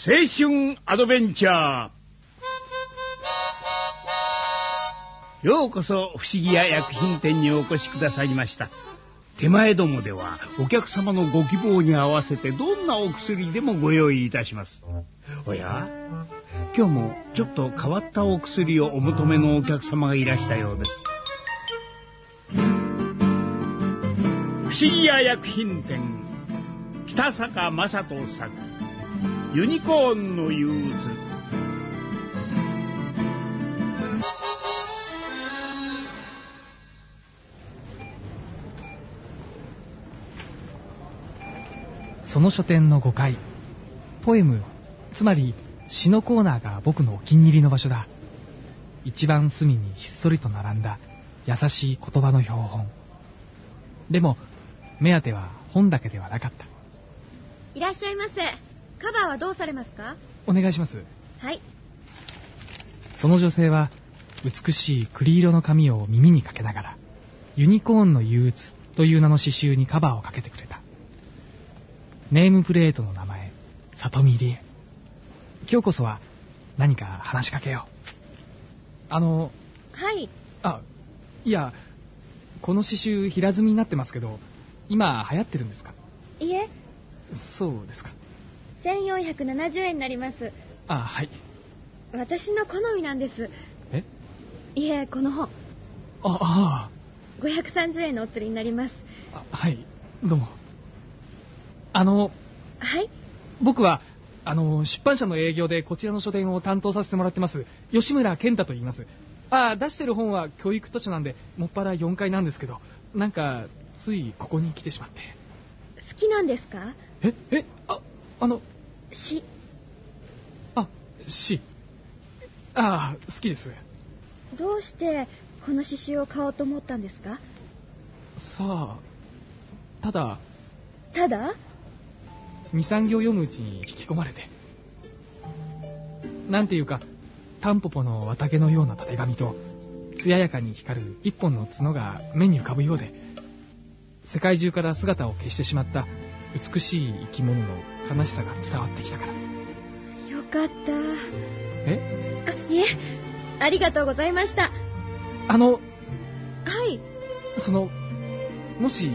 青春アドベンチャー。ようこそ不思議屋薬品店にお越しくださいました。手前どもではお客様のご希望に合わせてどんなお薬でもご用意いたします。おや今日もちょっと変わったお薬をお求めのお客様がいらしたようです。不思議屋薬品店北坂雅人作ユニコーンの憂鬱。その書店の5階ポエムつまり詩のコーナーが僕のお気に入りの場所だ。一番隅にひっそりと並んだ優しい言葉の標本。でも目当ては本だけではなかった。いらっしゃいませカバーはどうされますか？お願いします。はい。その女性は美しい栗色の髪を耳にかけながらユニコーンの憂鬱という名の刺繍にカバーをかけてくれた。ネームプレートの名前里見理恵。今日こそは何か話しかけよう。あのはい。あいやこの刺繍平積みになってますけど今流行ってるんですか？いえ。そうですか1470円になります。あはい。私の好みなんです。え？いえこの本。ああ530円のお釣りになります。あはい。どうも。あのはい。僕はあの出版社の営業でこちらの書店を担当させてもらってます吉村健太と言います。あ出してる本は教育図書なんでもっぱら4階なんですけどなんかついここに来てしまって。好きなんですか？ええああのし。あし。ああ好きです。どうしてこの刺繍を買おうと思ったんですか？さあただ。ただ？23行読むうちに引き込まれて。なんていうかタンポポの綿毛のようなたてがみと艶やかに光る一本の角が目に浮かぶようで世界中から姿を消してしまった美しい生き物の悲しさが伝わってきたから。よかった。え？あいえ。ありがとうございました。あのはい。そのもし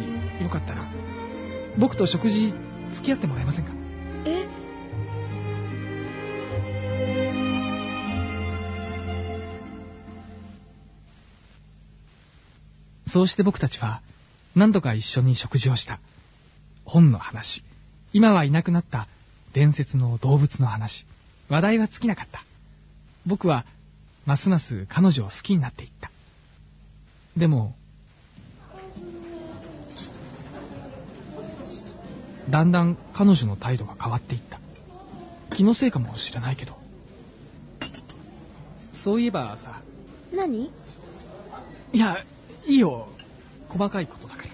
よかったら僕と食事付き合ってもらえませんか？え？そうして僕たちは何度か一緒に食事をした。本の話、今はいなくなった伝説の動物の話、話題は尽きなかった。僕はますます彼女を好きになっていった。でも、だんだん彼女の態度が変わっていった。気のせいかもしれないけど。そういえばさ、何？いや、いいよ。細かいことだから。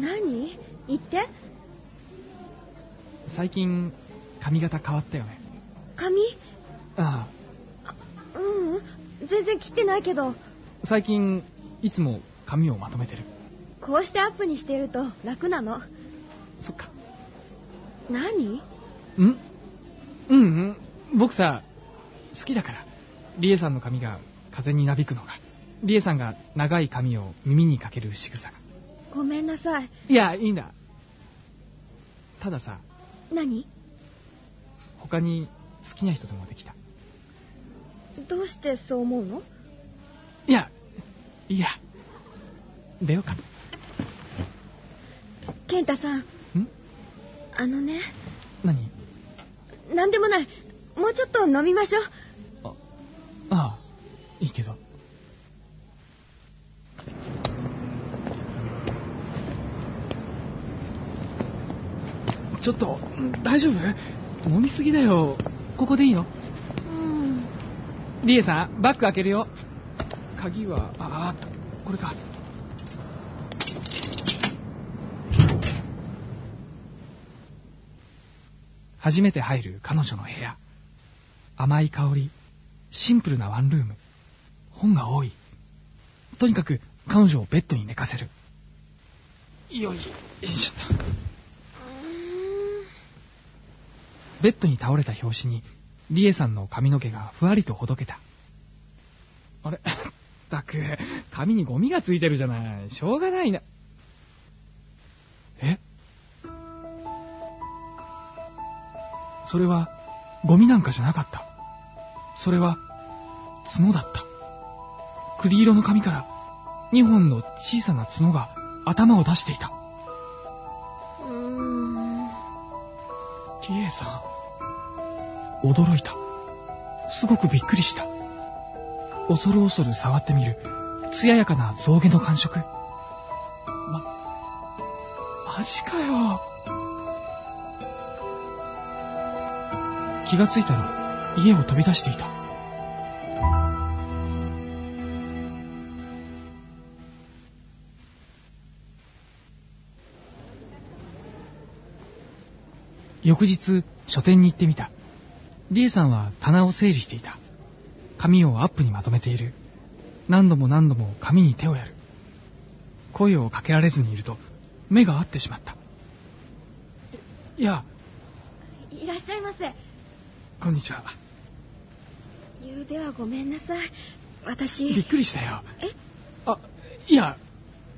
何？言って最近、髪型変わったよね。髪？あううん全然切ってないけどあ、最近、いつも髪をまとめてる。こうしてアップにしていると楽なのそっか。何？ん？うんうん。僕さ、好きだから。リエさんの髪が風になびくのが。リエさんが長い髪を耳にかける仕草が。ごめんなさいいや、いいんだ。たださ、何？他に好きな人でもできた。どうしてそう思うの？いや、いいや。出ようか。健太さん。ん？あのね。何？何でもない。もうちょっと飲みましょうあ、ああ、いいけど。ちょっと、大丈夫？飲みすぎだよ。ここでいいの？うんリエさん、バッグ開けるよ。鍵は、ああ、これか。初めて入る彼女の部屋。甘い香り、シンプルなワンルーム。本が多い。とにかく彼女をベッドに寝かせる。よいしょ、よいしょっと。ベッドに倒れた拍子に、リエさんの髪の毛がふわりとほどけた。あれ？ったく、髪にゴミがついてるじゃない。しょうがないな。え？それは、ゴミなんかじゃなかった。それは、角だった。栗色の髪から、二本の小さな角が頭を出していた。うーん。リエさん。驚いた。すごくびっくりした。恐る恐る触ってみる、艶やかな象牙の感触。ま、マジかよ。気がついたら、家を飛び出していた。翌日、書店に行ってみた。リエさんは棚を整理していた。紙をアップにまとめている。何度も何度も紙に手をやる。声をかけられずにいると、目が合ってしまった。いいや、いらっしゃいませ。こんにちは。昨べはごめんなさい。私。びっくりしたよ。え？あ、いや、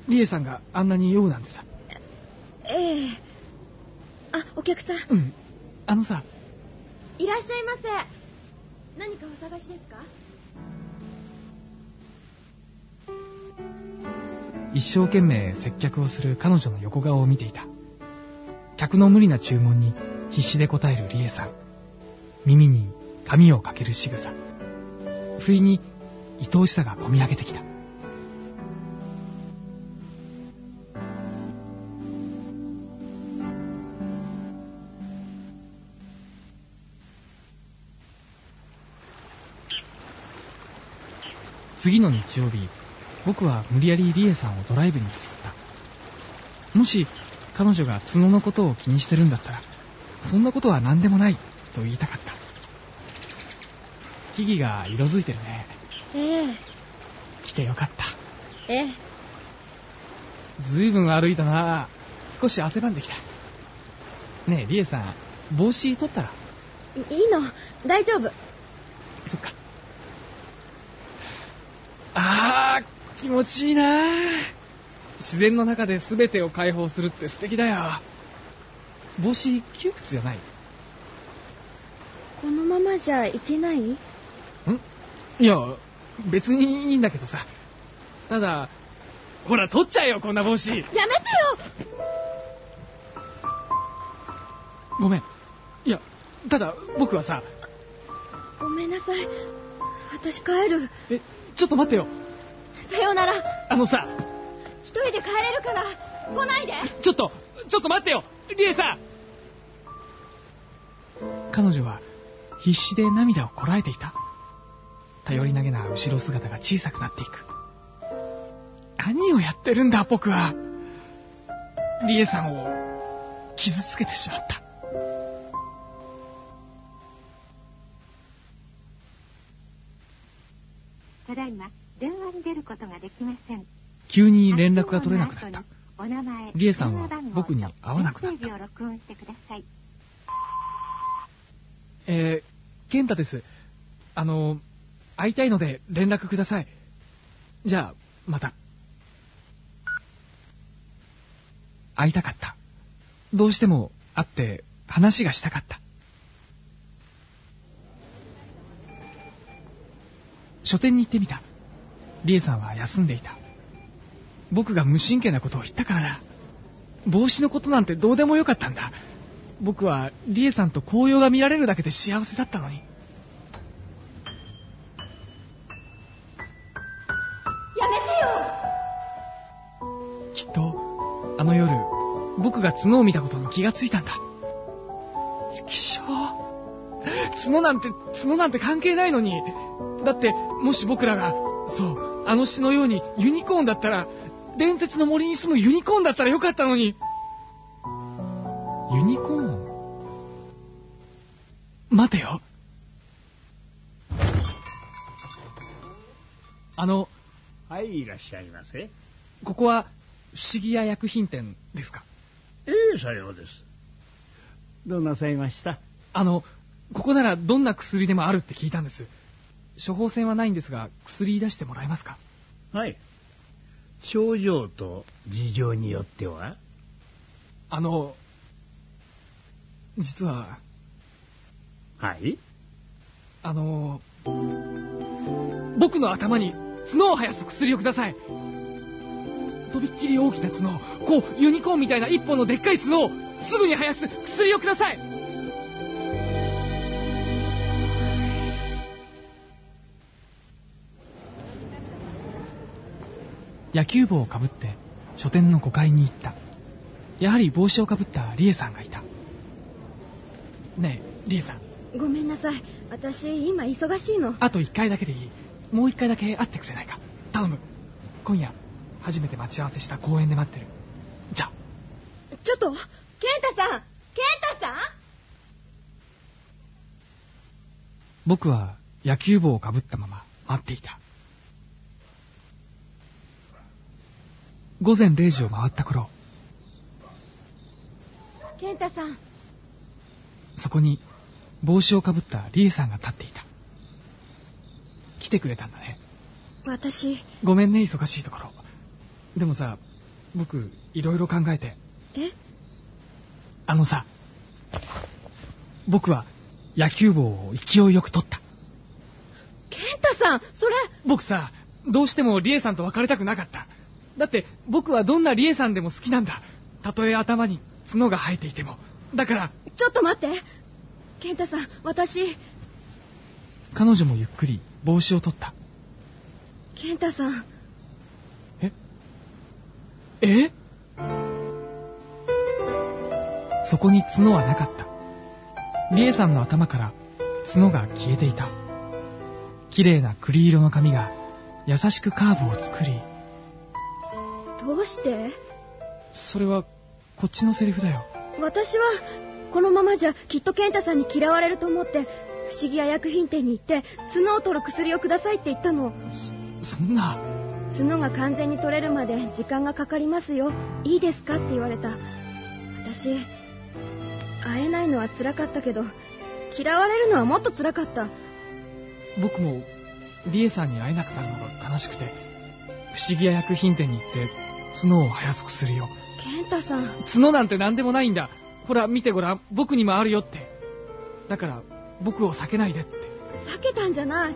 リエさんがあんなに酔うなんてさ。ええあ、お客さん。うん。あのさ、いらっしゃいませ。何かお探しですか？一生懸命接客をする彼女の横顔を見ていた。客の無理な注文に必死で答えるリエさん。耳に髪をかける仕草。不意に愛おしさがこみ上げてきた。次の日曜日、僕は無理やりリエさんをドライブに誘った。もし彼女が角のことを気にしてるんだったら、そんなことは何でもないと言いたかった。木々が色づいてるね。ええ来てよかった。ええずいぶん歩いたな少し汗ばんできた。ねえ、リエさん、帽子取ったら？いいいの。大丈夫。そっか。あー、気持ちいいな自然の中で全てを解放するって素敵だよ。帽子窮屈じゃない？このままじゃいけない？ん？いや、別にいいんだけどさ。ただ、ほら、取っちゃえよ、こんな帽子。やめてよごめん。いや、ただ、僕はさ、ごめんなさい。私帰る。え、ちょっと待ってよ。さようなら。あのさ、一人で帰れるから、来ないで。ちょっと、ちょっと待ってよリエさん彼女は必死で涙をこらえていた。頼りなげな後ろ姿が小さくなっていく。何をやってるんだ、僕は。リエさんを傷つけてしまった。ただいま電話に出ることができません。急に連絡が取れなくなった。お名前、リエさんは僕に会わなくなったメッセージを録音してください。えー、ケンタです。あの、会いたいので連絡ください。じゃあ、また。会いたかった。どうしても会って話がしたかった。書店に行ってみた。リエさんは休んでいた。僕が無神経なことを言ったからだ。帽子のことなんてどうでもよかったんだ。僕はリエさんと紅葉が見られるだけで幸せだったのに。やめてよきっと、あの夜、僕が角を見たことに気がついたんだ。ちきしょう。角なんて、角なんて関係ないのに。だって、もし僕らが、そう、あの詩のようにユニコーンだったら、伝説の森に住むユニコーンだったらよかったのに。ユニコーン？待てよ。あの、はい、いらっしゃいませ。ここは、不思議屋薬品店ですか？ええさようです。どうなさいました？あの、ここならどんな薬でもあるって聞いたんです。処方箋はないんですが、薬出してもらえますか？はい。症状と事情によっては？あの、実は、はい。あの、僕の頭に角を生やす薬をください。とびっきり大きな角を、こう、ユニコーンみたいな一本のでっかい角を、すぐに生やす薬をください野球帽をかぶって書店の5階に行った。やはり帽子をかぶったリエさんがいた。ねえ、リエさん。ごめんなさい。私、今忙しいの。あと1回だけでいい。もう1回だけ会ってくれないか。頼む。今夜、初めて待ち合わせした公園で待ってる。じゃあ。ちょっと、健太さん健太さん？僕は野球帽をかぶったまま待っていた。午前0時を回った頃、健太さん。そこに帽子をかぶったリエさんが立っていた。来てくれたんだね。私、ごめんね、忙しいところ。でもさ、僕、いろいろ考えて、え？あのさ、僕は野球帽を勢いよく取った。健太さんそれ、僕さ、どうしてもリエさんと別れたくなかった。だって僕はどんなリエさんでも好きなんだ。たとえ頭に角が生えていても。だから、ちょっと待って。健太さん、私、彼女もゆっくり帽子を取った。健太さん、え？え？そこに角はなかった。リエさんの頭から角が消えていた。綺麗な栗色の髪が優しくカーブを作り、どうして？それはこっちのセリフだよ。私は、このままじゃきっと健太さんに嫌われると思って、不思議屋薬品店に行って、角を取る薬をくださいって言ったの。そんな、角が完全に取れるまで時間がかかりますよ。いいですかって言われた。私、会えないのは辛かったけど、嫌われるのはもっと辛かった。僕もリエさんに会えなくなるのが悲しくて、不思議屋薬品店に行って角を生やす薬を。健太さん、角なんて何でもないんだ。ほら見てごらん、僕にもあるよって。だから僕を避けないでって。避けたんじゃない。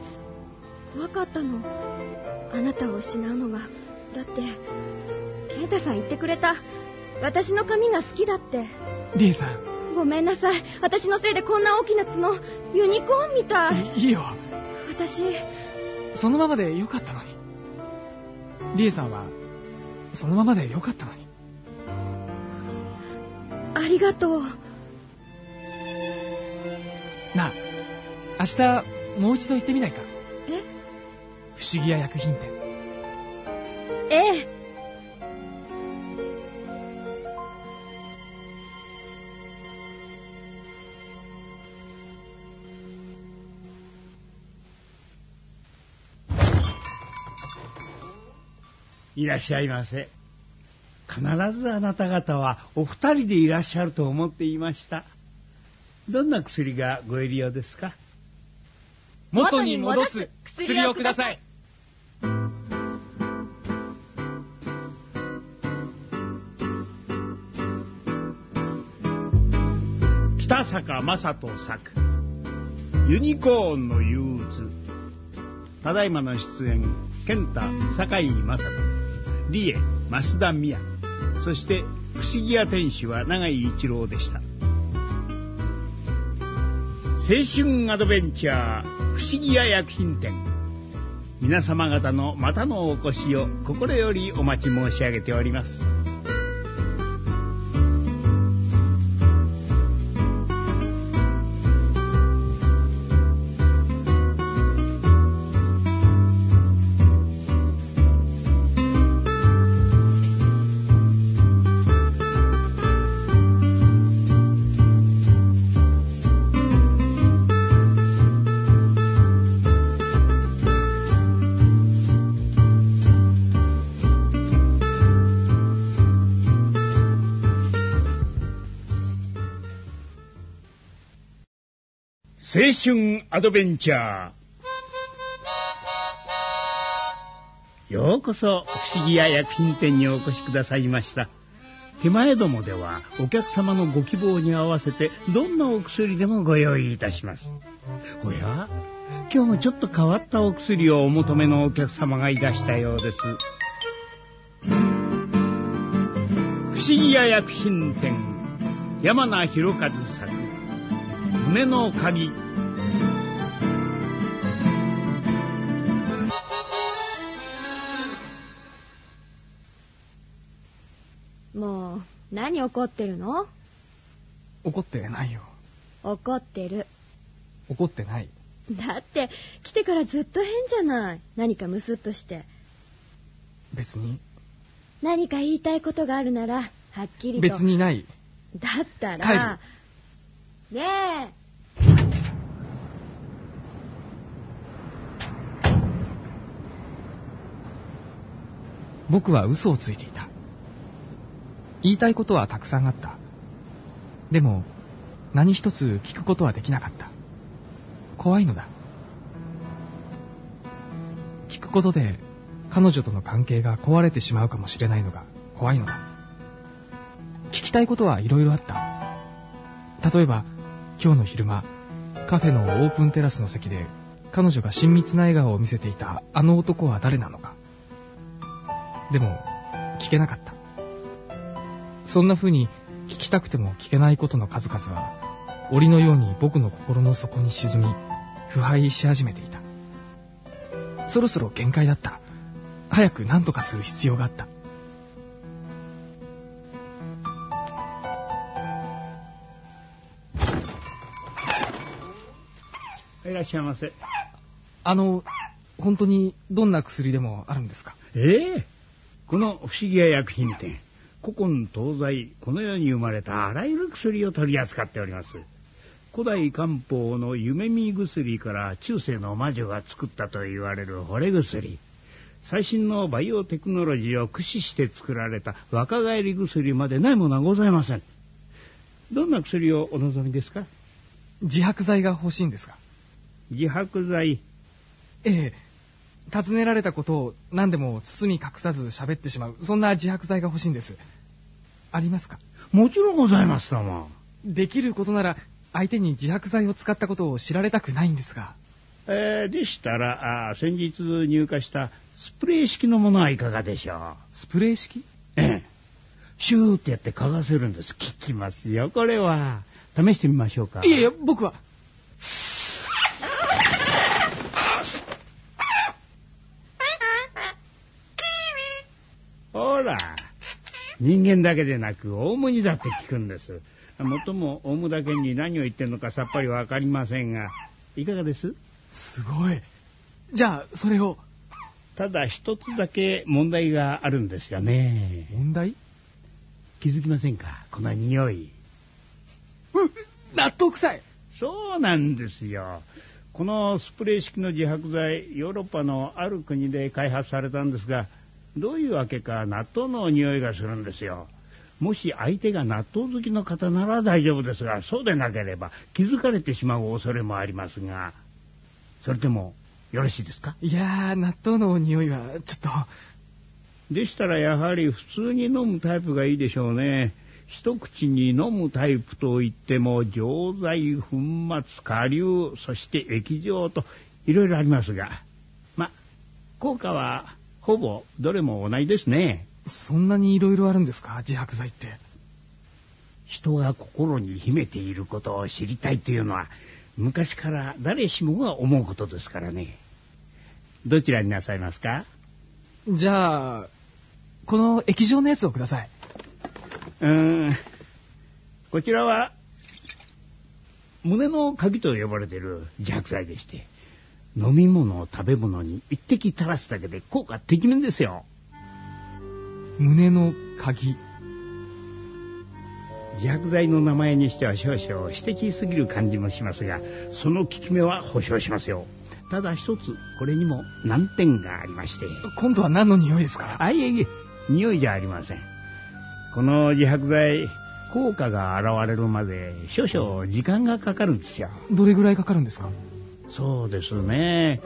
怖かったの。あなたを失うのが。だって、健太さん言ってくれた。私の髪が好きだって。リエさん、ごめんなさい。私のせいでこんな大きな角、ユニコーンみたい。いいいよ。私、そのままでよかったのに。リエさんは、そのままでよかったのに。ありがとう。なあ、明日、もう一度行ってみないか。え？不思議屋薬品店。ええ。いらっしゃいませ。必ずあなた方はお二人でいらっしゃると思っていました。どんな薬がご入り用ですか？元に戻す薬をください。北坂雅人作ユニコーンの憂鬱ただいまの出演健太坂井雅人理恵増田美也そして不思議屋店主は永井一郎でした。青春アドベンチャー不思議屋薬品店。皆様方のまたのお越しを心よりお待ち申し上げております。春アドベンチャー。ようこそ不思議屋薬品店にお越しくださいました。手前どもではお客様のご希望に合わせてどんなお薬でもご用意いたします。おや今日もちょっと変わったお薬をお求めのお客様がいらしたようです。不思議屋薬品店山名博和作胸の鍵もう何怒ってるの？怒ってないよ。怒ってる怒ってない。だって来てからずっと変じゃない何かムスッとして別に。何か言いたいことがあるならはっきりと別にない。だったらねえ僕は嘘をついていた。言いたいことはたくさんあった。でも、何一つ聞くことはできなかった。怖いのだ。聞くことで、彼女との関係が壊れてしまうかもしれないのが怖いのだ。聞きたいことはいろいろあった。例えば、今日の昼間、カフェのオープンテラスの席で、彼女が親密な笑顔を見せていたあの男は誰なのか。でも、聞けなかった。そんな風に聞きたくても聞けないことの数々は、檻のように僕の心の底に沈み、腐敗し始めていた。そろそろ限界だった。早く何とかする必要があった。いらっしゃいませあの、本当にどんな薬でもあるんですか？ええこの不思議屋薬品店古今東西この世に生まれたあらゆる薬を取り扱っております。古代漢方の夢見薬から中世の魔女が作ったと言われる惚れ薬。最新のバイオテクノロジーを駆使して作られた若返り薬までないものはございません。どんな薬をお望みですか？自白剤が欲しいんですが。自白剤。ええ。尋ねられたことを何でも包み隠さず喋ってしまう、そんな自白剤が欲しいんです。ありますか？もちろんございますともできることなら相手に自白剤を使ったことを知られたくないんですが。えーでしたらあー先日入荷したスプレー式のものはいかがでしょう？スプレー式？ええ。シューってやって嗅がせるんです。効きますよ、これは。試してみましょうか。いやいや、僕は。ほら。人間だけでなく、オウムにだって効くんです。もっとも、オウムだけに何を言ってるのかさっぱりわかりませんが、いかがです？すごい。じゃあ、それを。ただ一つだけ問題があるんですよね。問題？気づきませんか？この匂い。う納豆臭いそうなんですよ。このスプレー式の自白剤、ヨーロッパのある国で開発されたんですが、どういうわけか納豆の匂いがするんですよ。もし相手が納豆好きの方なら大丈夫ですが、そうでなければ気づかれてしまう恐れもありますが、それでもよろしいですか？いやー、納豆の匂いは、ちょっと。でしたらやはり普通に飲むタイプがいいでしょうね。一口に飲むタイプといっても錠剤、粉末、顆粒、そして液状といろいろありますが、ま、効果はほぼどれも同じですね。そんなに色々あるんですか？自白剤って。人が心に秘めていることを知りたいというのは昔から誰しもが思うことですからね。どちらになさいますか？じゃあ、この液状のやつをください。うーんこちらは胸の鍵と呼ばれている自白剤でして飲み物食べ物に一滴垂らすだけで効果てきめんですよ。胸の鍵。自白剤の名前にしては少々私的すぎる感じもしますがその効き目は保証しますよ。ただ一つこれにも難点がありまして。今度は何の匂いですか？あいえいえ匂いじゃありません。この自白剤効果が現れるまで少々時間がかかるんですよ。どれぐらいかかるんですか？そうですね。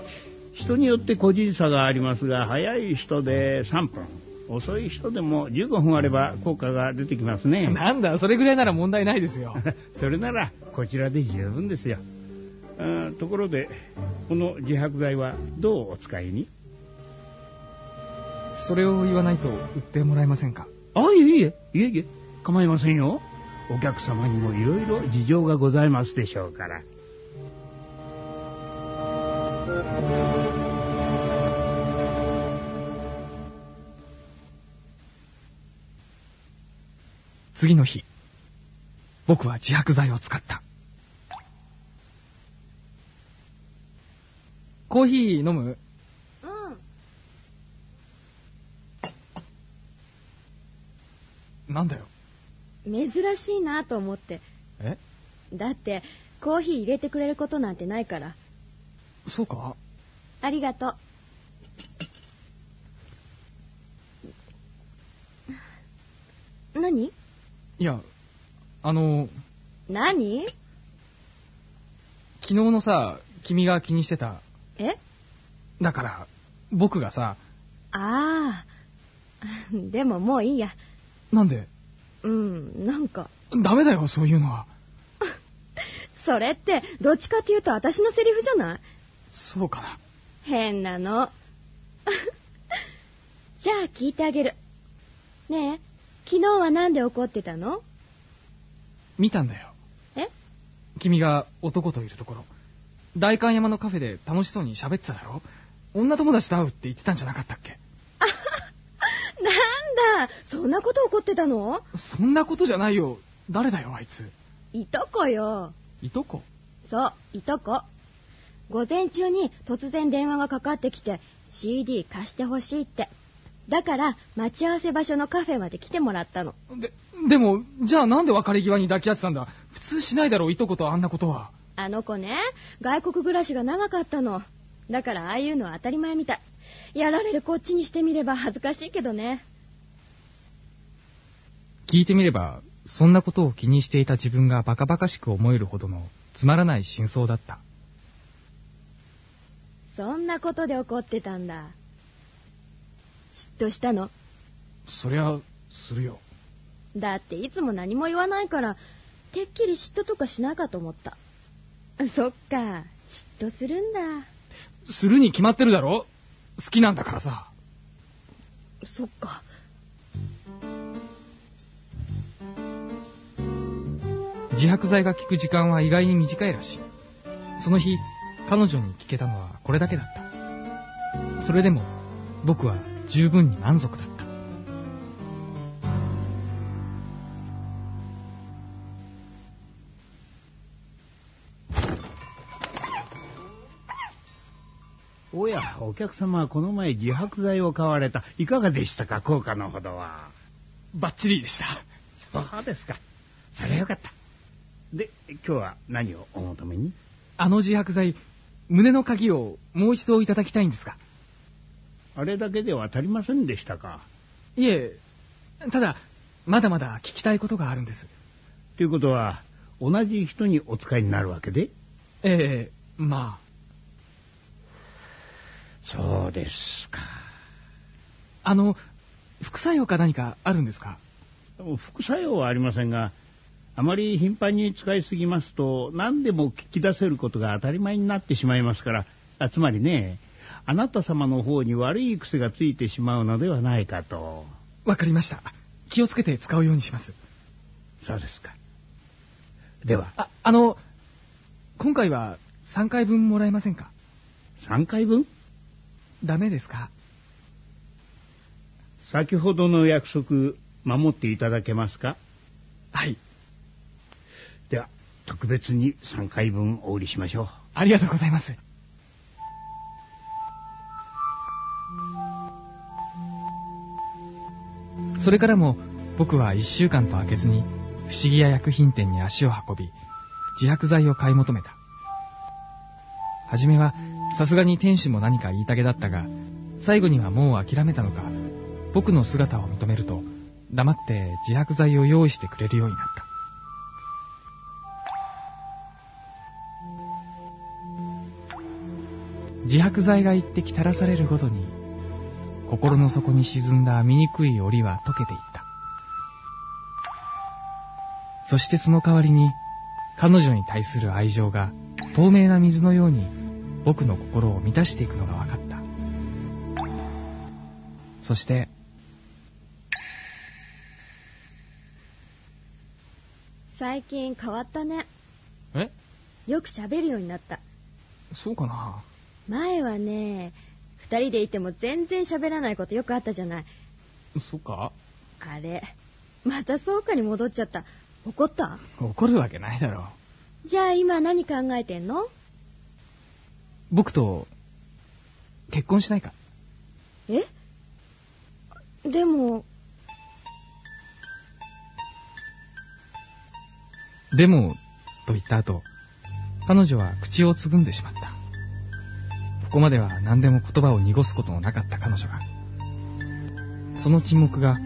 人によって個人差がありますが、早い人で3分、遅い人でも15分あれば効果が出てきますね。なんだ、それぐらいなら問題ないですよ。それならこちらで十分ですよ。あところで、この自白剤はどうお使いに？それを言わないと売ってもらえませんか？あ、いえいえ、いえいえ、構いませんよ。お客様にもいろいろ事情がございますでしょうから。次の日、僕は自白剤を使った。コーヒー飲む？うん。なんだよ。珍しいなと思って。え？だって、コーヒー入れてくれることなんてないから。そうか？ありがとう。何？いや、あの、何？昨日のさ、君が気にしてた。え？だから、僕がさ、ああ。でももういいや。なんで、うん、なんか。ダメだよ、そういうのは。それって、どっちかっていうと私のセリフじゃない？そうかな。変なの。じゃあ聞いてあげる。ねえ、昨日はなんで怒ってたの？見たんだよ。え？君が男といるところ。代官山のカフェで楽しそうに喋ってただろ？女友達と会うって言ってたんじゃなかったっけ？なんだ？そんなこと怒ってたの？そんなことじゃないよ。誰だよ、あいつ。いとこよ。いとこ？そう、いとこ。午前中に突然電話がかかってきて CD 貸してほしいって。だから待ち合わせ場所のカフェまで来てもらったの。で、でも、じゃあなんで別れ際に抱き合ってたんだ？普通しないだろう、いとことあんなことは。あの子ね、外国暮らしが長かったの。だからああいうのは当たり前みたい。やられるこっちにしてみれば恥ずかしいけどね。聞いてみれば、そんなことを気にしていた自分がバカバカしく思えるほどのつまらない真相だった。そんなことで怒ってたんだ。嫉妬したの？そりゃ、するよ。だっていつも何も言わないから、てっきり嫉妬とかしないかと思った。そっか、嫉妬するんだ。するに決まってるだろ？好きなんだからさ。そっか。自白剤が効く時間は意外に短いらしい。その日、彼女に聞けたのはこれだけだった。それでも、僕は十分に満足だった。おや、お客様はこの前自白剤を買われた。いかがでしたか、効果のほどは。バッチリでした。そうですか。それはよかった。で、今日は何をお求めに？あの自白剤、胸の鍵をもう一度いただきたいんですが。あれだけでは足りませんでしたか？いえ、ただ、まだまだ聞きたいことがあるんです。ということは、同じ人にお使いになるわけで？ええまそうですか。あ。あの、副作用か何かあるんですか？副作用はありませんが、あまり頻繁に使いすぎますと、何でも聞き出せることが当たり前になってしまいますから、あつまりね、あなた様の方に悪い癖がついてしまうのではないかと。わかりました。気をつけて使うようにします。そうですか。では、あ、あの、今回は3回分もらえませんか？3回分？ダメですか？先ほどの約束、守っていただけますか？はい。では、特別に3回分お売りしましょう。ありがとうございます。それからも僕は1週間と空けずに不思議屋薬品店に足を運び、自白剤を買い求めた。はじめはさすがに店主も何か言いたげだったが、最後にはもう諦めたのか、僕の姿を認めると、黙って自白剤を用意してくれるようになった。自白剤が一滴垂らされるごとに、心の底に沈んだ醜い檻は溶けていった。そしてその代わりに、彼女に対する愛情が透明な水のように僕の心を満たしていくのが分かった。そして、最近変わったね。え？よく喋るようになった。そうかな前はね、二人でいても全然喋らないことよくあったじゃない。そうか？あれ、またそうかに戻っちゃった。怒った？怒るわけないだろう。じゃあ今何考えてんの？僕と、結婚しないか？え？でも、でも、と言った後、彼女は口をつぐんでしまった。ここまでは何でも言葉を濁すことのなかった彼女が、その沈黙が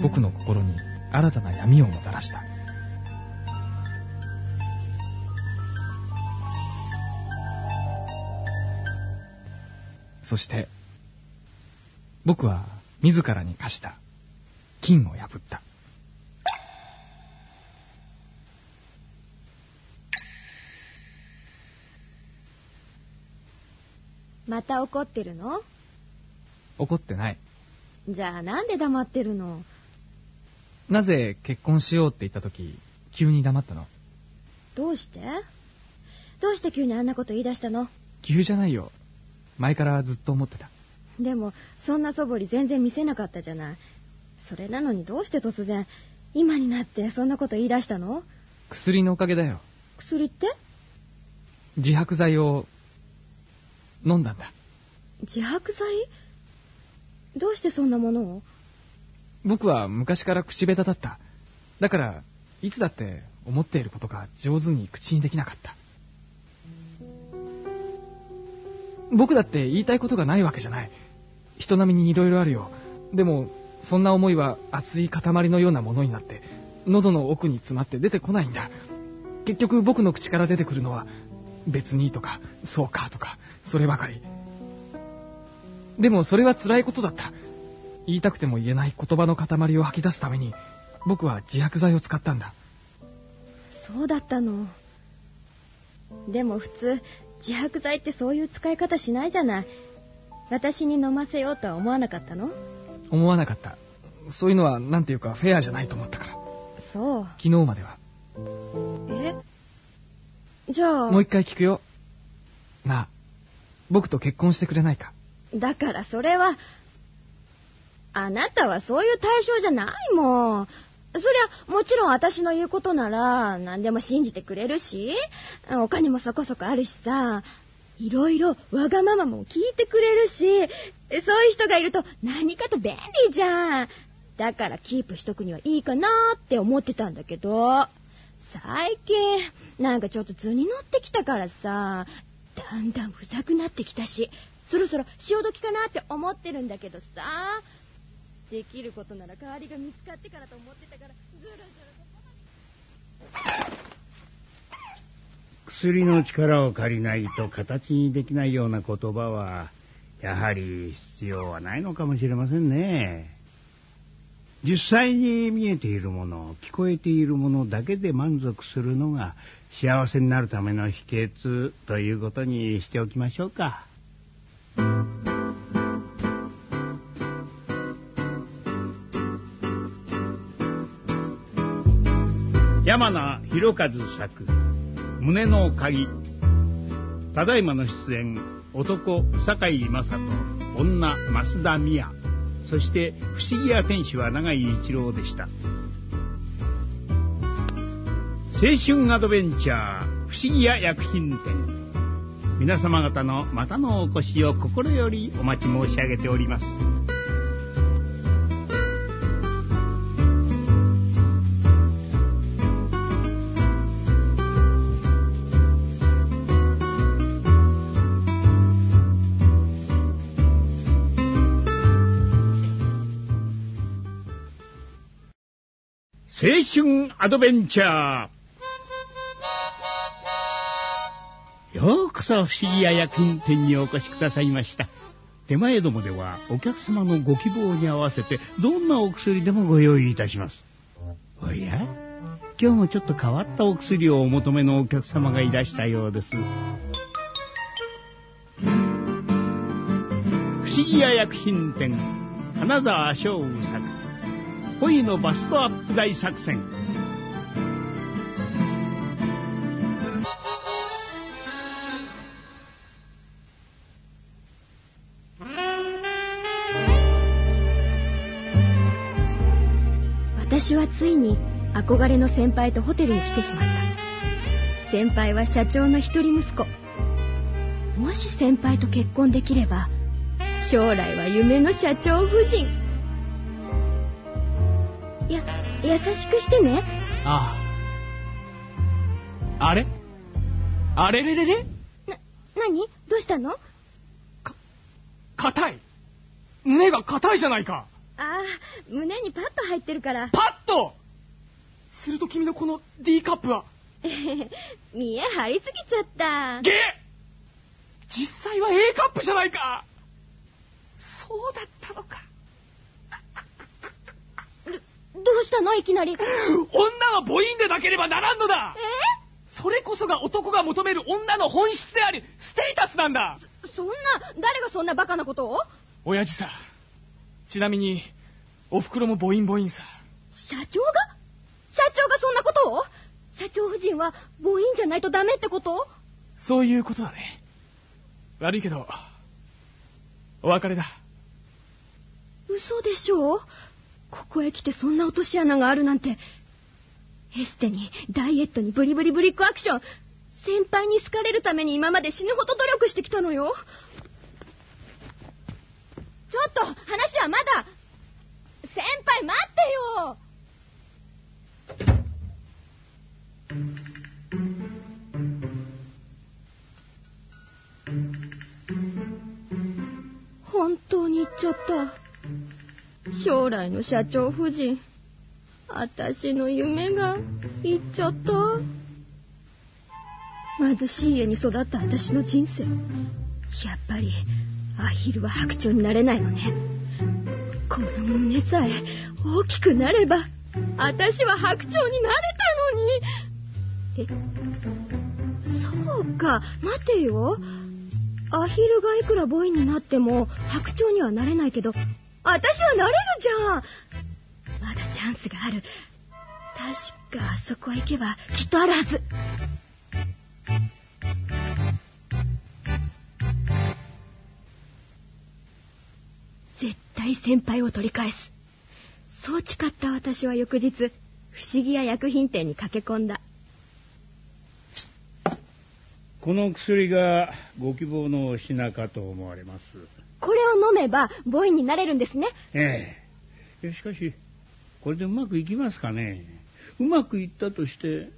僕の心に新たな闇をもたらした。そして、僕は自らに課した金を破った。また怒ってるの？怒ってない。じゃあなんで黙ってるの？なぜ結婚しようって言った時、急に黙ったの？どうして？どうして急にあんなこと言い出したの？急じゃないよ。前からずっと思ってた。でも、そんな素振り全然見せなかったじゃない。それなのにどうして突然、今になってそんなこと言い出したの？薬のおかげだよ。薬って？自白剤を飲んだんだ。自白剤？どうしてそんなものを？僕は昔から口下手だった。だから、いつだって思っていることが上手に口にできなかった。僕だって言いたいことがないわけじゃない。人並みに色々あるよ。でも、そんな思いは熱い塊のようなものになって、喉の奥に詰まって出てこないんだ。結局僕の口から出てくるのは、別にとか、そうかとか、そればかり。でもそれは辛いことだった。言いたくても言えない言葉の塊を吐き出すために、僕は自白剤を使ったんだ。そうだったの。でも普通、自白剤ってそういう使い方しないじゃない。私に飲ませようとは思わなかったの？思わなかった。そういうのは、なんていうか、フェアじゃないと思ったから。そう。昨日までは。えじゃあ、もう一回聞くよ。なあ、僕と結婚してくれないか。だからそれは、あなたはそういう対象じゃないもん。そりゃ、もちろん私の言うことなら、何でも信じてくれるし、お金もそこそこあるしさ、いろいろわがままも聞いてくれるし、そういう人がいると何かと便利じゃん。だからキープしとくにはいいかなって思ってたんだけど、最近、なんかちょっと図に乗ってきたからさ、だんだんうざくなってきたし、そろそろ潮時かなって思ってるんだけどさ、できることなら代わりが見つかってからと思ってたから、ずるずると。薬の力を借りないと形にできないような言葉は、やはり必要はないのかもしれませんね。実際に見えているもの、聞こえているものだけで満足するのが幸せになるための秘訣ということにしておきましょうか。山名博和作胸の鍵ただいまの出演男酒井雅人女増田美也そして不思議屋天使は永井一郎でした。青春アドベンチャー不思議屋薬品店。皆様方のまたのお越しを心よりお待ち申し上げております。青春アドベンチャー。ようこそ不思議屋薬品店にお越しくださいました。手前どもではお客様のご希望に合わせてどんなお薬でもご用意いたします。おや？今日もちょっと変わったお薬をお求めのお客様がいらしたようです。不思議屋薬品店金沢翔宇作恋のバストアップ大作戦。私はついに憧れの先輩とホテルに来てしまった。先輩は社長の一人息子。もし先輩と結婚できれば将来は夢の社長夫人。や優しくしてね。ああ。あれ？あれ？れ？れ？れ？な何どうしたのか硬い胸が硬いじゃないかああ胸にパッと入ってるからパッとすると君のこの D カップは見え張りすぎちゃったゲ実際は A カップじゃないかそうだったのかどうしたのいきなり。え女は母音でなければならんのだ。それこそが男が求める女の本質でありステータスなんだ。そんな誰がそんなバカなことを？親父さちなみにお袋も母音母音さ。社長が？社長がそんなことを？社長夫人は母音じゃないとダメってこと？そういうことだね。悪いけどお別れだ。嘘でしょ？ここへ来てそんな落とし穴があるなんて。エステにダイエットにブリブリブリックアクション。先輩に好かれるために今まで死ぬほど努力してきたのよ。ちょっと話はまだ。先輩待ってよ。本当に言っちゃった。将来の社長夫人私の夢が言っちゃった貧しい家に育った私の人生。やっぱりアヒルは白鳥になれないのね。この胸さえ大きくなれば私は白鳥になれたのに。えそうか。待てよ。アヒルがいくらボーイになっても白鳥にはなれないけど私はなれるじゃん。まだチャンスがある。確かあそこへ行けばきっとあるはず。絶対先輩を取り返す。そう誓った私は翌日不思議屋薬品店に駆け込んだ。この薬がご希望の品かと思われます。これを飲めばボーイになれるんですね。え。えしかしこれでうまくいきますかね？うまくいったとして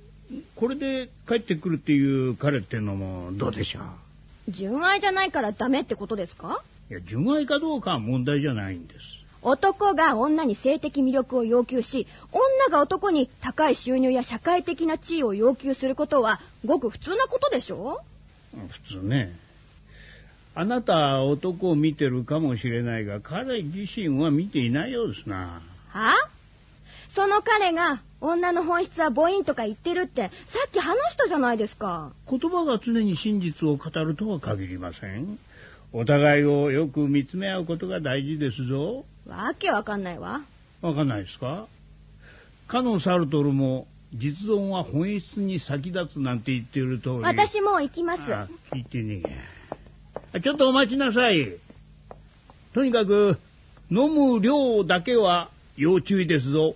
これで帰ってくるっていう彼ってのもどうでしょう？純愛じゃないからダメってことですか？いや純愛かどうかは問題じゃないんです男が女に性的魅力を要求し女が男に高い収入や社会的な地位を要求することはごく普通なことでしょ？普通ね。あなたは男を見てるかもしれないが彼自身は見ていないようですな。は？その彼が女の本質は母音とか言ってるってさっき話したじゃないですか。言葉が常に真実を語るとは限りませんお互いをよく見つめ合うことが大事ですぞ。わけわかんないわ。わかんないですか？かのサルトルも実存は本質に先立つなんて言ってる通り。私もう行きます。あ聞いてねえ。ちょっとお待ちなさい。とにかく飲む量だけは要注意ですぞ。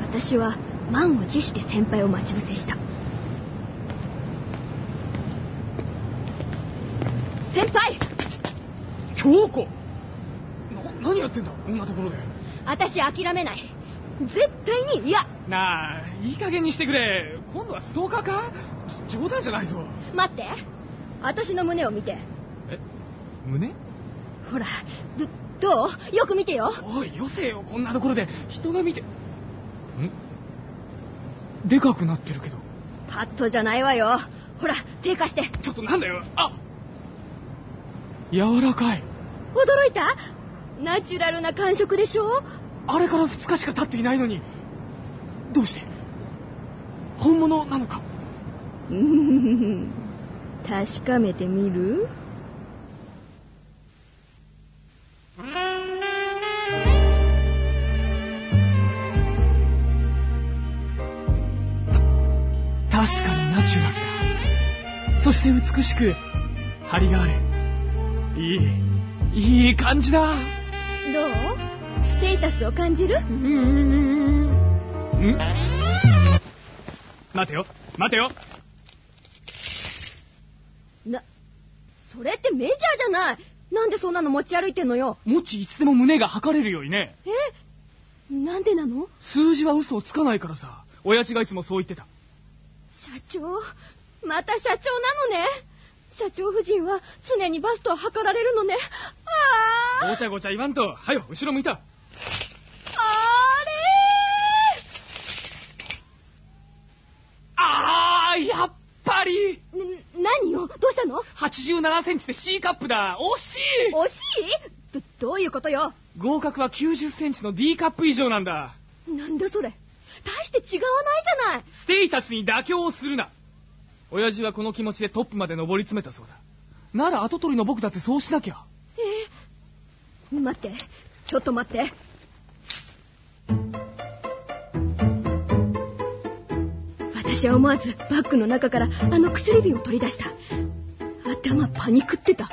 私は満を持して先輩を待ち伏せした先輩京子な何やってんだこんなところで私諦めない絶対に嫌なあいい加減にしてくれ今度はストーカーか？じ冗談じゃないぞ待って私の胸を見てえ？胸？ほら、ど、どう？よく見てよ。おい、よせよ、こんなところで。人が見て。ん？でかくなってるけど。パッとじゃないわよ。ほら、手貸して。ちょっとなんだよ。あ柔らかい。驚いた？ナチュラルな感触でしょ？あれから2日しか経っていないのに。どうして？本物なのか？うーん確かめてみる？確かにナチュラルだ。そして美しく、張りがある。いい、いい感じだ。どう？ステータスを感じる？うーん。ん待てよ、待てよ。な、それってメジャーじゃないなんでそんなの持ち歩いてんのよ？もちいつでも胸が測れるようにね。え？なんでなの？数字は嘘をつかないからさ。親父がいつもそう言ってた。社長また社長なのね社長夫人は常にバストを測られるのね。ああごちゃごちゃ言わんと、はよ、後ろ向いた。ああー、やっぱり。何よどうしたの !87 センチで C カップだ。惜しい。惜しい？ど、どういうことよ？合格は90センチの D カップ以上なんだ。なんだそれ。大して違わないじゃない。ステータスに妥協をするな。親父はこの気持ちでトップまで上り詰めたそうだ。なら後取りの僕だってそうしなきゃ。え待って。ちょっと待って。私は思わずバッグの中からあの薬瓶を取り出した。頭パニクってた。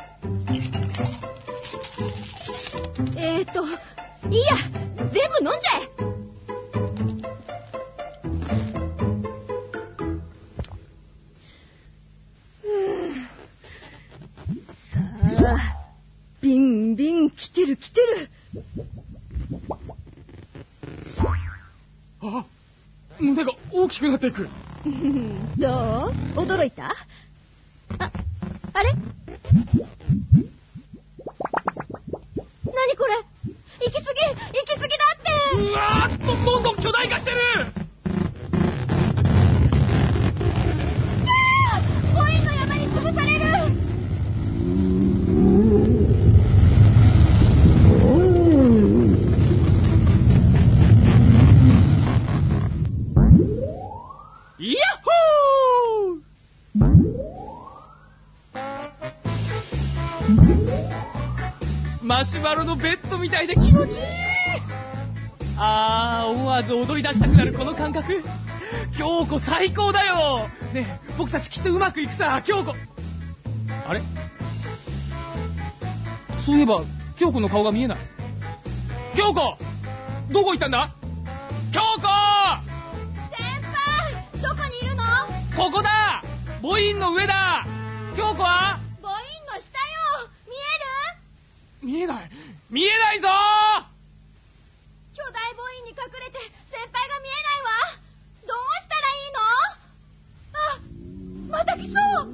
えーといいや。全部飲んじゃえ。来てる。あ胸が大きくなっていく。どう？驚いた？っとうまくいくさ、京子。あれ？そういえば、京子の顔が見えない。京子！どこ行ったんだ？京子！先輩どこにいるの？ここだ！母音の上だ！京子は母音の下よ見える見えない見えないぞ巨大母音に隠れて先輩が見えないわどうしたらいいのあまた来そう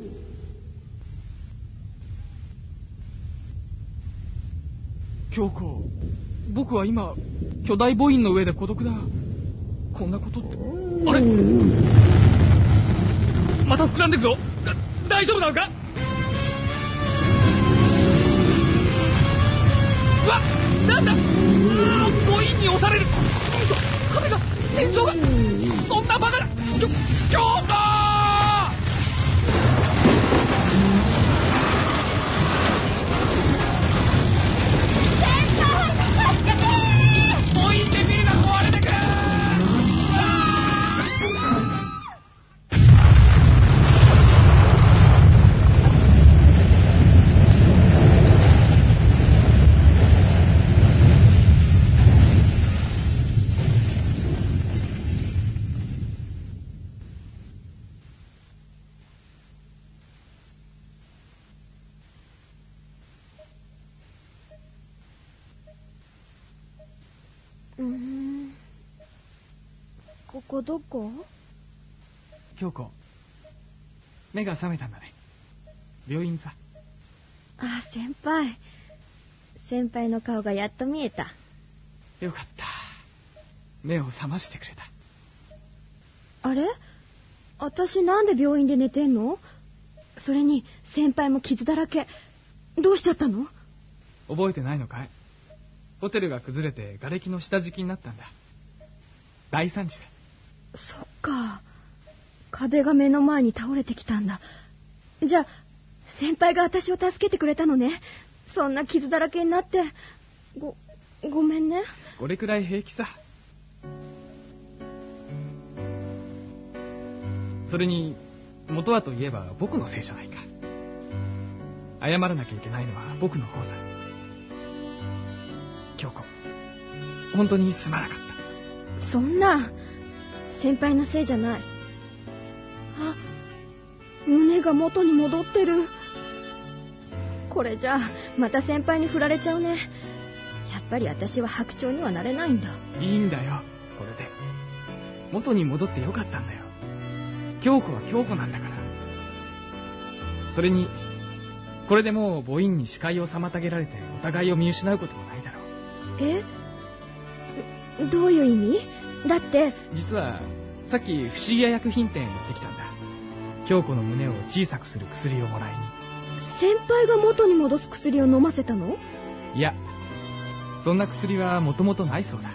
京子僕は今巨大母音の上で孤独だ。こんなことって。あれ？また膨らんでくぞ。だ大丈夫なのか？うわなんだ？うわ母音に押される。嘘壁が天井が。そんなバカな。きょ京子どこ？京子目が覚めたんだね病院さあ先輩先輩の顔がやっと見えた。よかった。目を覚ましてくれた。あれ？私なんで病院で寝てんの？それに先輩も傷だらけ。どうしちゃったの？覚えてないのかい？ホテルが崩れて瓦礫の下敷きになったんだ。大惨事だ。そっか。壁が目の前に倒れてきたんだ。じゃあ、先輩が私を助けてくれたのね。そんな傷だらけになって。ご、ごめんね。これくらい平気さ。それに、元はといえば僕のせいじゃないか。謝らなきゃいけないのは僕の方さ。京子、本当にすまなかった。そんな、先輩のせいじゃない。あ、胸が元に戻ってる。これじゃあ、また先輩に振られちゃうね。やっぱり私は白鳥にはなれないんだ。いいんだよ、これで。元に戻ってよかったんだよ。京子は京子なんだから。それに、これでもう母音に視界を妨げられてお互いを見失うこともないだろう。え？どういう意味？だって、実は、さっき不思議屋薬品店へ行ってきたんだ。京子の胸を小さくする薬をもらい先輩が元に戻す薬を飲ませたの？に。いや、そんな薬はもともとないそうだ。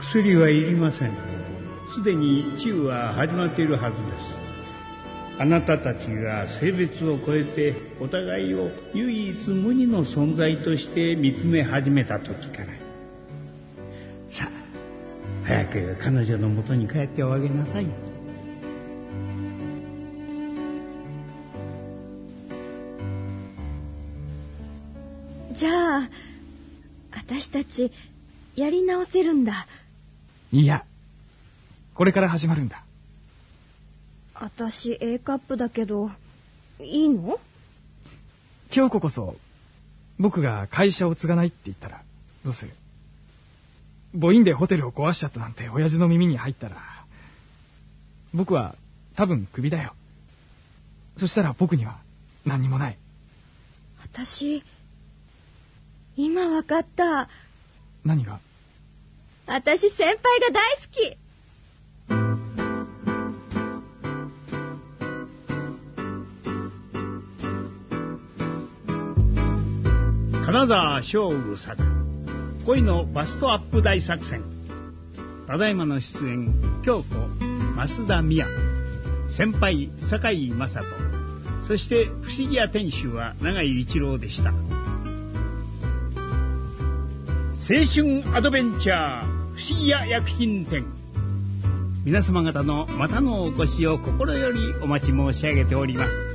薬はいりません。すでに治癒は始まっているはずです。あなたたちが性別を超えてお互いを唯一無二の存在として見つめ始めた時から。早く彼女の元に帰っておあげなさい。じゃあ、私たち、やり直せるんだ。いや、これから始まるんだ。私 A カップだけど、いいの？京子こそ、僕が会社を継がないって言ったら、どうする？母音でホテルを壊しちゃったなんて親父の耳に入ったら、僕は多分クビだよ。そしたら僕には何にもない。私、今わかった。何が？私先輩が大好き。金沢勝負作恋のバストアップ大作戦。ただいまの出演京子増田美也。先輩酒井雅人。そして不思議屋店主は永井一郎でした。青春アドベンチャー不思議屋薬品店。皆様方のまたのお越しを心よりお待ち申し上げております。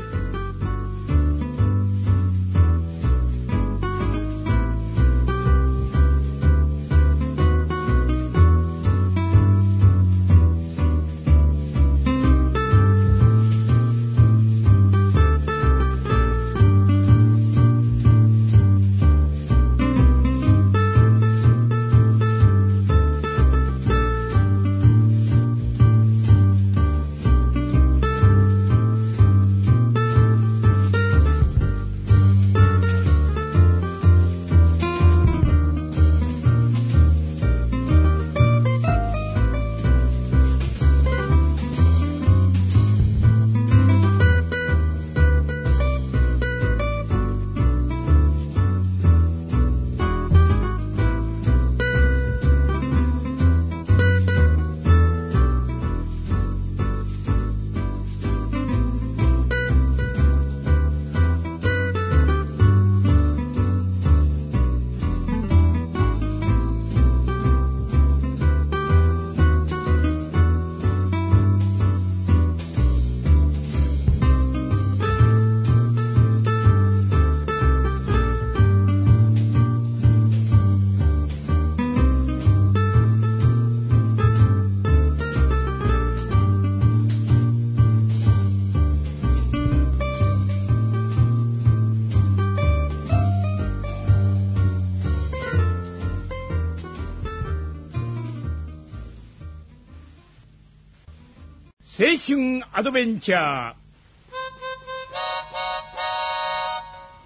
アドベンチャ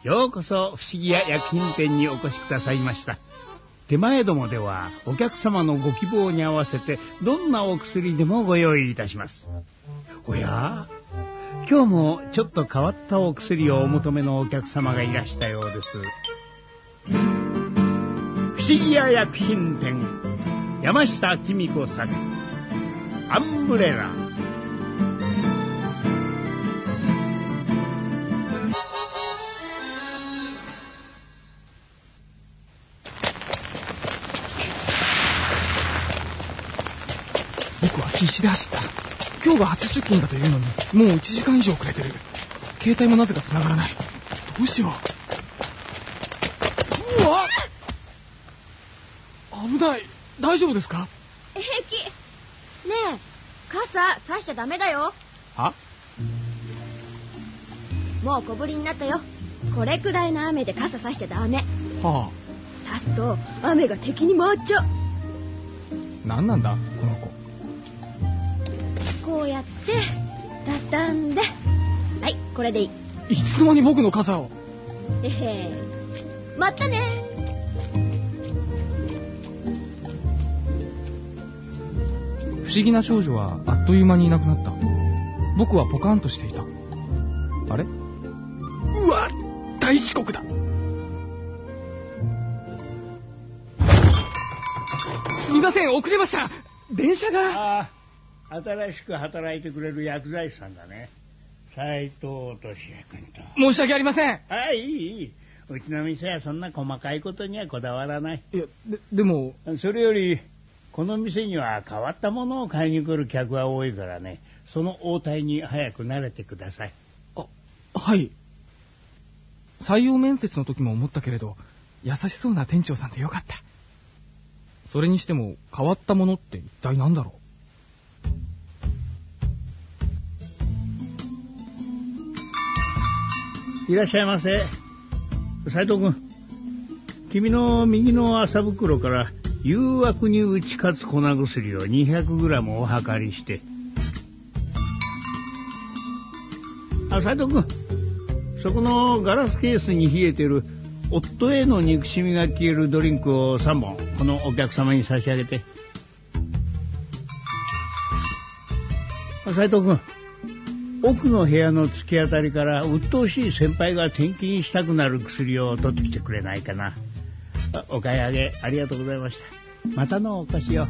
ー。ようこそ不思議屋薬品店にお越しくださいました。手前どもではお客様のご希望に合わせてどんなお薬でもご用意いたします。おや今日もちょっと変わったお薬をお求めのお客様がいらしたようです。不思議屋薬品店山下紀美子作アンブレラ。走った。今日が80分だというのに、もう1時間以上遅れてる。携帯もなぜか繋がらない。どうしよう。うわ危ない。大丈夫ですか？平気。ねえ、傘差しちゃダメだよ。は？もう小ぶりになったよ。これくらいの雨で傘差しちゃダメ。は差すと雨が敵に回っちゃう。あ、何なんだ、この子。こうやって、畳んで。はい、これでいい。いつの間に僕の傘を。へへ。またね。不思議な少女はあっという間にいなくなった。僕はポカンとしていた。あれ？うわ大遅刻だすみません、遅れました電車が。新しく働いてくれる薬剤師さんだね。斎藤俊也君と。申し訳ありません。はいい。いいいうちの店はそんな細かいことにはこだわらない。いや、で、でも、それよりこの店には変わったものを買いに来る客が多いからね。その応対に早く慣れてください。あ、はい。採用面接の時も思ったけれど、優しそうな店長さんでよかった。それにしても、変わったものって一体何だろいらっしゃいませ。斎藤君。君の右の麻袋から誘惑に打ち勝つ粉薬を 200g お測りして。あ斎藤君。そこのガラスケースに冷えてる夫への憎しみが消えるドリンクを3本このお客様に差し上げて。あ斎藤君奥の部屋の突き当たりから鬱陶しい先輩が転勤したくなる薬を取ってきてくれないかなお買い上げありがとうございましたまたのお越しを。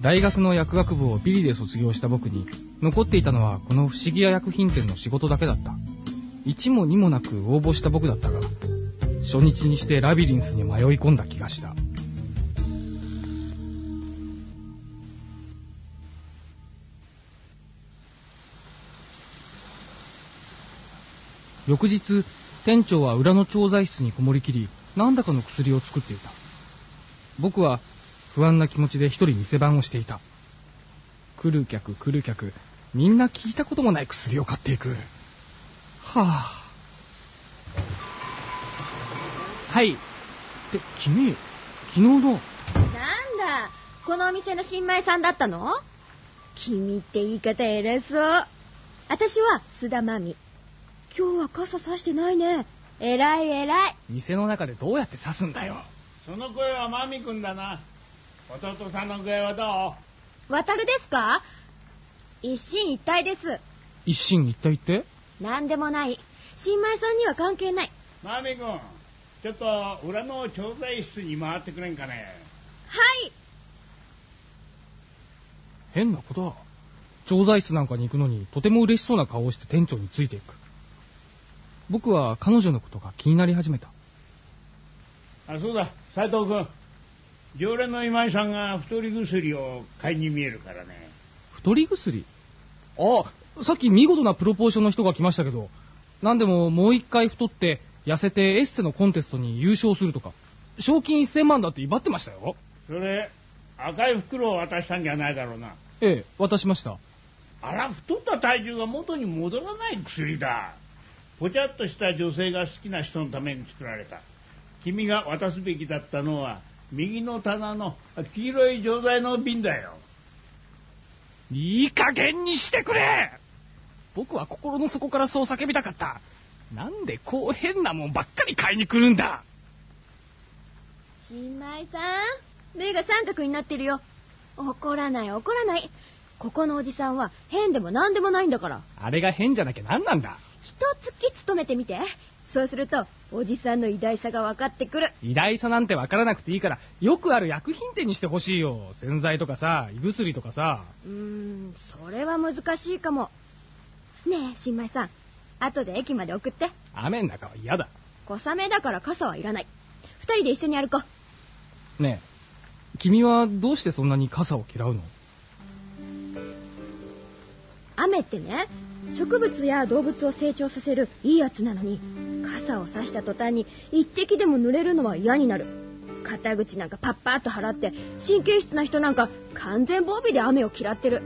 大学の薬学部をビリで卒業した僕に、残っていたのはこの不思議屋薬品店の仕事だけだった。一も二もなく応募した僕だったが、初日にしてラビリンスに迷い込んだ気がした。翌日、店長は裏の調剤室にこもりきり、何らかの薬を作っていた。僕は不安な気持ちで一人店番をしていた。来る客来る客、みんな聞いたこともない薬を買っていく。はあ。はい。って、君、昨日の、なんだ、このお店の新米さんだったの？君って言い方偉そう。私は須田真美。今日は傘さしてないね。偉い偉い。店の中でどうやって刺すんだよ。その声はマミ君だな弟さんの具合はど渡るですか？一進一退です。一進一退って？なんでもない。新米さんには関係ない。うマミ君ちょっと裏の調剤室に回ってくれんかねはい。変なことだ。調剤室なんかに行くのにとても嬉しそうな顔をして店長についていく。僕は彼女のことが気になり始めた。あそうだ。斎藤君。常連の今井さんが太り薬を買いに見えるからね。太り薬？あ。あ、さっき見事なプロポーションの人が来ましたけど、なんでももう一回太って痩せてエッセのコンテストに優勝するとか、賞金1000万だって威張ってましたよ。それ赤い袋を渡したんじゃないだろうな。ええ、渡しました。あら太った体重が元に戻らない薬だぽちゃっとした女性が好きな人のために作られた君が渡すべきだったのは右の棚の黄色い錠剤の瓶だよいい加減にしてくれ僕は心の底からそう叫びたかった。なんでこう変なもんばっかり買いに来るんだ新米さん、目が三角になってるよ。怒らない怒らない。ここのおじさんは変でも何でもないんだから。あれが変じゃなきゃ何なんだ一月勤めてみて。そうすると、おじさんの偉大さが分かってくる。偉大さなんてわからなくていいから、よくある薬品店にしてほしいよ。洗剤とかさ、胃薬とかさ。うーん、それは難しいかも。ねえ、新米さん。後で駅まで送って。雨の中は嫌だ。小雨だから傘はいらない。二人で一緒に歩こう。ねえ、君はどうしてそんなに傘を嫌うの？雨ってね、植物や動物を成長させるいいやつなのに、傘を差した途端に一滴でも濡れるのは嫌になる。肩口なんかパッパーっと払って、神経質な人なんか完全防備で雨を嫌ってる。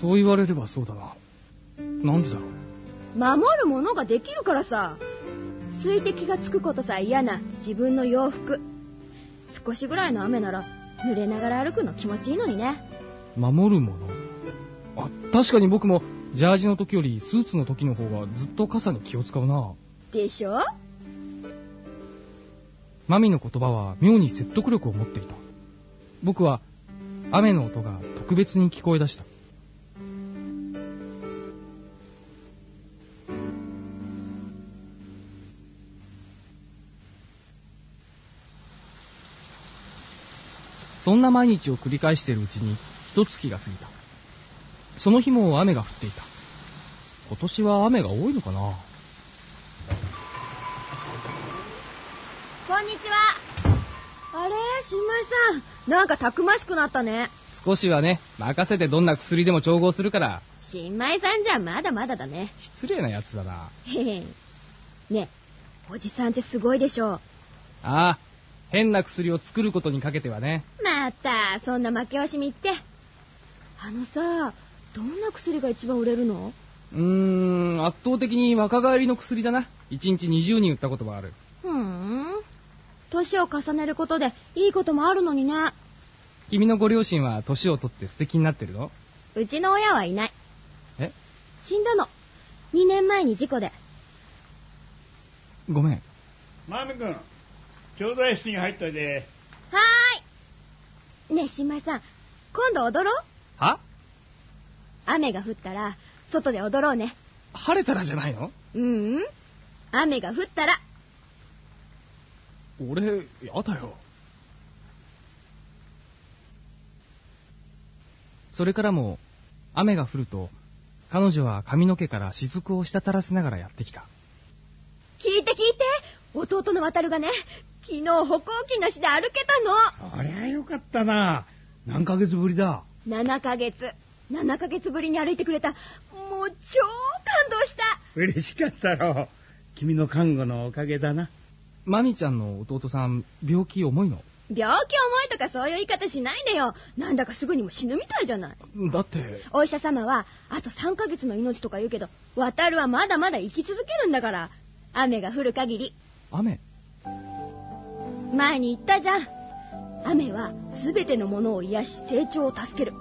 そう言われればそうだな。なんでだろう。守るものができるからさ。水滴がつくことさえ嫌な自分の洋服。少しぐらいの雨なら濡れながら歩くの気持ちいいのにね。守るもの？あ、確かに僕もジャージの時よりスーツの時の方がずっと傘に気を使うな。でしょ？マミの言葉は妙に説得力を持っていた。僕は雨の音が特別に聞こえ出した。そんな毎日を繰り返しているうちに一月が過ぎた。その日も雨が降っていた。今年は雨が多いのかな？こんにちは。あれ？新米さん。なんかたくましくなったね。少しはね、任せてどんな薬でも調合するから、新米さんじゃまだまだだね。失礼なやつだな。へへ。ねえ、おじさんってすごいでしょ。ああ、変な薬を作ることにかけてはね。また、そんな負け惜しみって。あのさ、どんな薬が一番売れるの？うーん、圧倒的に若返りの薬だな。1日20人売ったことはある。ふーん。年を重ねることでいいこともあるのにね。君のご両親は年を取って素敵になってるのうちの親はいない。え？死んだの。2年前に事故で。ごめん。マミ君、教材室に入っといて。はーい。ねえ、新米さん、今度踊ろうは？雨が降ったら、外で踊ろうね。晴れたらじゃないの？ううん。雨が降ったら、俺、やだよ。それからも、雨が降ると、彼女は髪の毛から雫を滴らせながらやってきた。聞いて聞いて弟の渡るがね、昨日歩行器なしで歩けたそりゃよかったな。何ヶ月ぶりだ？の !7 ヶ月。7ヶ月ぶりに歩いてくれた。もう超感動した嬉しかったろう。君の看護のおかげだな。マミちゃんの弟さん、病気重いの？病気重いとかそういう言い方しないでよ。なんだかすぐにも死ぬみたいじゃない。だって、お医者様は、あと3ヶ月の命とか言うけど、渡るはまだまだ生き続けるんだから。雨が降る限り。雨？前に言ったじゃん。雨は全てのものを癒し成長を助ける。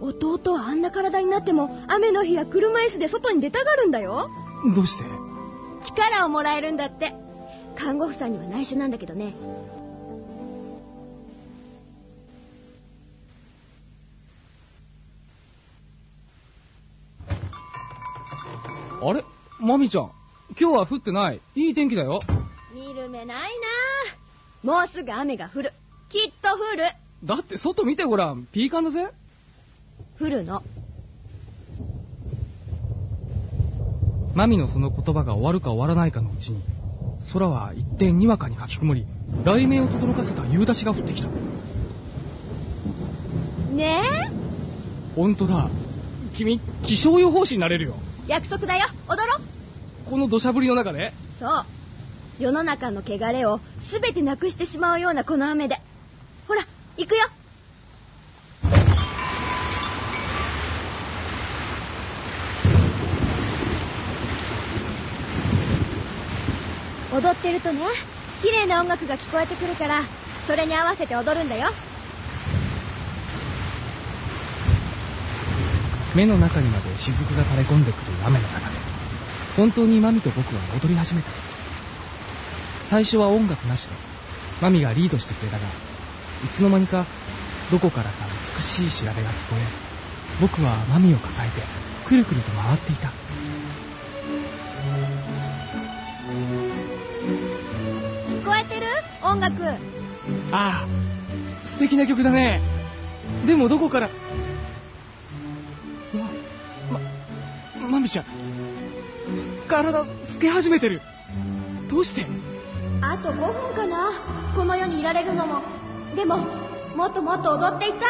弟はあんな体になっても雨の日は車椅子で外に出たがるんだよ。どうして？力をもらえるんだって。看護婦さんには内緒なんだけどね。あれ？マミちゃん、今日は降ってない。いい天気だよ。見る目ないなもうすぐ雨が降る。きっと降る。だって外見てごらん。ピーカンだぜ。降るの。マミのその言葉が終わるか終わらないかのうちに、空は一転にわかにかき曇り、雷鳴を轟かせた夕立が降ってきた。ねほんとだ。君、気象予報士になれるよ。え約束だよ。踊ろう。この土砂降りの中で。そう。世の中の汚れを全てなくしてしまうようなこの雨で。ほら、行くよ。踊ってるとね、綺麗な音楽が聞こえてくるから、それに合わせて踊るんだよ。目の中にまで雫が垂れ込んでくる雨の中で本当にマミと僕は踊り始めた最初は音楽なしでマミがリードしてくれたがいつの間にかどこからか美しい調べが聞こえ僕はマミを抱えてくるくると回っていた音楽。ああ素敵な曲だねでもどこから？ま、ま、マミちゃん体透け始めてるどうして？あと5分かなこの世にいられるのも。でも、もっともっと踊っていたい。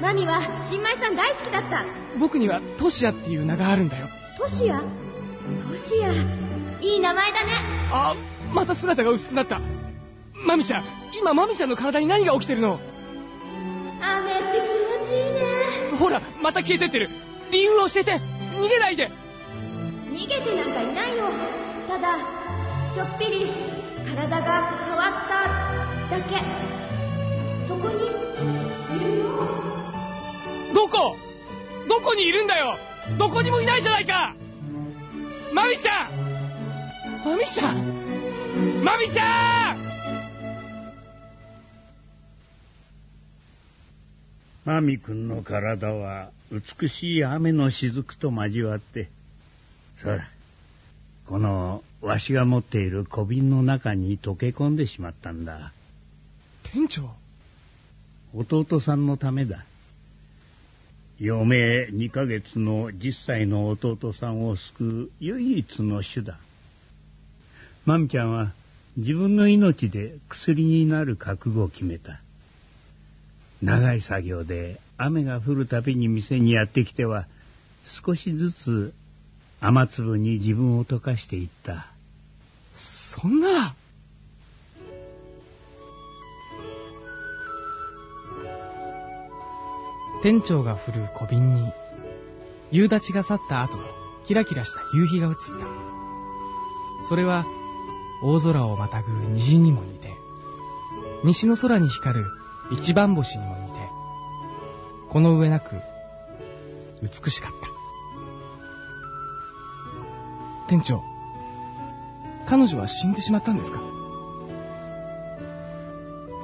マミは新米さん大好きだった。僕にはトシヤっていう名があるんだよトシヤ？トシヤ。いい名前だね。あまた姿が薄くなったマミちゃん今マミちゃんの体に何が起きてるの？雨って気持ちいいね。ほらまた消えてってる理由を教えて逃げないで逃げてなんかいないよ。ただ、ちょっぴり体が変わっただけ。そこにいるよ。どこ？どこにいるんだよどこにもいないじゃないかマミちゃんマミちゃんマミちゃんマミ君の体は美しい雨の雫と交わって、そら、このわしが持っている小瓶の中に溶け込んでしまったんだ。店長？弟さんのためだ。余命2ヶ月の10歳の弟さんを救う唯一の手段。マミちゃんは自分の命で薬になる覚悟を決めた。長い作業で雨が降るたびに店にやってきては少しずつ雨粒に自分を溶かしていった。そんな店長が振る小瓶に夕立が去った後のキラキラした夕日が映ったそれは大空をまたぐ虹にも似て西の空に光る一番星にも似てこの上なく美しかった。店長彼女は死んでしまったんですか？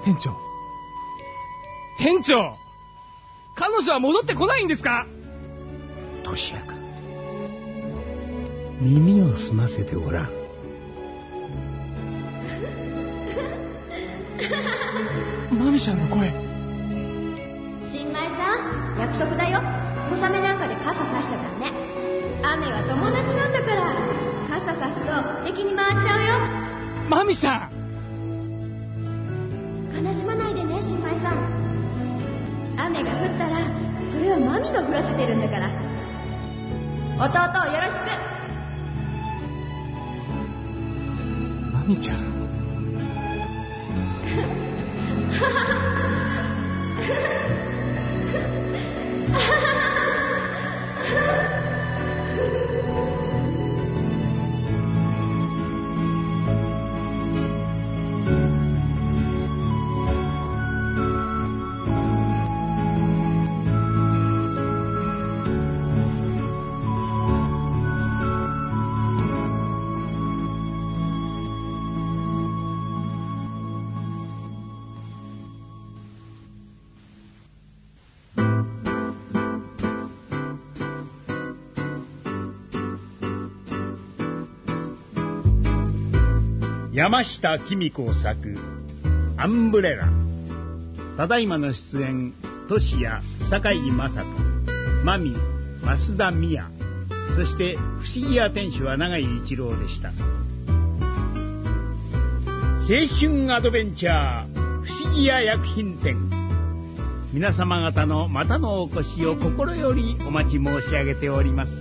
店長。店長彼女は戻ってこないんですか？トシヤ君耳を澄ませてごらんマミちゃんの声新米さん、約束だよ。小雨なんかで傘さしちゃダメ。雨は友達なんだから。傘さすと敵に回っちゃうよ。マミちゃん悲しまないでね、新米さん。雨が降ったら、それはマミが降らせてるんだから。弟をよろしく。マミちゃん山下公子作「アンブレラ」ただいまの出演トシヤ坂井雅人マミ増田美也。そして不思議屋店主は永井一郎でした。青春アドベンチャー不思議屋薬品店。皆様方のまたのお越しを心よりお待ち申し上げております。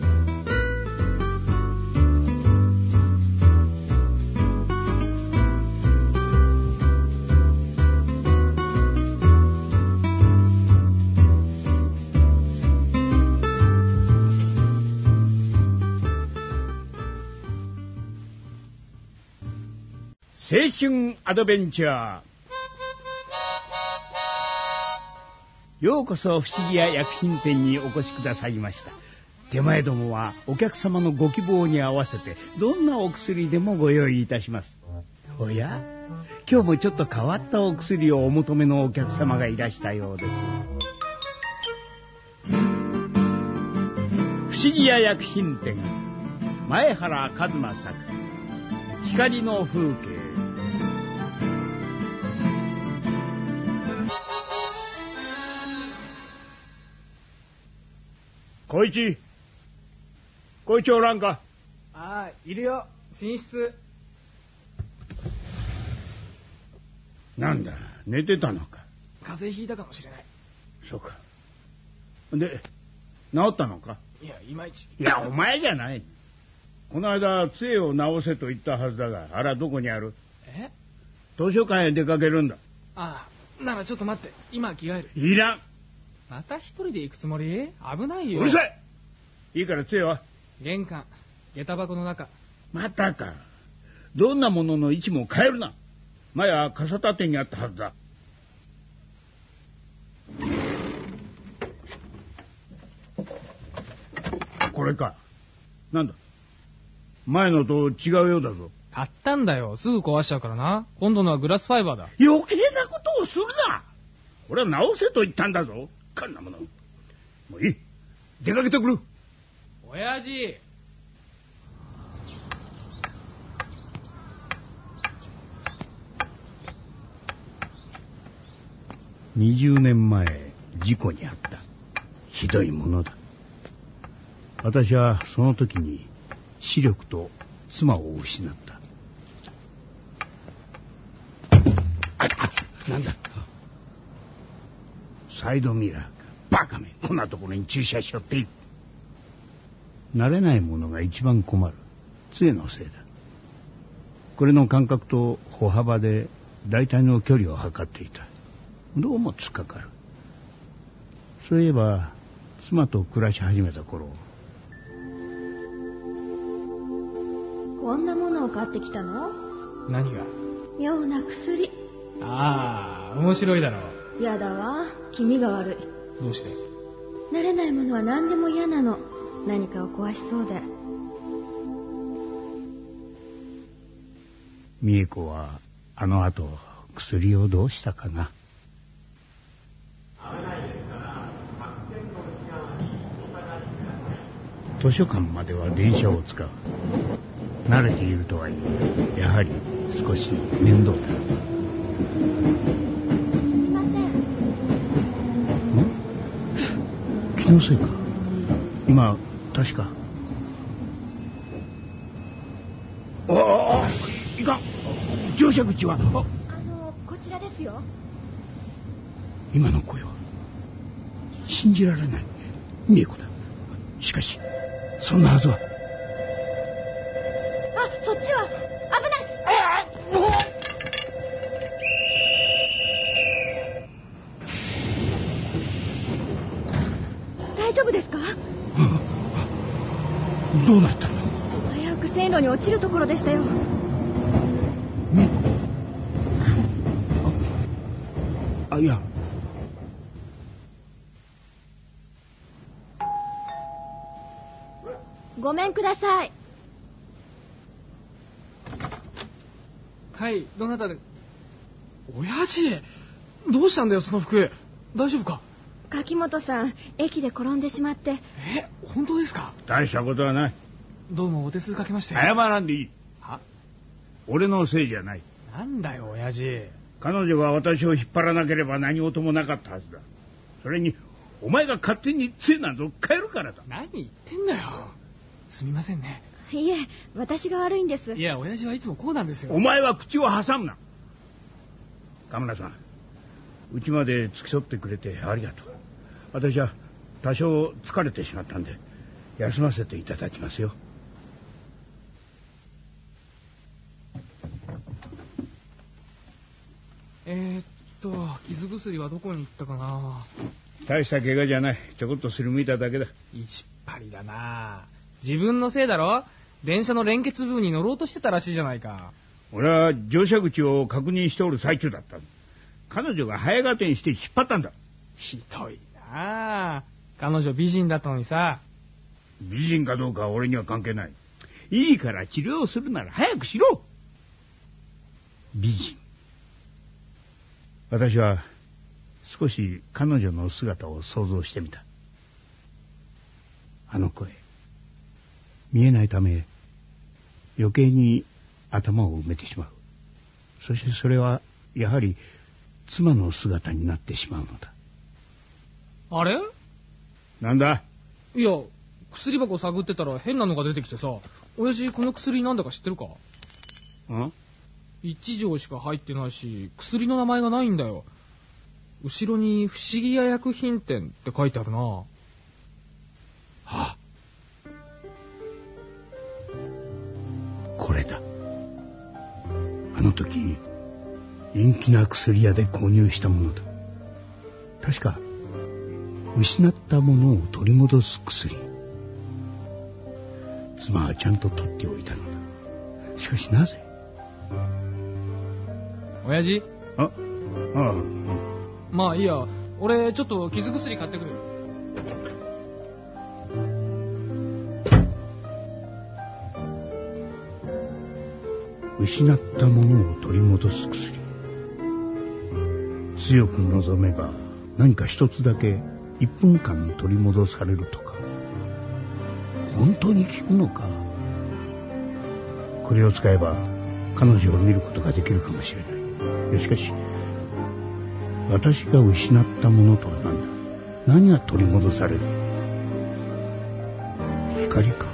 春アドベンチャーようこそ不思議屋薬品店にお越しくださいました。手前どもはお客様のご希望に合わせてどんなお薬でもご用意いたします。おや？今日もちょっと変わったお薬をお求めのお客様がいらしたようです。不思議屋薬品店。前原一馬作光の風景。小一小一おらんかああ、いるよ。寝室。なんだ寝てたのか風邪ひいたかもしれない。そうかで治ったのかいや、いまいち。いやお前じゃないこの間杖を直せと言ったはずだがあらどこにある？え？図書館へ出かけるんだああ、ならちょっと待って。今着替える。いらんまた一人で行くつもり？危ないうよ。るさい。いいから杖は玄関、下駄箱の中。またか。どんなものの位置も変えるな。前は傘立てにあったはずだ。これか。なんだ。前のと違うようだぞ。買ったんだよ。すぐ壊しちゃうからな。今度のはグラスファイバーだ。余計なことをするな。俺は直せと言ったんだぞこんなもの。もういい。出かけてくる。親父。20年前事故に遭った。ひどいものだ。私はその時に視力と妻を失った。ああなんだサイドミラーかバカめこんなところに駐車しよって慣れないものが一番困る。杖のせいだ。これの間隔と歩幅で大体の距離を測っていた。どうも突っかかる。そういえば妻と暮らし始めた頃。こんなものを買ってきたの？何が？妙な薬。ああ、面白いだろう。やだわ。気味が悪い。どうして？慣れないものは何でも嫌なの。何かを壊しそうで。美恵子はあの後薬をどうしたかな？図書館までは電車を使う慣れているとはいえやはり少し面倒だすみません。ん気のせいか今確か。ああいかん。乗車口は。ああ。の、こちらですよ。今の声は。信じられない。美恵子だ。しかしそんなはずは落ちるところでしたよ。美恵子ああいやごめんください。はい、どなたで？親父？どうしたんだよ、その服。大丈夫か？柿本さん、駅で転んでしまって。え、本当ですか？大したことはないどうもお手数かけまして。謝らんでいいは？俺のせいじゃないなんだよ、親父。彼女が私を引っ張らなければ何事もなかったはずだそれにお前が勝手に杖など変えるからだ何言ってんだよ。すみませんね。いえ、私が悪いんです。いや、親父はいつもこうなんですよ。お前は口を挟むな神村さんうちまで付き添ってくれてありがとう私は多少疲れてしまったんで休ませていただきますよえー、っと、傷薬はどこに行ったかな？大した怪我じゃない。ちょこっとすりむいただけだ。一っ張りだな。自分のせいだろ？電車の連結部分に乗ろうとしてたらしいじゃないか。俺は乗車口を確認しておる最中だった。彼女が早がてにして引っ張ったんだ。ひどいな。あ彼女美人だったのにさ。美人かどうかは俺には関係ない。いいから治療するなら早くしろ。美人。私は少し彼女の姿を想像してみた。あの声。見えないため余計に頭を埋めてしまう。そしてそれはやはり妻の姿になってしまうのだ。あれ？なんだ？いや、薬箱探ってたら変なのが出てきてさ、親父この薬なんだか知ってるか？ん？一錠しか入ってないし、薬の名前がないんだよ。後ろに不思議屋薬品店って書いてあるな。はあこれだ。あの時、陰気な薬屋で購入したものだ。確か、失ったものを取り戻す薬。妻はちゃんと取っておいたのだ。しかしなぜ親父？あ、ああ、まあいいや、俺ちょっと傷薬買ってくる。失ったものを取り戻す薬。強く望めば何か一つだけ1分間取り戻されるとか。本当に効くのかこれを使えば彼女を見ることができるかもしれないしかし私が失ったものとは何だ？何が取り戻される？光か？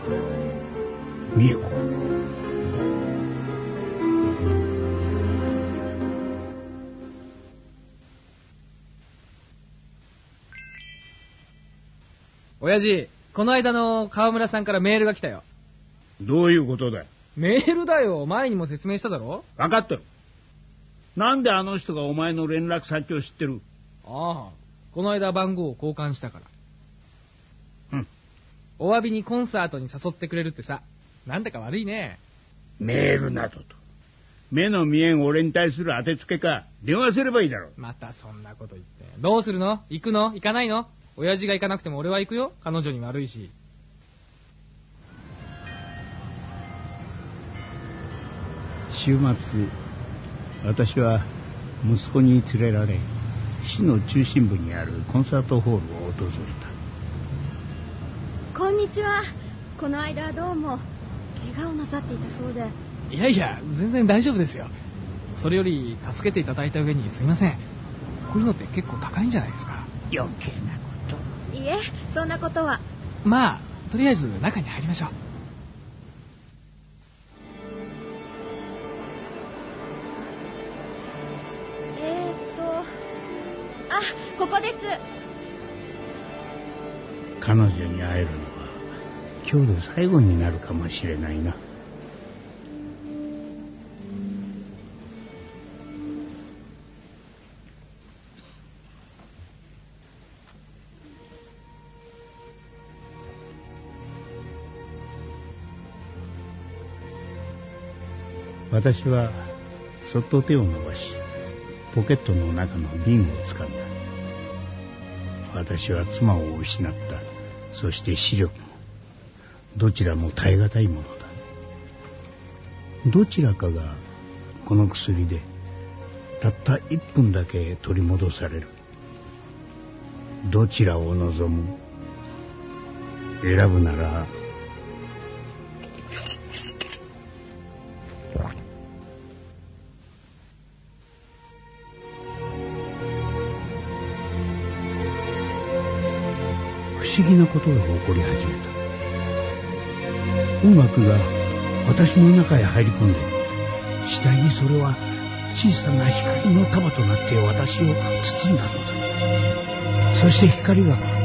美恵子親父、この間の川村さんからメールが来たよ。どういうことだよ？メールだよ。前にも説明しただろ？分かってるなんであの人がお前の連絡先を知ってる？ああ、この間番号を交換したから。うん。お詫びにコンサートに誘ってくれるってさ、なんだか悪いね。メールなどと。目の見えん俺に対する当てつけか、電話すればいいだろう。またそんなこと言って。どうするの？行くの？行かないの？親父が行かなくても俺は行くよ。彼女に悪いし。週末、私は息子に連れられ、市の中心部にあるコンサートホールを訪れた。こんにちは。この間どうも、怪我をなさっていたそうで。いやいや、全然大丈夫ですよ。それより、助けていただいた上にすいません。こういうのって結構高いんじゃないですか。余計なこと。いえ、そんなことは。まあ、とりあえず中に入りましょう。あ、ここです。彼女に会えるのは今日で最後になるかもしれないな。私はそっと手を伸ばしポケットの中の瓶を掴んだ。私は妻を失った。そして視力も。どちらも耐え難いものだ。どちらかがこの薬でたった1分だけ取り戻される。どちらを望む？選ぶなら思議なことが起こり始めた。音楽が私の中へ入り込んで次第にそれは小さな光の束となって私を包んだのだ。そして光が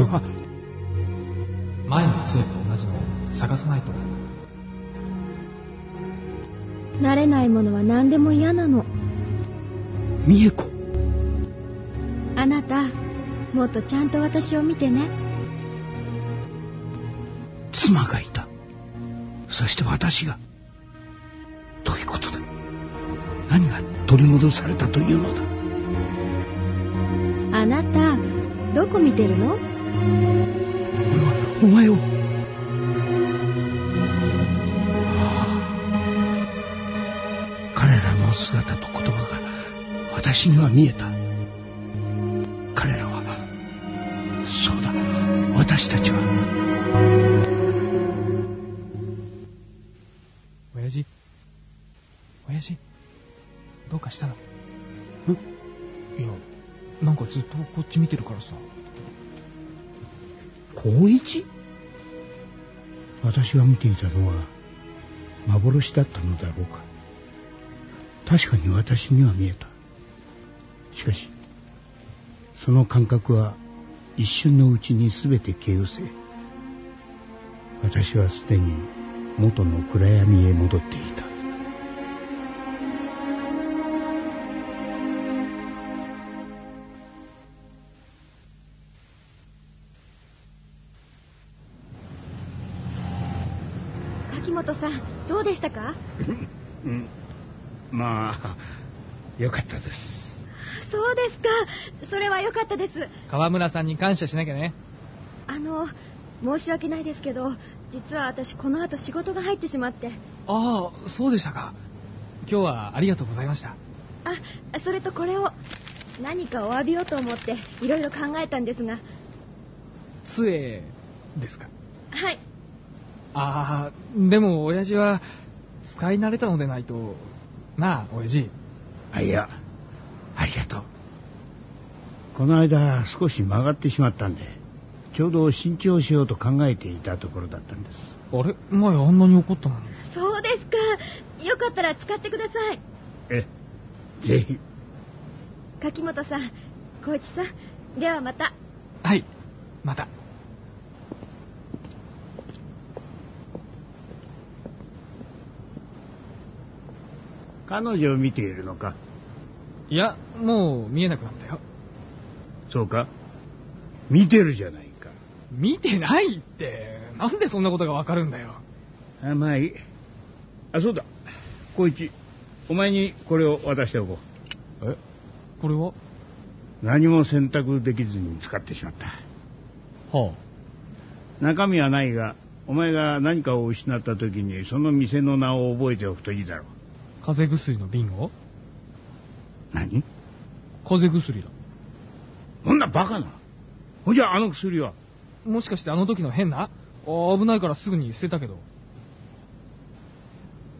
れは。前の杖と同じのを探さないと。慣れないものは何でも嫌なの。美恵子。あなたもっとちゃんと私を見てね。妻がいた。そして私が。どういうことだ。何が取り戻されたというのだ。あなたどこ見てるの？お前を。ああ彼らの姿と言葉が私には見えた。彼らはそうだ。私たちは。親父。親父。どうかしたの？ん。いやなんかずっとこっち見てる私が見ていたのは幻だったのだろうか。確かに私には見えた。しかしその感覚は一瞬のうちに全て消え失せ私はすでに元の暗闇へ戻っていた。まあよかったです。そうですか。それは良かったです。川村さんに感謝しなきゃね。あの申し訳ないですけど実は私この後仕事が入ってしまって。ああそうでしたか。今日はありがとうございました。あそれとこれを何かお詫びをと思っていろいろ考えたんですが。杖ですか。はい。ああでも親父は使い慣れたのでないとなあ親父あいやありがとう。この間少し曲がってしまったんでちょうど新調しようと考えていたところだったんです。あれ？前あんなに怒ったのに。そうですか。よかったら使ってください。えぜひ。柿本さん光一さんではまた。はいまた彼女を見ているのか？いやもう見えなくなったよ。そうか？見てるじゃないか。見てないって。なんでそんなことがわかるんだよ。あまあい。いあそうだ。光一お前にこれを渡しておこう。え？これは？何も選択できずに使ってしまった。は中身はないがお前が何かを失った時にその店の名を覚えておくといいだろう。あ風邪薬の瓶を？何？風邪薬だ。そんなバカな。ほんじゃあの薬は？もしかしてあの時の変な？あ危ないからすぐに捨てたけど。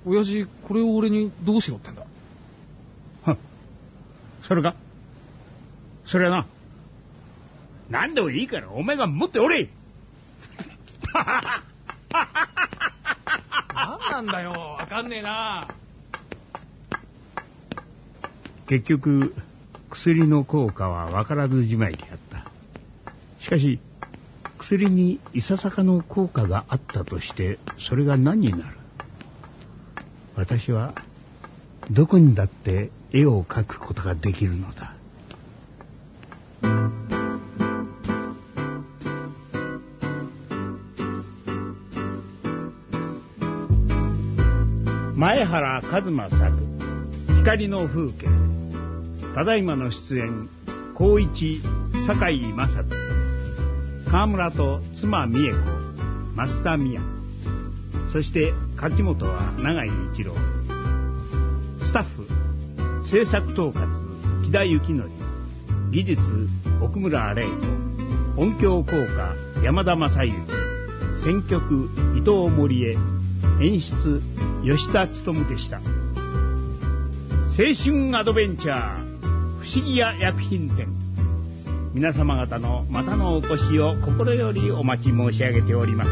親父これを俺にどうしろってんだ？はそれか？それはな。何でもいいからお前が持っておれ。何なんだよわかんねえな結局薬の効果は分からずじまいであった。しかし薬にいささかの効果があったとしてそれが何になる？私はどこにだって絵を描くことができるのだ。前原一馬作「光の風景」ただいまの出演光一酒井正人川村と妻美恵子増田美也そして柿本は永井一郎スタッフ制作統括木田幸則技術奥村玲子音響効果山田正幸選曲伊藤森江演出吉田勉でした。青春アドベンチャー。思議屋薬品店。皆様方のまたのお越しを心よりお待ち申し上げております。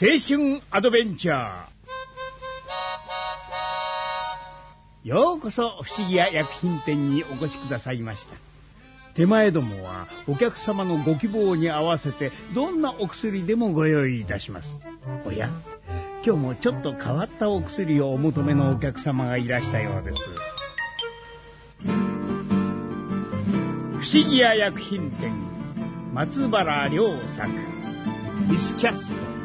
青春アドベンチャー。ようこそ不思議屋薬品店にお越しくださいました。手前どもはお客様のご希望に合わせてどんなお薬でもご用意いたします。おや今日もちょっと変わったお薬をお求めのお客様がいらしたようです。不思議屋薬品店松原良作ミスキャスト。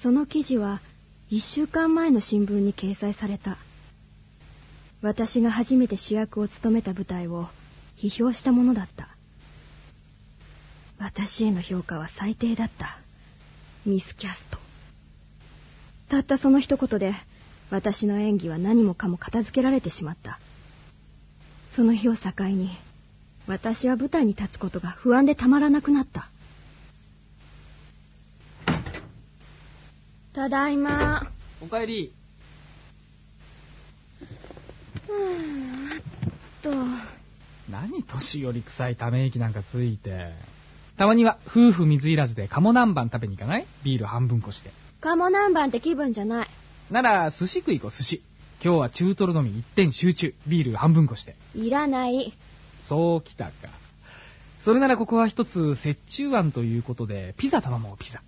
その記事は一週間前の新聞に掲載された。私が初めて主役を務めた舞台を批評したものだった。私への評価は最低だった。ミスキャスト。たったその一言で私の演技は何もかも片付けられてしまった。その日を境に私は舞台に立つことが不安でたまらなくなった。ただいまおかえり。うーんあっと何年寄り臭いため息なんかついて。たまには夫婦水入らずで鴨南蛮食べに行かない？ビール半分こして。鴨南蛮って気分じゃないなら、寿司食い行こう、寿司。今日は中トロのみ一点集中。ビール半分こして。いらないそうきたか。それならここは一つ折衷案ということで、ピザ頼もう、ピザ。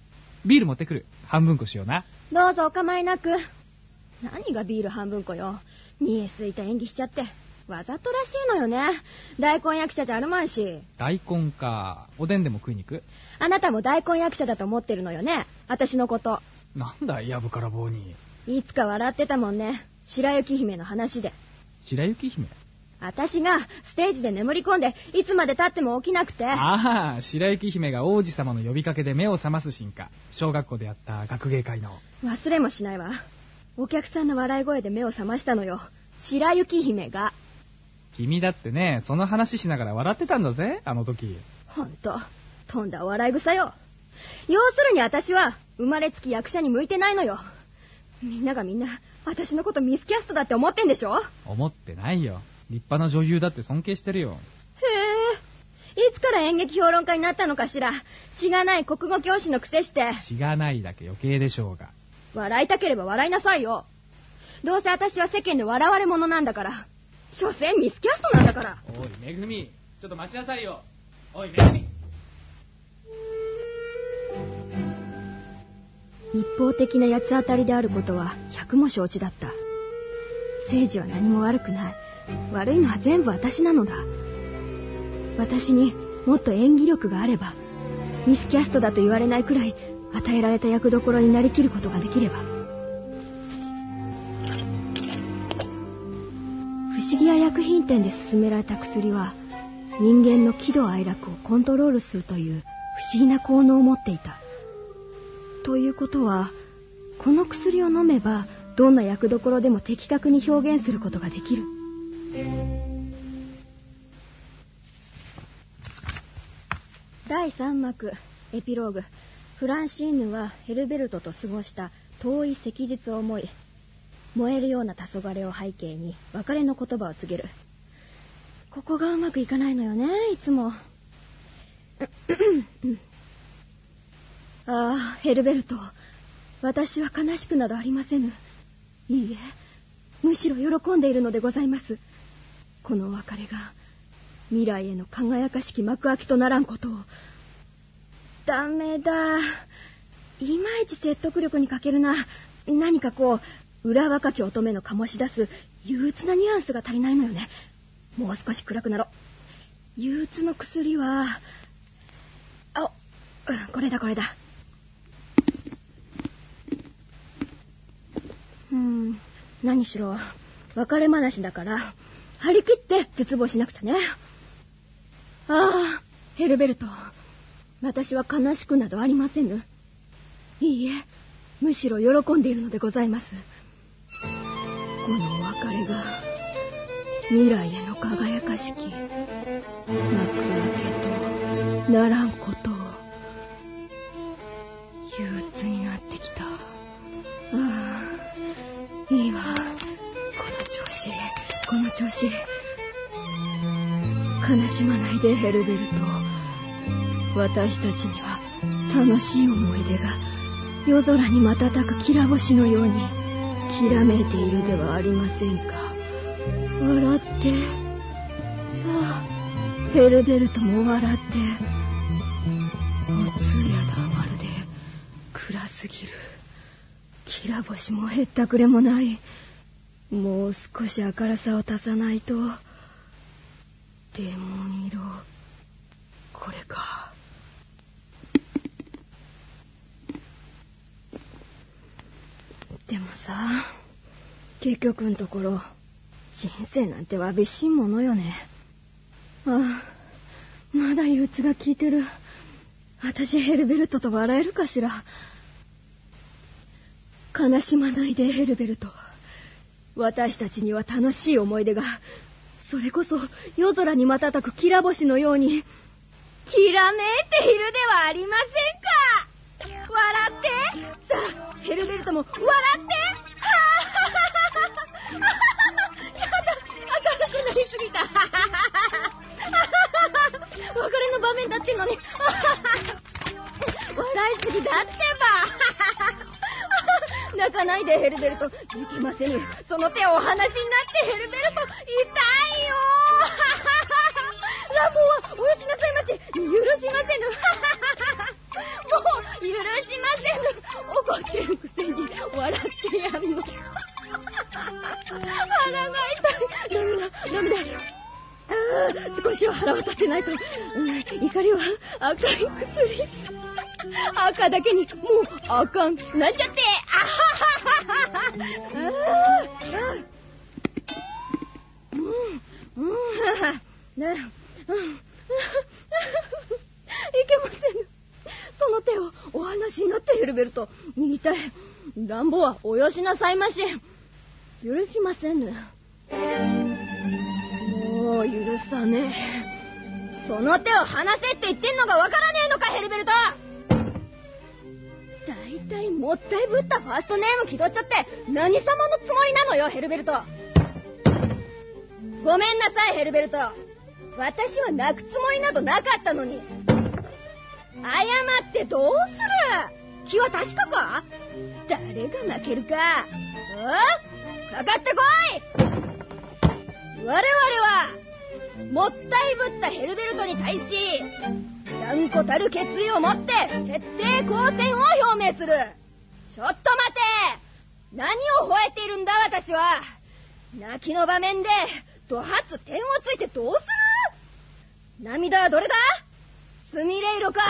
ビール持ってくる。半分こしような。どうぞお構いなく何がビール半分こよ見えすいた演技しちゃってわざとらしいのよね大根役者じゃあるまいし大根か。おでんでも食いに行く？あなたも大根役者だと思ってるのよね私のことなんだ、やぶから棒に。いつか笑ってたもんね白雪姫の話で白雪姫？私がステージで眠り込んでいつまで経っても起きなくてああ、白雪姫が王子様の呼びかけで目を覚ますシーンか。小学校でやった学芸会の。忘れもしないわお客さんの笑い声で目を覚ましたのよ白雪姫が君だってね、その話しながら笑ってたんだぜ、あの時。ほんととんだ笑い草よ要するに私は生まれつき役者に向いてないのよみんながみんな私のことミスキャストだって思ってんでしょ？へ思ってないよ。立派な女優だって尊敬してるよ。えいつから演劇評論家になったのかしらしがない国語教師のくせしてしがないだけ余計でしょうが。笑いたければ笑いなさいよどうせ私は世間で笑われ者なんだから所詮ミスキャストなんだからおい、めぐみ。ちょっと待ちなさいよ。おい、めぐみ。一方的な八つ当たりであることは百も承知だった政治は何も悪くない悪いのは全部私なのだ。私にもっと演技力があればミスキャストだと言われないくらい与えられた役どころになりきることができれば。不思議屋薬品店で勧められた薬は人間の喜怒哀楽をコントロールするという不思議な効能を持っていた。ということはこの薬を飲めばどんな役どころでも的確に表現することができる。第3幕エピローグ。フランシーヌはヘルベルトと過ごした遠い昔日を思い。燃えるような黄昏を背景に別れの言葉を告げる。ここがうまくいかないのよねいつも。ああヘルベルト。私は悲しくなどありませぬ。いいえむしろ喜んでいるのでございます。この別れが未来への輝かしき幕開きとならんことを。ダメだ。いまいち説得力に欠けるな。何かこう裏若き乙女の醸し出す憂鬱なニュアンスが足りないのよね。もう少し暗くなろ。う憂鬱の薬はあうんこれだこれだ。うん何しろ別れ話だから張り切って絶望しなくちゃね。ああヘルベルト私は悲しくなどありませぬ。いいえむしろ喜んでいるのでございます。このお別れが未来への輝かしき幕開けとならんこの調子悲しまないでヘルベルト。私たちには楽しい思い出が夜空に瞬くきら星のようにきらめいているではありませんか。笑ってさあヘルベルトも笑ってお通夜だまるで暗すぎる。きら星もへったくれもない。もう少し明るさを足さないと。レモン色。これか。でもさ結局のところ人生なんてわびしいものよね。ああまだ憂鬱が効いてる。私ヘルベルトと笑えるかしら。悲しまないでヘルベルト。私たちには楽しい思い出がそれこそ夜空に瞬くきら星のようにきらめいているではありませんか。笑って。さあヘルベルトも笑って。はあやだ明るくなりすぎた。別れの場面だってんのに。笑いすぎだってば泣かないでヘルベルト。いけませぬその手をお離しになってヘルベルト痛いよ ランはおよしなさいまし許しませぬ。もう許しませぬ。怒ってるくせに笑ってやんの 腹が痛い。ダメだダメだ。あ少しは腹を立てないと、うん、怒りは赤い薬。赤だけにもうあかん。なんちゃって。あははははあうん。うん。ねうん。いけませぬその手をお話になってヘルベルト言いたい乱暴はおよしなさいまし許しませぬもう許さねえその手を離せって言ってん。のがわからねえのかヘルベルト体もったいぶったファーストネーム気取っちゃって何様のつもりなのよヘルベルト。ごめんなさいヘルベルト。私は泣くつもりなどなかったのに。謝ってどうする？気は確かか？誰が負けるか。うん？かかってこい！我々はもったいぶったヘルベルトに対し断固たる決意を持って徹底抗戦を表明するちょっと待て何を吠えているん。だ私は泣きの場面で怒発点をついてどうする涙はどれだスミレイロか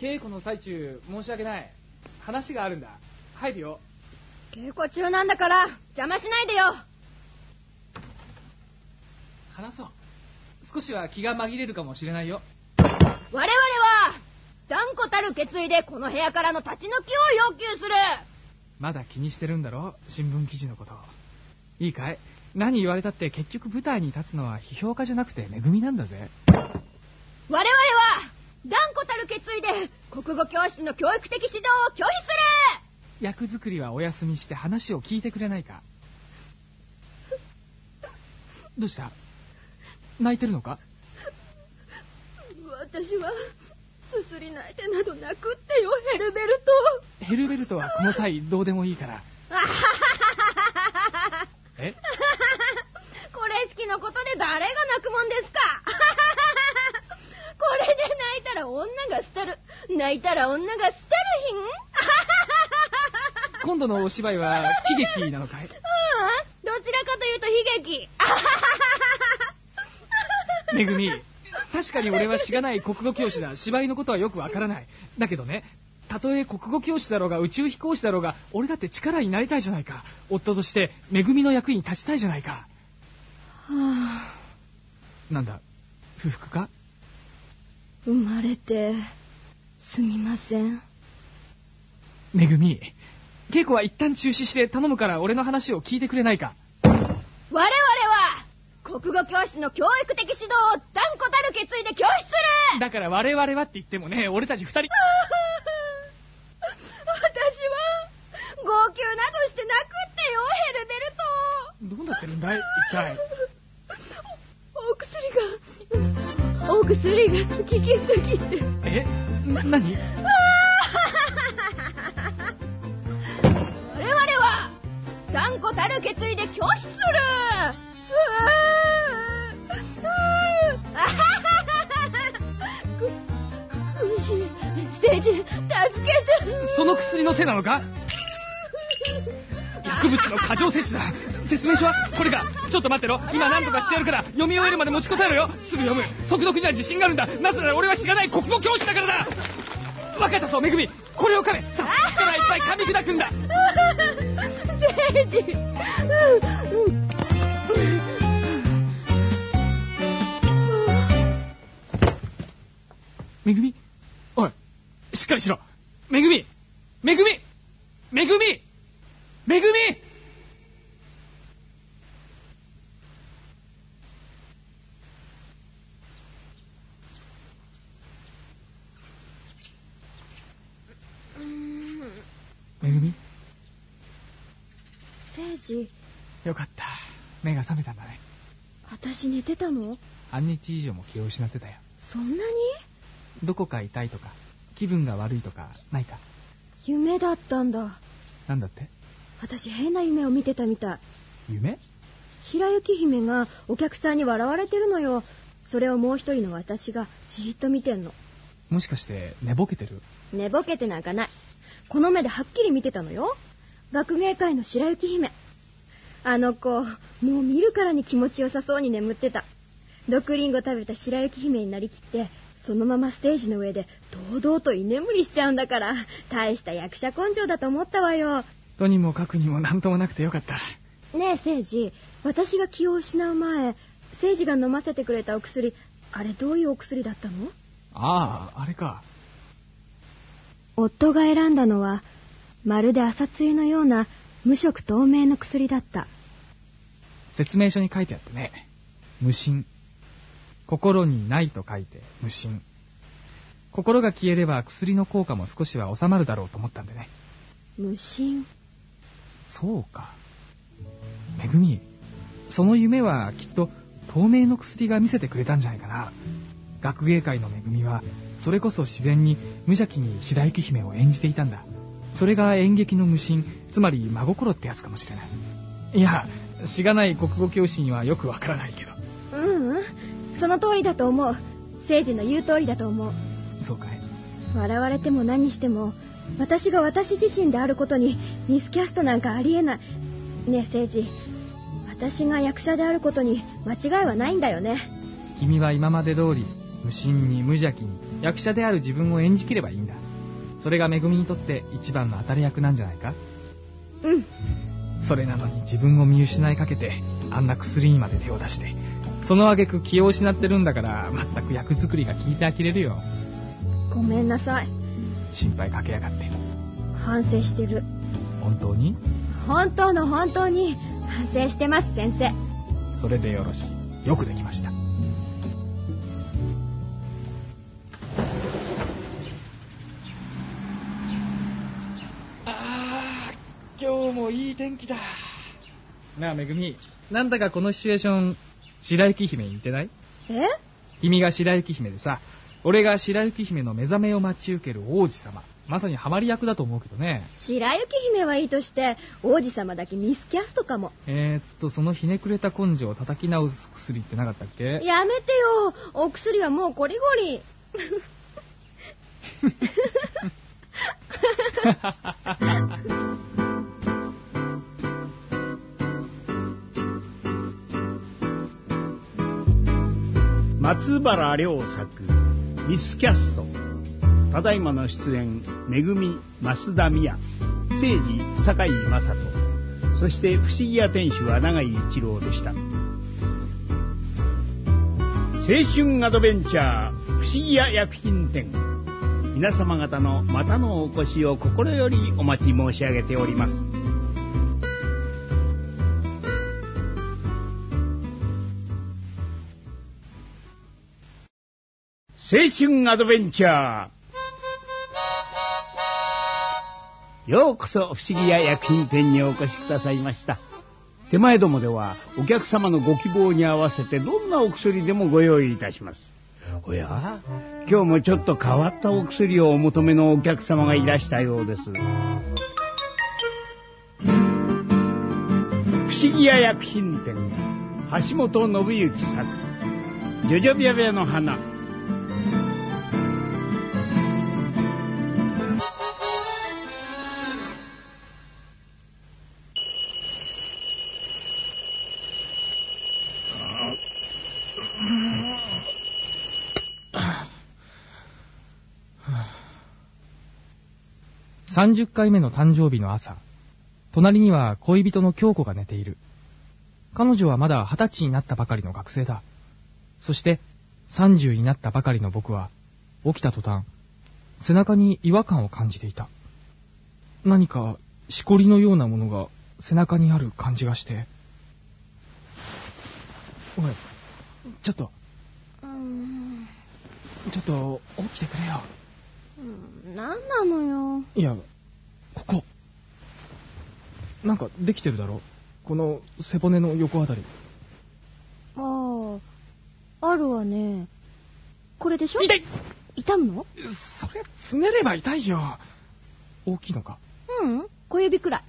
稽古の最中申し訳ない話があるん。だ入るよ稽古中なん。だから邪魔しないでよ話そう。少しは気が紛れるかもしれないよ。我々は断固たる決意でこの部屋からの立ち退きを要求する。まだ気にしてるんだろ？新聞記事のこと。いいかい？何言われたって結局舞台に立つのは批評家じゃなくて恵みなんだぜ。我々は断固たる決意で国語教師の教育的指導を拒否する。役作りはお休みして話を聞いてくれないか？どうした？泣いてるのか？私はすすり泣いてなどなくってよヘルベルト。ヘルベルトはこの際どうでもいいから。え？これ式のことで誰が泣くもんですか？これで泣いたら女が捨てる。泣いたら女が捨てるひん 今度のお芝居は喜劇なのかいうんどちらかというと悲劇めぐみ。確かに俺はしがない国語教師だ。芝居のことはよくわからない。だけどねたとえ国語教師だろうが宇宙飛行士だろうが俺だって力になりたいじゃないか。夫としてめぐみの役に立ちたいじゃないか。はあ。なんだ不服か？生まれてすみません。めぐみ稽古は一旦中止して頼むから俺の話を聞いてくれないか？我々は国語教師の教育的指導を断固たる決意で拒否する。だから我々はって言ってもね俺たち二人。私は号泣などしてなくってよヘルベルト。どうなってるんだい一体。お薬がお薬薬が効きすぎて。え？な何？我々は断固たる決意で拒否するその薬のせいなのか？薬物の過剰摂取だ。説明書はこれか。ちょっと待ってろ。今何とかしてやるから読み終えるまで持ちこたえろよ。すぐ読む。速読には自信があるんだ。なぜなら俺は知らない国語教師だからだ。分かったぞめぐみこれを噛め。さあ力いっぱい噛み砕くんだ。聖人めぐみおいしっかりしろめぐみめぐみめぐみめぐみ。めぐみ？聖人よかった。目が覚めたんだね。私寝てたの？半日以上も気を失ってたよ。そんなに？どこか痛いとか？気分が悪いとかないか？夢だったんだ。なんだって？私変な夢を見てたみたい。夢？白雪姫がお客さんに笑われてるのよ。それをもう一人の私がじーっと見てんの。もしかして寝ぼけてる？寝ぼけてなんかない。この目ではっきり見てたのよ。学芸会の白雪姫。あの子もう見るからに気持ちよさそうに眠ってた。毒リンゴ食べた白雪姫になりきってそのままステージの上で堂々と居眠りしちゃうんだから大した役者根性だと思ったわよ。とにもかくにも何ともなくてよかった。ねえ聖司。私が気を失う前聖司が飲ませてくれたお薬あれどういうお薬だったの？あああれか。夫が選んだのはまるで朝露のような無色透明の薬だった。説明書に書いてあってね。無心心にないと書いて無心。心が消えれば薬の効果も少しは収まるだろうと思ったんでね。無心。そうか。めぐみその夢はきっと透明の薬が見せてくれたんじゃないかな。学芸会のめぐみはそれこそ自然に無邪気に白雪姫を演じていたんだ。それが演劇の無心つまり真心ってやつかもしれない。いやしがない国語教師にはよくわからないけどその通りだと思う。聖司の言う通りだと思う。そうかい。笑われても何しても私が私自身であることにミスキャストなんかありえない。ねえ聖司。私が役者であることに間違いはないんだよね。君は今まで通り無心に無邪気に役者である自分を演じきればいいんだ。それがめぐみにとって一番の当たり役なんじゃないか？うん。それなのに自分を見失いかけてあんな薬にまで手を出してその挙句気を失ってるんだから全く役作りが効いて呆れるよ。ごめんなさい。心配かけやがって。反省してる。本当に？本当の本当に。反省してます先生。それでよろしい。よくできました。ああ今日もいい天気だ。なあめぐみ。なんだかこのシチュエーション白雪姫に似てない？え？君が白雪姫でさ俺が白雪姫の目覚めを待ち受ける王子様。まさにハマり役だと思うけどね。白雪姫はいいとして王子様だけミスキャストかも。えー、っとそのひねくれた根性を叩き直す薬ってなかったっけ？やめてよ。お薬はもうゴリゴリ松原亮作「ミスキャスト」ただいまの出演めぐみ増田美也誠治酒井雅人。そして不思議屋店主は永井一郎でした。青春アドベンチャー不思議屋薬品店。皆様方のまたのお越しを心よりお待ち申し上げております。春アドベンチャー。ようこそ不思議屋薬品店にお越しくださいました。手前どもではお客様のご希望に合わせてどんなお薬でもご用意いたします。おや？今日もちょっと変わったお薬をお求めのお客様がいらしたようです。不思議屋薬品店橋本信之作ジョジョビャビャの花30回目の誕生日の朝、隣には恋人の京子が寝ている。彼女はまだ二十歳になったばかりの学生だ。そして、30になったばかりの僕は、起きた途端、背中に違和感を感じていた。何か、しこりのようなものが背中にある感じがして。おい、ちょっと。ちょっと、起きてくれよ。うん何なのよ。いや、ここ。なんかできてるだろこの背骨の横あたり。ああ、あるわね。これでしょ？痛い痛むの？それ、つねれば痛いよ。大きいのかうん、小指くらい。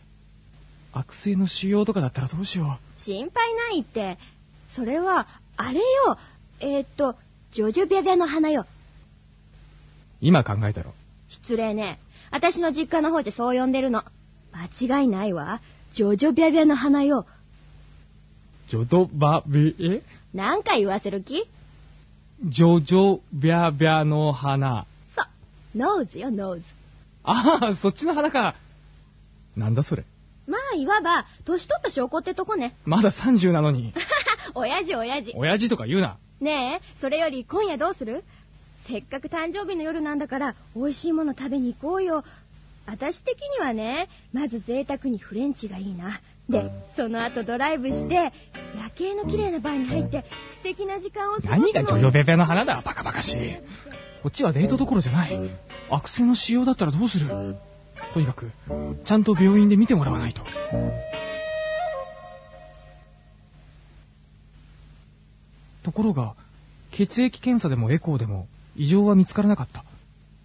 悪性の腫瘍とかだったらどうしよ心配ないって。それは、あれよ。えー、っと、ジョジョビャビャの花よ。う。今考えたろ。失礼ね。私の実家の方じゃそう呼んでるの。間違いないわ。ジョジョビャビャの花よ。ジョドバビ、え何回言わせる気？ジョジョビャビャの花。そう。ノーズよ、ノーズ。ああ、そっちの花か。なんだそれ。まあ、いわば、年取った証拠ってとこね。まだ30なのに。親父、親父。親父とか言うな。ねえ、それより今夜どうする？せっかく誕生日の夜なんだから、美味しいもの食べに行こうよ。私的にはね、まず贅沢にフレンチがいいな。で、その後ドライブして、夜景の綺麗なバーに入って、素敵な時間を過ごすの。何がジョジョビャビャの花だバカバカしい。こっちはデートどころじゃない。悪性の腫瘍だったらどうする？とにかく、ちゃんと病院で見てもらわないと。ところが、血液検査でもエコーでも異常は見つからなかった。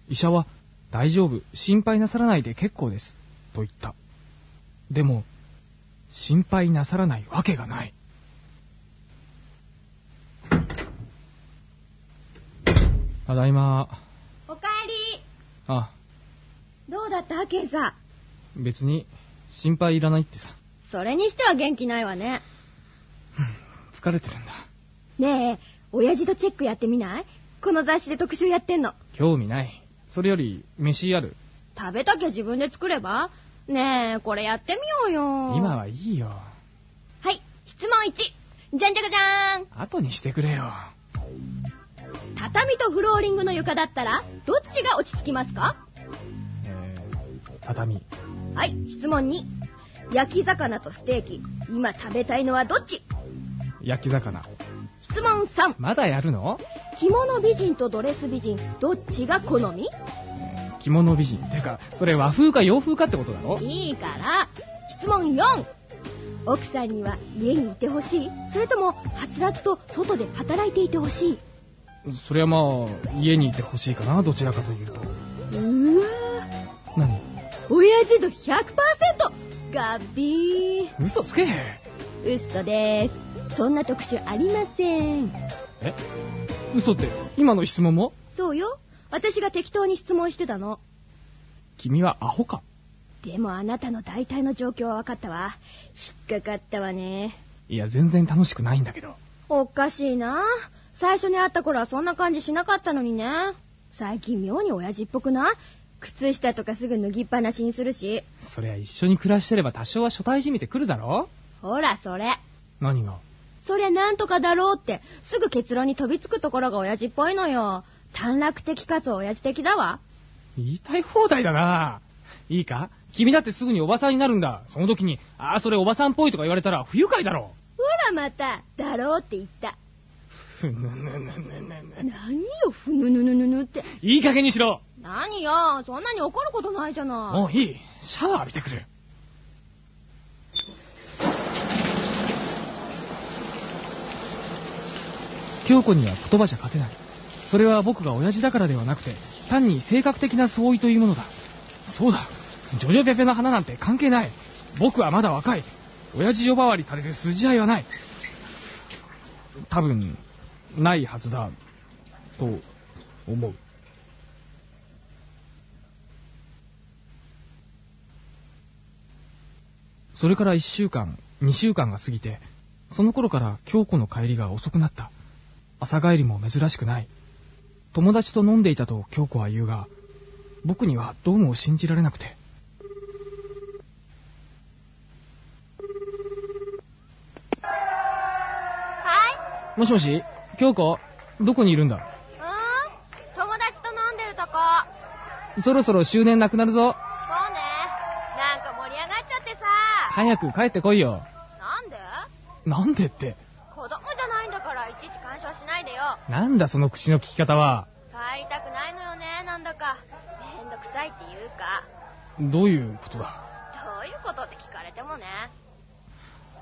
医者は、大丈夫、心配なさらないで結構です、と言った。でも、心配なさらないわけがない。ただいま。おかえりあ、どうだったケンさ別に心配いらないってさ。それにしては元気ないわね。疲れてるんだ。ねえ、親父とチェックやってみない？この雑誌で特集やってんの。興味ない。それより、飯ある。食べたきゃ自分で作れば？ねえ、これやってみようよ。今はいいよ。はい、質問1。じゃんじゃかじゃーん。後にしてくれよ。畳とフローリングの床だったら、どっちが落ち着きますか？えー、畳。はい、質問2。焼き魚とステーキ、今食べたいのはどっち？焼き魚。質問3。まだやるの？着物美人とドレス美人、どっちが好み？えー着物美人。てか、それ和風か洋風かってことだろ？いいから。質問4。奥さんには家にいてほしいそれとも、はつらつと外で働いていてほしい？そりゃまあ、家にいてほしいかな、どちらかというと。うーわ何？ー、親父度 100%! ガッビー。嘘つけ嘘です。そんな特集ありません。え？嘘って、今の質問も？そうよ。私が適当に質問してたの。君はアホか？でもあなたの大体の状況は分かったわ。引っかかったわね。いや、全然楽しくないんだけど。おかしいな。最初に会った頃はそんな感じしなかったのにね。最近妙に親父っぽくない？靴下とかすぐ脱ぎっぱなしにするし。そりゃ一緒に暮らしてれば多少は初対じみてくるだろ？ほら、それ。何が？そりゃなんとかだろうって、すぐ結論に飛びつくところが親父っぽいのよ。短絡的かつ親父的だわ。言いたい放題だな。いいか？君だってすぐにおばさんになるんだ。その時に、ああ、それおばさんっぽいとか言われたら不愉快だろ。ほらまた、だろうって言った。ふぬぬぬぬぬぬ。何よ、ふぬぬぬぬぬって。いい加減にしろ。何よ、そんなに怒ることないじゃない。もういい。シャワー浴びてくる。京子には言葉じゃ勝てない。それは僕が親父だからではなくて、単に性格的な相違というものだ。そうだ。ジョジョペペの花なんて関係ない。僕はまだ若い。親父呼ばわりされる筋合いはない。多分、ないはずだ。と、思う。それから一週間、二週間が過ぎて、その頃から京子の帰りが遅くなった。朝帰りも珍しくない。友達と飲んでいたと京子は言うが、僕にはどうも信じられなくて。はいもしもし京子どこにいるんだ？うーん？友達と飲んでるとこ。そろそろ終電なくなるぞ。そうね。なんか盛り上がっちゃってさ。早く帰ってこいよ。なんで？なんでって。子供じゃないんだからいちいち干渉しなんだその口の利き方は。帰りたくないのよね、なんだか。めんどくさいっていうか。どういうことだ？どういうことって聞かれてもね。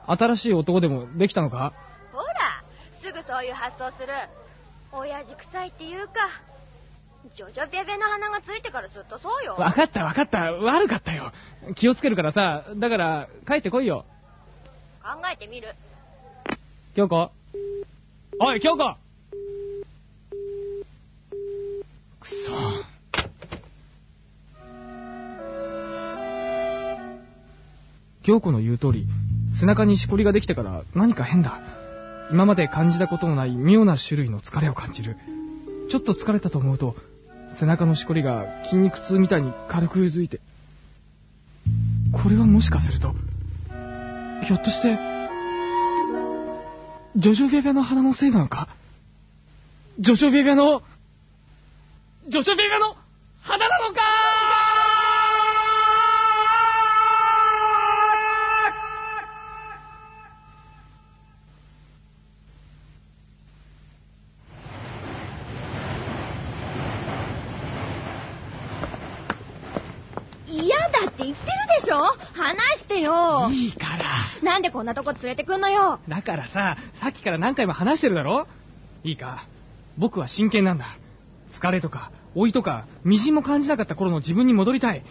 新しい男でもできたのか？ほら、すぐそういう発想する。親父臭いっていうか。ジョジョベベの鼻がついてからずっとそうよ。わかったわかった。悪かったよ。気をつけるからさ。だから、帰ってこいよ。考えてみる。京子おい、京子くそ。京子の言う通り、背中にしこりができてから何か変だ。今まで感じたことのない妙な種類の疲れを感じる。ちょっと疲れたと思うと、背中のしこりが筋肉痛みたいに軽くうずいて。これはもしかすると、ひょっとして、ジョジョベベの花のせいなのか？ジョジョベベの、ジョジョベベの花なのか？嫌だって言ってるでしょ？話してよ。いいから。なんでこんなとこ連れてくんのよ？だからさ、さっきから何回も話してるだろ？いいか？僕は真剣なんだ。疲れとか、老いとか、みじんも感じなかった頃の自分に戻りたい。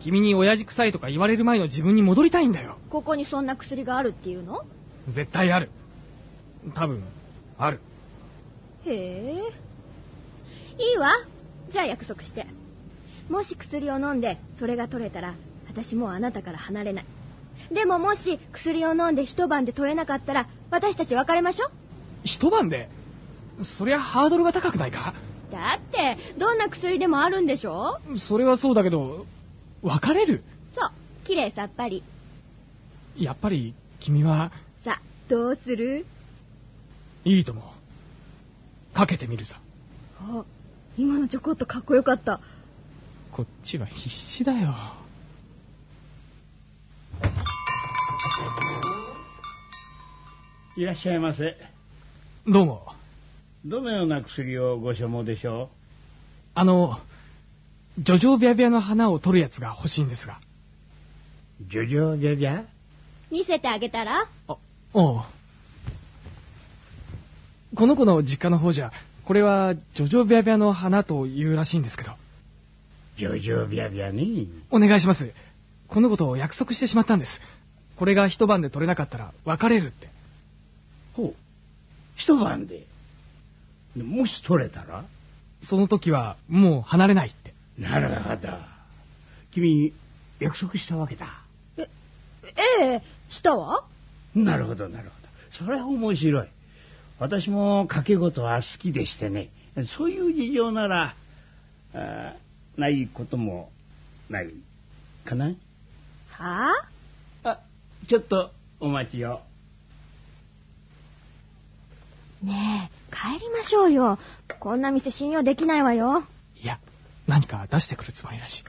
君に親父臭いとか言われる前の自分に戻りたいんだよ。ここにそんな薬があるっていうの？絶対ある。多分、ある。へえ。いいわ。じゃあ約束して。もし薬を飲んでそれが取れたら、私もうあなたから離れない。でももし薬を飲んで一晩で取れなかったら、私たち別れましょう。一晩で？そりゃハードルが高くないか？だって、どんな薬でもあるんでしょ？それはそうだけど、別れる？そう。綺麗さっぱり。やっぱり、君は、さあ、どうする？いいとも。かけてみるぞ。あ、今のちょこっとかっこよかった。こっちは必死だよ。いらっしゃいませ。どうも。どのような薬をご所望でしょあの、ジョジョビャビャの花を取るやつが欲しいんですが。うジョジョジャジャ？見せてあげたら？あ、おう。この子の実家の方じゃ、これはジョジョビャビャの花というらしいんですけど。ジョジョビャビャね。お願いします。この子と約束してしまったんです。これが一晩で取れなかったら別れるって。ほう。一晩で？でもし取れたら？その時はもう離れないって。なるほど。君、約束したわけだ。ええ、したわなるほど、なるほど。それは面白い。私も掛け事は好きでしてね。そういう事情なら、あないこともないかなはあ？あ、ちょっとお待ちを。ねえ、帰りましょうよ。こんな店信用できないわよ。いや、何か出してくるつもりらしい。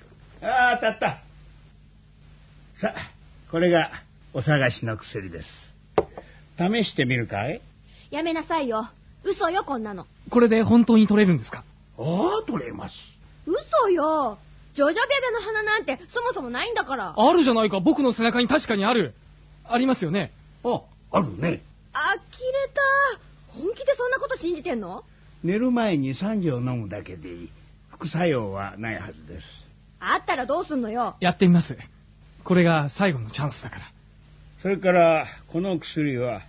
ああ、当たった。さあ、これがお探しの薬です。試してみるかい？やめなさいよ。嘘よ、こんなの。これで本当に取れるんですか？ああ、取れます。嘘よ。ジョジョベベの花なんてそもそもないんだから。あるじゃないか、僕の背中に確かにある。ありますよね？あ、あるね。あきれた。本気でそんなこと信じてんの？寝る前に3錠飲むだけでいい。副作用はないはずです。あったらどうすんのよ？やってみます。これが最後のチャンスだから。それから、この薬は、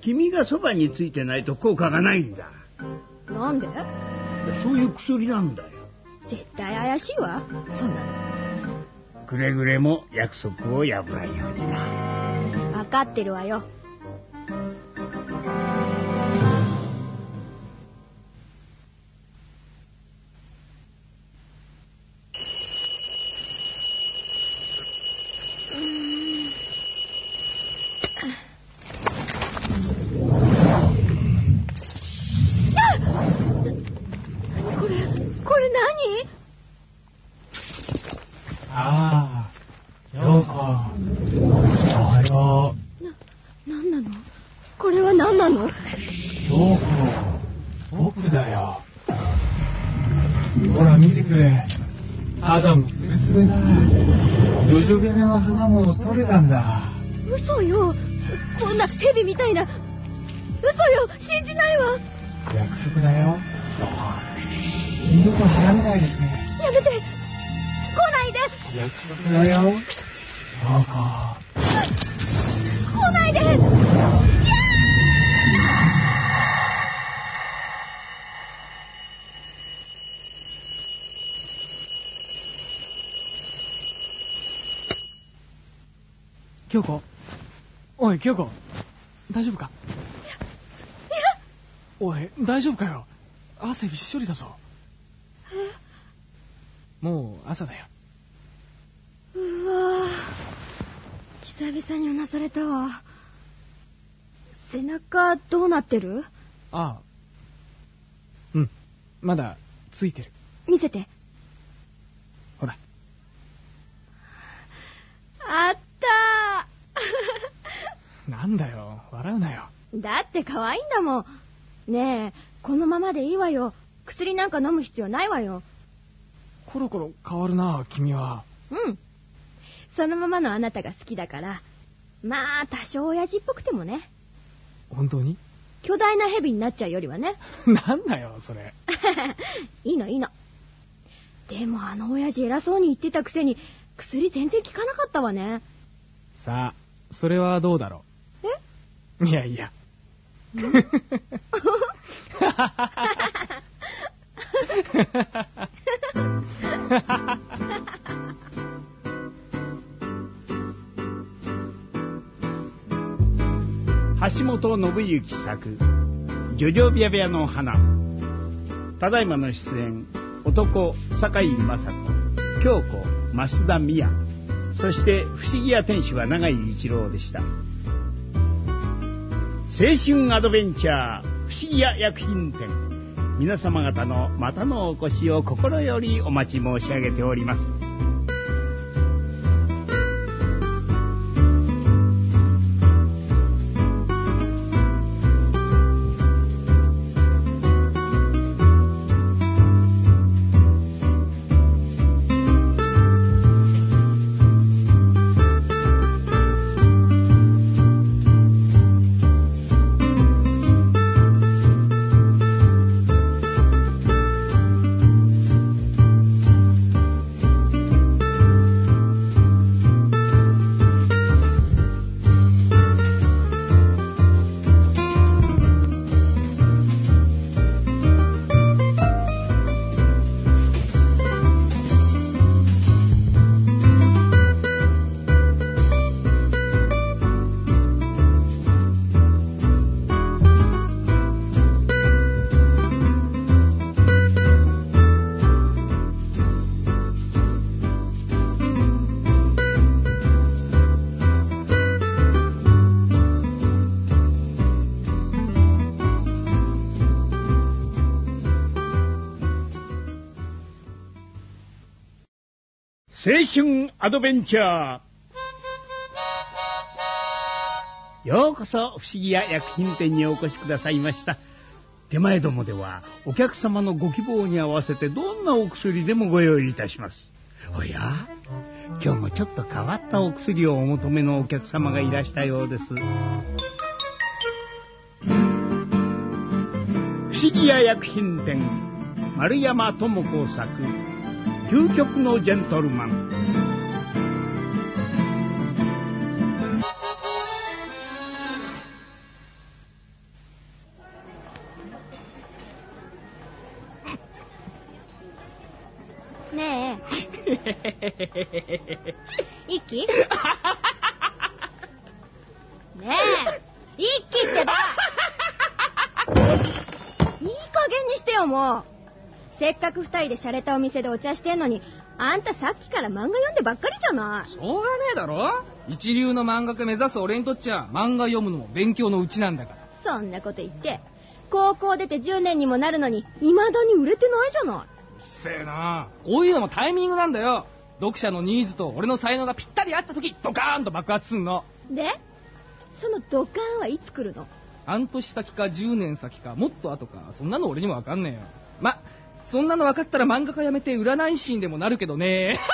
君がそばについてないと効果がないんだ。なんで？そういう薬なんだよ。絶対怪しいわ。そんなの。くれぐれも約束を破らんようにな。わかってるわよ。おい、京子大丈夫か？おい、大丈夫かよ？汗びっしょりだぞ。もう朝だよ。うわ久々にうなされたわ背中どうなってる？ああ。うん。まだついてる。見せてほら。あったなんだよ。笑うなよ。だって可愛いんだもんねえこのままでいいわよ薬なんか飲む必要ないわよコロコロ変わるな、君は。うんそのままのあなたが好きだからまあ多少親父っぽくてもね本当に？巨大な蛇になっちゃうよりはね なんだよ、それ。いいのいいのでもあの親父偉そうに言ってたくせに薬全然効かなかったわねさあ、それはどうだろえう？いやいや。橋本信之作「ジョジョビアビアの花」ただいまの出演男酒井雅人京子増田美也。そして不思議屋天使は永井一郎でした。青春アドベンチャー不思議屋薬品店。皆様方のまたのお越しを心よりお待ち申し上げております。アドベンチャー。ようこそ不思議屋薬品店にお越しくださいました。手前どもではお客様のご希望に合わせてどんなお薬でもご用意いたします。おや今日もちょっと変わったお薬をお求めのお客様がいらしたようです。不思議屋薬品店丸山智子作「究極のジェントルマン」一気？ねえ。一気ってば。いい加減にしてよもう。せっかく二人で洒落たお店でお茶してんのにあんたさっきから漫画読んでばっかりじゃない。しょうがねえだろ。一流の漫画家目指す俺にとっちゃ漫画読むのも勉強のうちなんだから。そんなこと言って。高校出て10年にもなるのに未だに売れてないじゃない。うっせえな。こういうのもタイミングなんだよ読者のニーズと俺の才能がぴったり合った時ドカーンと爆発すんの。でそのドカンはいつ来るの？半年先か10年先かもっと後かそんなの俺にもわかんねえよ。まそんなの分かったら漫画家辞めて占い師にでもなるけどね。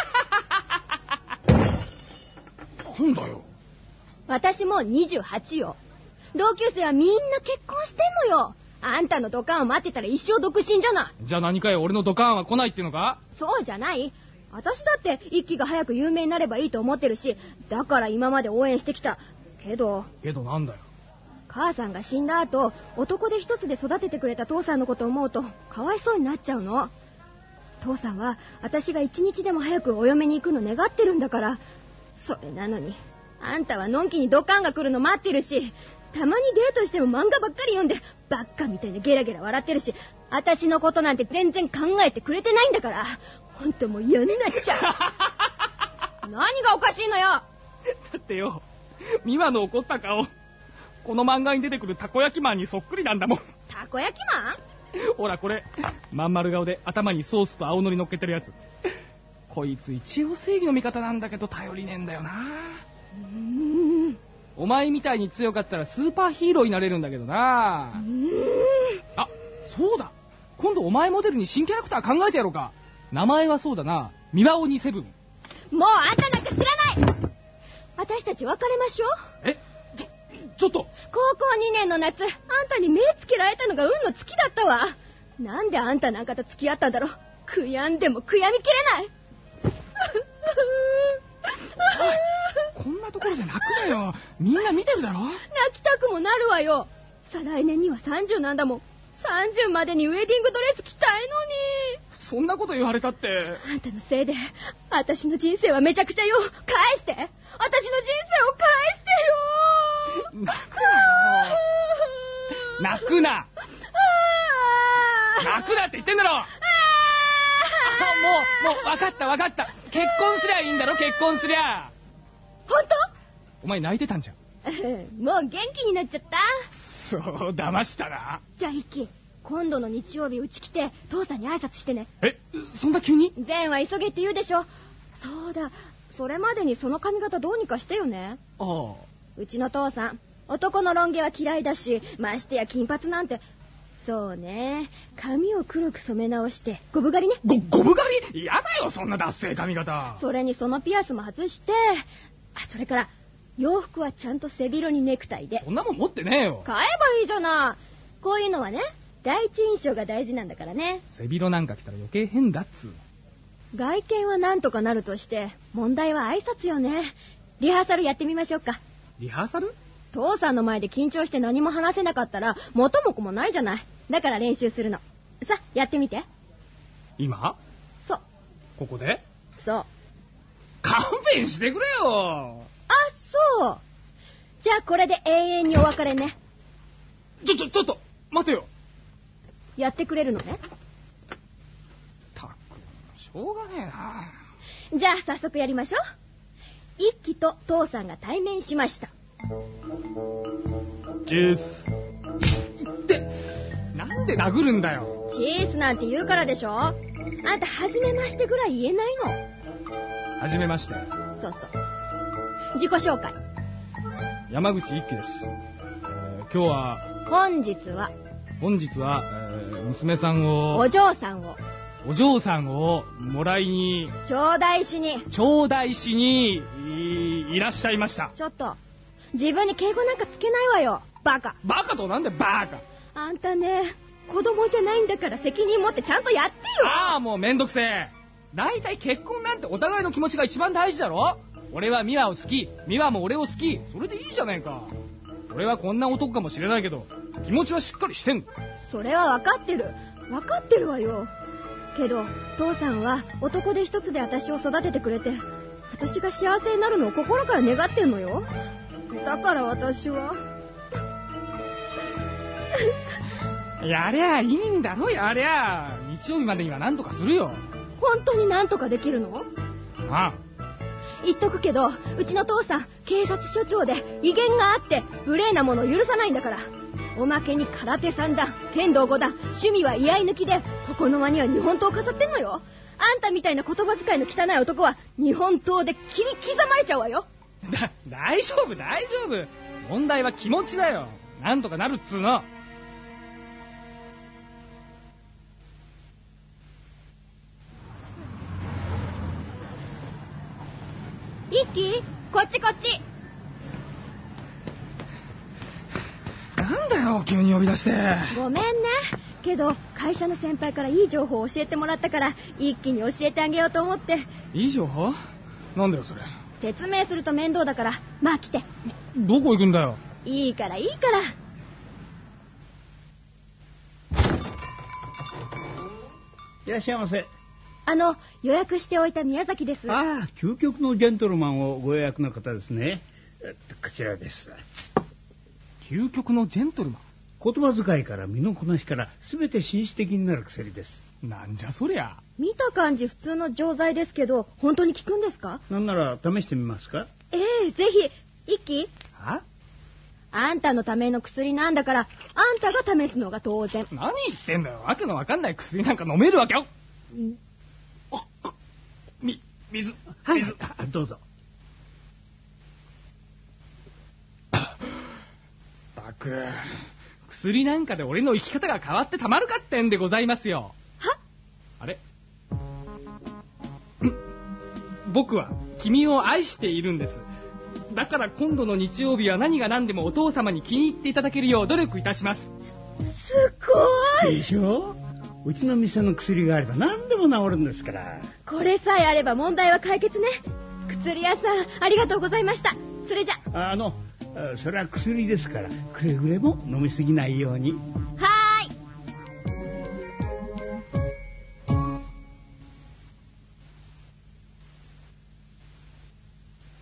なんだよ。私もう28よ。同級生はみんな結婚してんのよ。あんたのドカンを待ってたら一生独身じゃない。じゃあ何かよ俺のドカーンは来ないっていうのか？そうじゃない私だって一輝が早く有名になればいいと思ってるしだから今まで応援してきた。けど。けどなんだよ。母さんが死んだ後男で一つで育ててくれた父さんのことを思うとかわいそうになっちゃうの。父さんは私が一日でも早くお嫁に行くの願ってるんだから。それなのにあんたはのんきにドカンが来るの待ってるしたまにデートしても漫画ばっかり読んでばっかみたいなゲラゲラ笑ってるし私のことなんて全然考えてくれてないんだからほんともう嫌になっちゃう。何がおかしいのよ！だってよ美和の怒った顔この漫画に出てくるたこ焼きマンにそっくりなんだもん。たこ焼きマン？ほらこれまん丸顔で頭にソースと青のり乗っけてるやつ。こいつ一応正義の味方なんだけど頼りねえんだよな。うーんお前みたいに強かったらスーパーヒーローになれるんだけどな。あそうだ。今度お前モデルに新キャラクター考えてやろうか。名前はそうだな。ミワオニセブン。もうあんたなんか知らない。私たち別れましょう。え？ちょちょっと。高校2年の夏あんたに目つけられたのが運の尽きだったわ。なんであんたなんかと付き合ったんだろう。悔やんでも悔やみきれないこんなところで泣くなよ。みんな見てるだろ？泣きたくもなるわよ。再来年には30なんだもん。30までにウェディングドレス着たいのに。そんなこと言われたって。あんたのせいで私の人生はめちゃくちゃよ。返して。私の人生を返してよ。泣くなよ。泣くな。泣くなって言ってんだろ。あもうもう分かった分かった。結婚すりゃいいんだろ結婚すりゃ本お前泣いてたんじゃん。当 もう元気になっちゃった。そう騙したな。じゃあ一輝今度の日曜日うち来て父さんに挨拶してね。えそんな急に？善は急げって言うでしょ。そうだ。それまでにその髪型どうにかしてよね。ああ。うちの父さん男のロン毛は嫌いだしましてや金髪なんて。そうね。髪を黒く染め直してゴブ狩りね。ごゴブ狩り？嫌だよそんな脱製髪型。それにそのピアスも外してあそれから洋服はちゃんと背広にネクタイで。そんなもん持ってねえよ。買えばいいじゃない。こういうのはね第一印象が大事なんだからね。背広なんか着たら余計変だっつうの。外見はなんとかなるとして問題は挨拶よね。リハーサルやってみましょうか。リハーサル？父さんの前で緊張して何も話せなかったら元も子もないじゃない。だから練習するの。さやってみて。今？そう。ここで？そう勘弁してくれよ。あそう。じゃあこれで永遠にお別れね。ちょちょちょっと待てよ。やってくれるのね。たくしょうがねえな。じゃあ早速やりましょう。一輝と父さんが対面しました。ジュース。ってなんで殴るんだよ。チースなんて言うからでしょ。あんた初めましてぐらい言えないはじめましてのそうそう。自己紹介。山口一輝です、えー今日は本日は本日は、えー娘さんをお嬢さんをお嬢さんをもらいに頂戴しに頂戴しにいいらっしゃいました。ちょっと自分に敬語なんかつけないわよ。バカ。バカとなんでバカ。あんたね子供じゃないんだから責任持ってちゃんとやってよ。ああ、もうめんどくせえ。大体結婚なんてお互いの気持ちが一番大事だろ？俺は美和を好き、美和も俺を好き、それでいいじゃねえか。俺はこんな男かもしれないけど、気持ちはしっかりしてんだ。それは分かってる分かってるわよけど父さんは男で一つで私を育ててくれて私が幸せになるのを心から願ってんのよだから私は やりゃいいんだろ、やりゃ。日曜日までには何とかするよ。本当になんとかできるの？あ言っとくけどうちの父さん警察署長で威厳があって無礼なものを許さないんだからおまけに空手三段剣道五段趣味は居合抜きで床の間には日本刀を飾ってんのよあんたみたいな言葉遣いの汚い男は日本刀で切り刻まれちゃうわよだ、大丈夫、大丈夫。問題は気持ちだよ。なんとかなるっつうの。一輝こっちこっちなんだよ、急に呼び出して。ごめんねけど会社の先輩からいい情報を教えてもらったから一気に教えてあげようと思っていい情報？なんだよ、それ。説明すると面倒だからまあ来てどこ行くんだよ？いいからいいからいらっしゃいませ。あの予約しておいた宮崎ですああ、究極のジェントルマンをご予約の方ですね。えっとこちらです。究極のジェントルマ言葉遣いから身のこなしから全て紳士的になる薬です。ン。なんじゃそりゃ。見た感じ普通の錠剤ですけど本当に効くんですか？なんなら試してみますか？ええぜひ一輝はあんたのための薬なんだからあんたが試すのが当然何言ってんだよ。わけのわかんない薬なんか飲めるわけよ。あ、み、水、はい水。、あどうぞ。バク。薬なんかで俺の生き方が変わってたまるかってんでございますよ。は？あれ？ん僕は君を愛しているんです。だから今度の日曜日は何が何でもお父様に気に入っていただけるよう努力いたします。すごいでしょ？うちの店の薬があれば何でも治るんですから。これさえあれば問題は解決ね薬屋さんありがとうございましたそれじゃああの、あそれは薬ですから、くれぐれも飲みすぎないように。はーい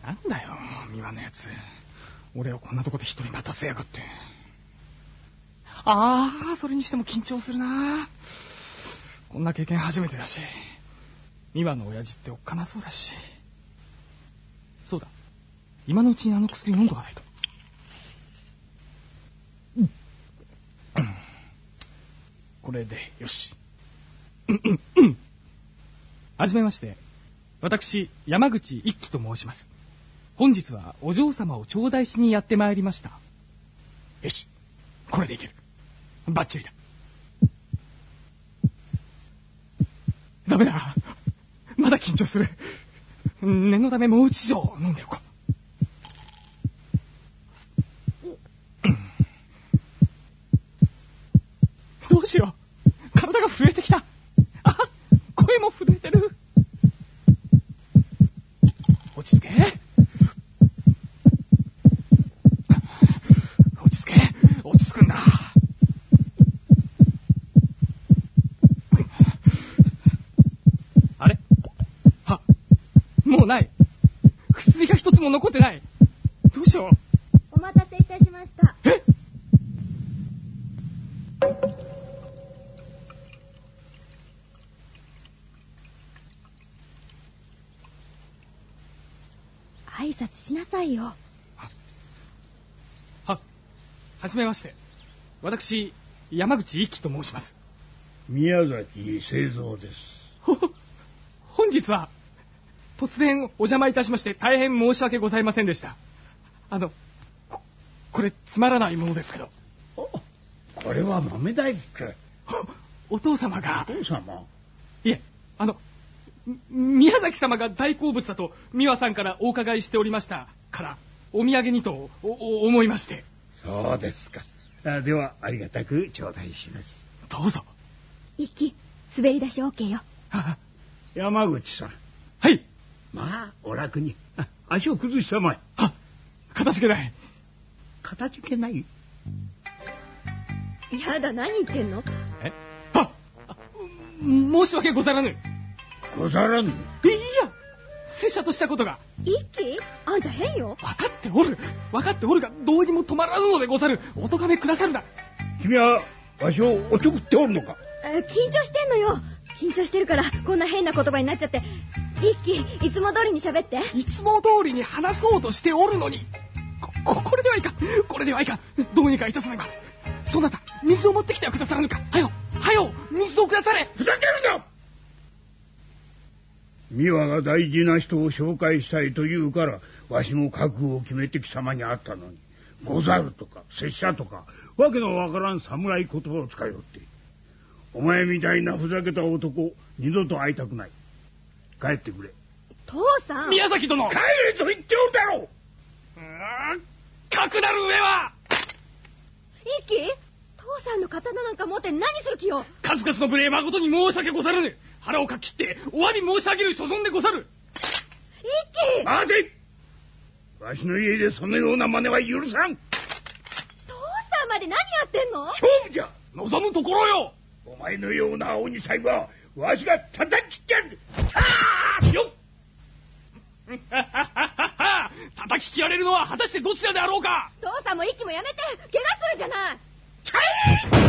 なんだよ、三輪のやつ。俺をこんなとこで一人待たせやがって。ああ、それにしても緊張するな。こんな経験初めてだし。三輪の親父っておっかなそうだし。そうだ。今のうちにあの薬飲んどかないと。うんこれで、よし。うんうんうんはじめまして。私、山口一輝と申します。本日はお嬢様を頂戴しにやってまいりました。よし、これでいける。バッチリだ。ダメだ。まだ緊張する。念のためもう一錠飲んでおこう。どうしよう。体が震えてきた。あ、声も震えてる。落ち着け。落ち着け。落ち着くんだ。あれあ、もうない。薬が一つも残ってない。どうしよう。お待たせいたしましたえ挨拶しなさいよは、はじめまして。私、山口一輝と申します。宮崎製造です。本日は、突然お邪魔いたしまして大変申し訳ございませんでした。あの、ここれつまらないものですけど、おこれは豆大福。ほお父様がお、父様？いえ、あの、み宮崎様が大好物だと美和さんからお伺いしておりましたから、お土産にとおお思いまして。そうですか。あでは、ありがたく頂戴します。どうぞ。一気、滑り出し OK よ。は山口さん。はい。まあ、お楽に。あ足を崩したまえ。は片付けない。片付けない？やだ、何言ってんの？え？はあ申し訳ござらぬ。ござらぬ。いや、拙者としたことが。一気あんた変よ。分かっておる。分かっておるが、どうにも止まらぬのでござる。お咎めくださるな。君は、わしをおちょくっておるのか？え緊張してんのよ。緊張してるから、こんな変な言葉になっちゃって。一気、いつも通りに喋って。いつも通りに話そうとしておるのに。こ、ここれではいかん。これではいかん。どうにかいたさねば。そなた、水を持ってきてはくださらぬか。はよ、はよ、水をくだされ。ふざけるな美和が大事な人を紹介したいと言うから、わしも覚悟を決めて貴様に会ったのに、ござるとか、拙者とか、わけのわからん侍言葉を使いよって。お前みたいなふざけた男、二度と会いたくない。帰ってくれ。父さん。宮崎殿。帰れと言っておるだろううーんかくなる上は、一気父さんの刀なんか持って何する気よ。数々の無礼誠に申し訳ござらぬ。腹をかき切って、お詫び申し上げる所存でござる。一気待て。わしの家でそのような真似は許さん。父さんまで何やってんの？勝負じゃ。望むところよ。お前のような鬼才は、わしが叩き切ってやるはあよ。っ 叩き切られるのは果たしてどちらであろうか。父さんも一気もやめて。怪我するじゃない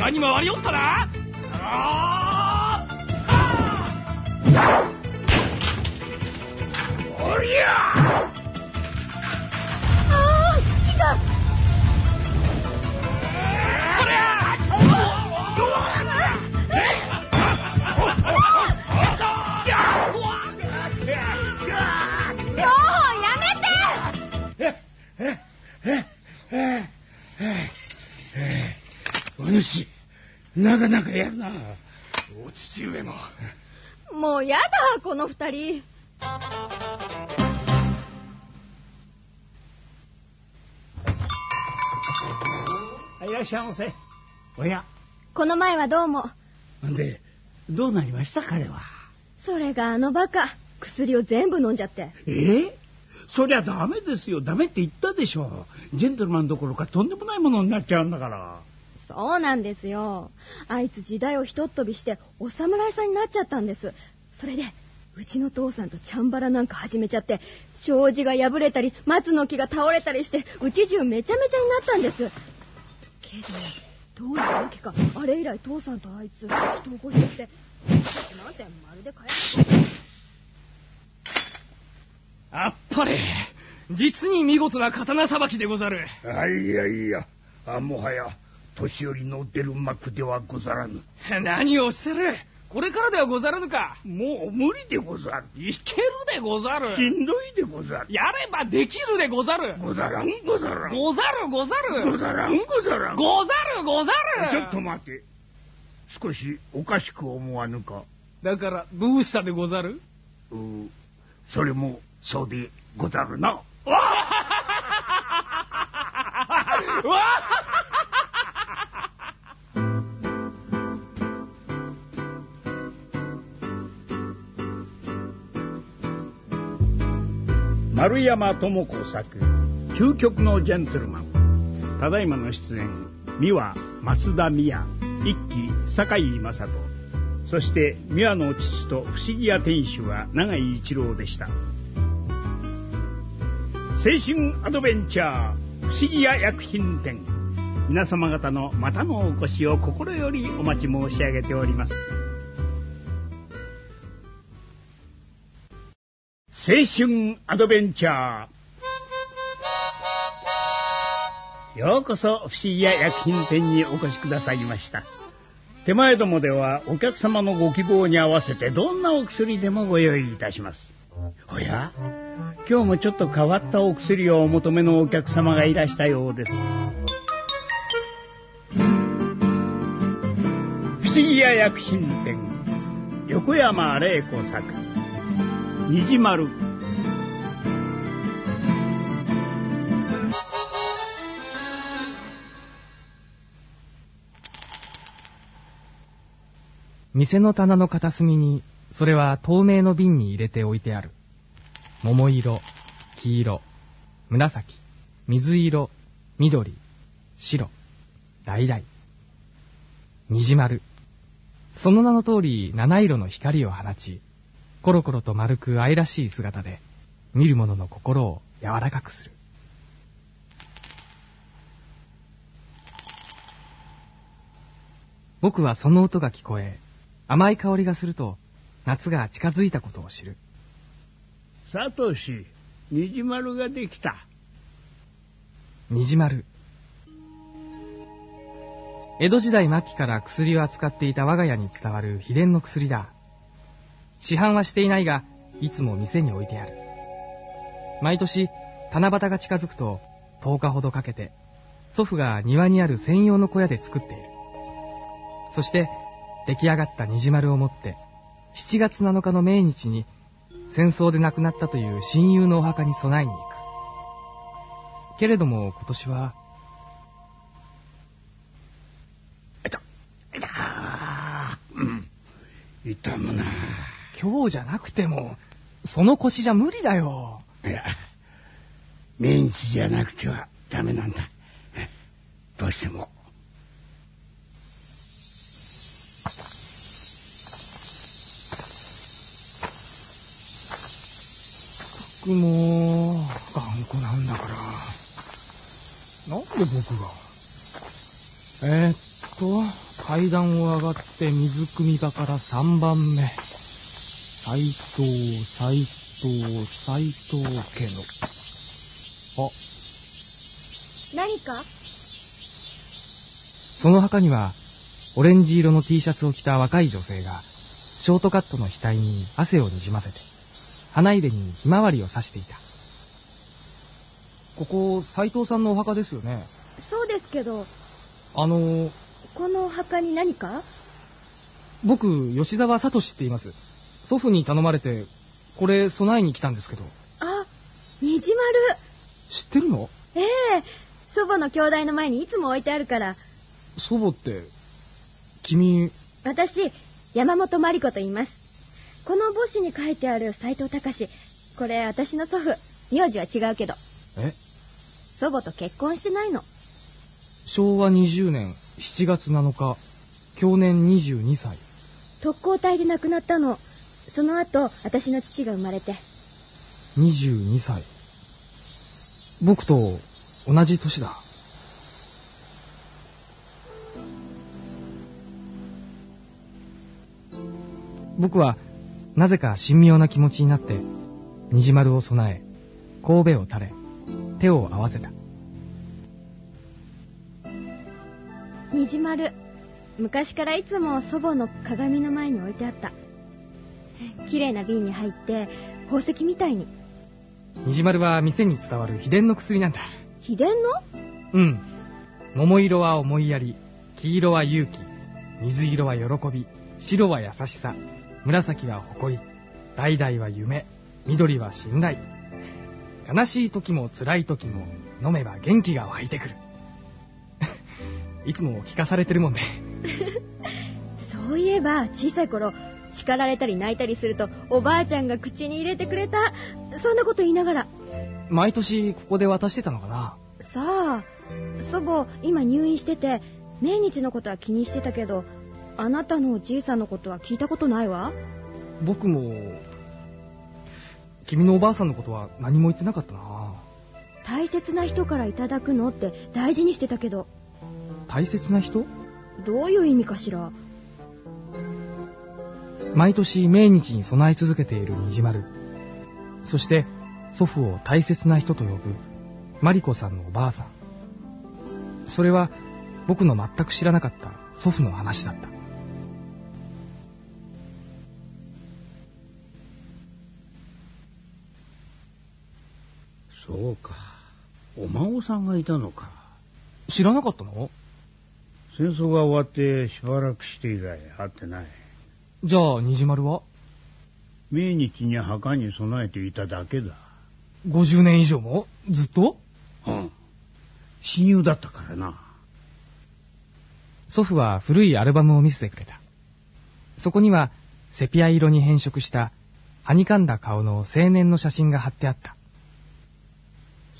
岩に回りおったな。ああおりゃなかなかやるな。お父上ももうやだこの二人いらっしゃいませ。おや、この前はどうもで、どうなりました彼は？それがあのバカ薬を全部飲んじゃってええ？そりゃダメですよ。ダメって言ったでしょ。ジェントルマンどころかとんでもないものになっちゃうんだから。そうなんですよ。あいつ時代をひとっ飛びしてお侍さんになっちゃったんです。それでうちの父さんとチャンバラなんか始めちゃって障子が破れたり松の木が倒れたりしてうち中めちゃめちゃになったんです。けどどういうわけか。あれ以来父さんとあいつ人を起こしてってなんてまるで帰ってあっぱれ。実に見事な刀さばきでござる。あいやいや、あもはや、年寄りの出る幕ではござらぬ。何をしゃる？これからではござらぬかもう無理でござる。いけるでござるしんどいでござる。やればできるでござるござらんござらん。ござるござるござらんござらん。ござるござちょっると待て。少しおかしく思わぬか。だからどうしたでござる？うそれもそうでござるな。わわ丸山智子作「究極のジェントルマン」ただいまの出演三輪増田美也一輝酒井雅人。そして三輪の父と不思議屋店主は永井一郎でした。青春アドベンチャー不思議屋薬品店。皆様方のまたのお越しを心よりお待ち申し上げております。青春アドベンチャー。ようこそ不思議屋薬品店にお越しくださいました。手前どもではお客様のご希望に合わせてどんなお薬でもご用意いたします。おや？今日もちょっと変わったお薬をお求めのお客様がいらしたようです。不思議屋薬品店。横山玲子作。にじまる店の棚の片隅にそれは透明の瓶に入れて置いてある。桃色黄色紫水色緑白橙。にじまる。その名の通り七色の光を放ちコロコロと丸く愛らしい姿で、見る者の心を柔らかくする。僕はその音が聞こえ、甘い香りがすると、夏が近づいたことを知る。サトシ、虹丸ができた。虹丸。江戸時代末期から薬を扱っていた我が家に伝わる秘伝の薬だ。市販はしていないが、いつも店に置いてある。毎年、七夕が近づくと、10日ほどかけて、祖父が庭にある専用の小屋で作っている。そして、出来上がった虹丸を持って、7月7日の命日に、戦争で亡くなったという親友のお墓に備えに行く。けれども今年は、いた、いた、うん、痛むな。今日じゃなくても、その腰じゃ無理だよ。いや、命日じゃなくてはダメなんだ。どうしても。僕も、頑固なんだから。なんで僕が？えー、っと、階段を上がって水汲み場から3番目。斎藤、斎藤、斎藤家の。あ。何か？その墓には、オレンジ色の T シャツを着た若い女性が、ショートカットの額に汗をにじませて、花入れにひまわりを刺していた。ここ、斎藤さんのお墓ですよね？そうですけど。あのこのお墓に何か？僕、吉沢聡って言います。祖父に頼まれて、これ備えに来たんですけど。あ、虹丸。知ってるの？ええ祖母の兄弟の前にいつも置いてあるから。祖母って、君。私、山本真理子と言います。この帽子に書いてある斎藤隆。これ私の祖父。名字は違うけど。え？祖母と結婚してないの。昭和20年7月7日、去年22歳。特攻隊で亡くなったの。その後、私の父が生まれて。22歳。僕と同じ年だ。僕はなぜか神妙な気持ちになって、虹丸を備え、神戸を垂れ、手を合わせた。虹丸、昔からいつも祖母の鏡の前に置いてあった。綺麗な瓶に入って、宝石みたいに。虹丸は店に伝わる秘伝の薬なんだ。秘伝の？うん。桃色は思いやり、黄色は勇気、水色は喜び、白は優しさ、紫は誇り、橙は夢、緑は信頼。悲しい時も辛い時も飲めば元気が湧いてくる。いつも聞かされてるもんね。そういえば小さい頃叱られたり泣いたりするとおばあちゃんが口に入れてくれたそんなこと言いながら。毎年ここで渡してたのかな。さあ祖母今入院してて命日のことは気にしてたけどあなたのおじいさんのことは聞いたことないわ。僕も君のおばあさんのことは何も言ってなかったな。大切な人からいただくのって大事にしてたけど。大切な人？どういう意味かしら毎年命日に備え続けている虹丸そして祖父を大切な人と呼ぶマリコさんのおばあさんそれは僕の全く知らなかった祖父の話だったそうか。お孫さんがいたのか。知らなかったの？戦争が終わってしばらくして以来会ってない。じゃあ、虹丸は？命日に墓に備えていただけだ。50年以上も？ずっと？うん。親友だったからな。祖父は古いアルバムを見せてくれた。そこにはセピア色に変色したはにかんだ顔の青年の写真が貼ってあった。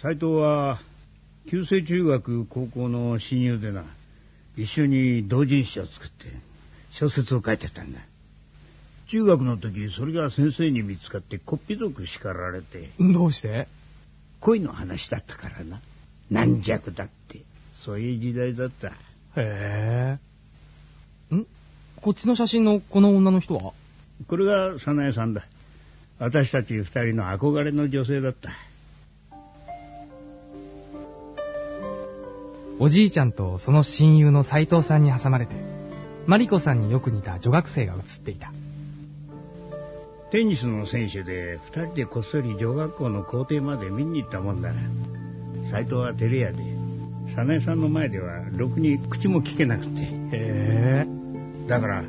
斎藤は、旧制中学高校の親友でな、一緒に同人誌を作って、小説を書いてたんだ。中学の時、それが先生に見つかってこっぴどく叱られて。どうして？恋の話だったからな。軟弱だって。そういう時代だった。へえ。ん？こっちの写真のこの女の人は？これが早苗さんだ。私たち二人の憧れの女性だった。おじいちゃんとその親友の斎藤さんに挟まれて、マリコさんによく似た女学生が写っていた。テニスの選手で二人でこっそり女学校の校庭まで見に行ったもんだ。斎藤は照れ屋で、早苗さんの前ではろくに口も聞けなくて。へえ。だから、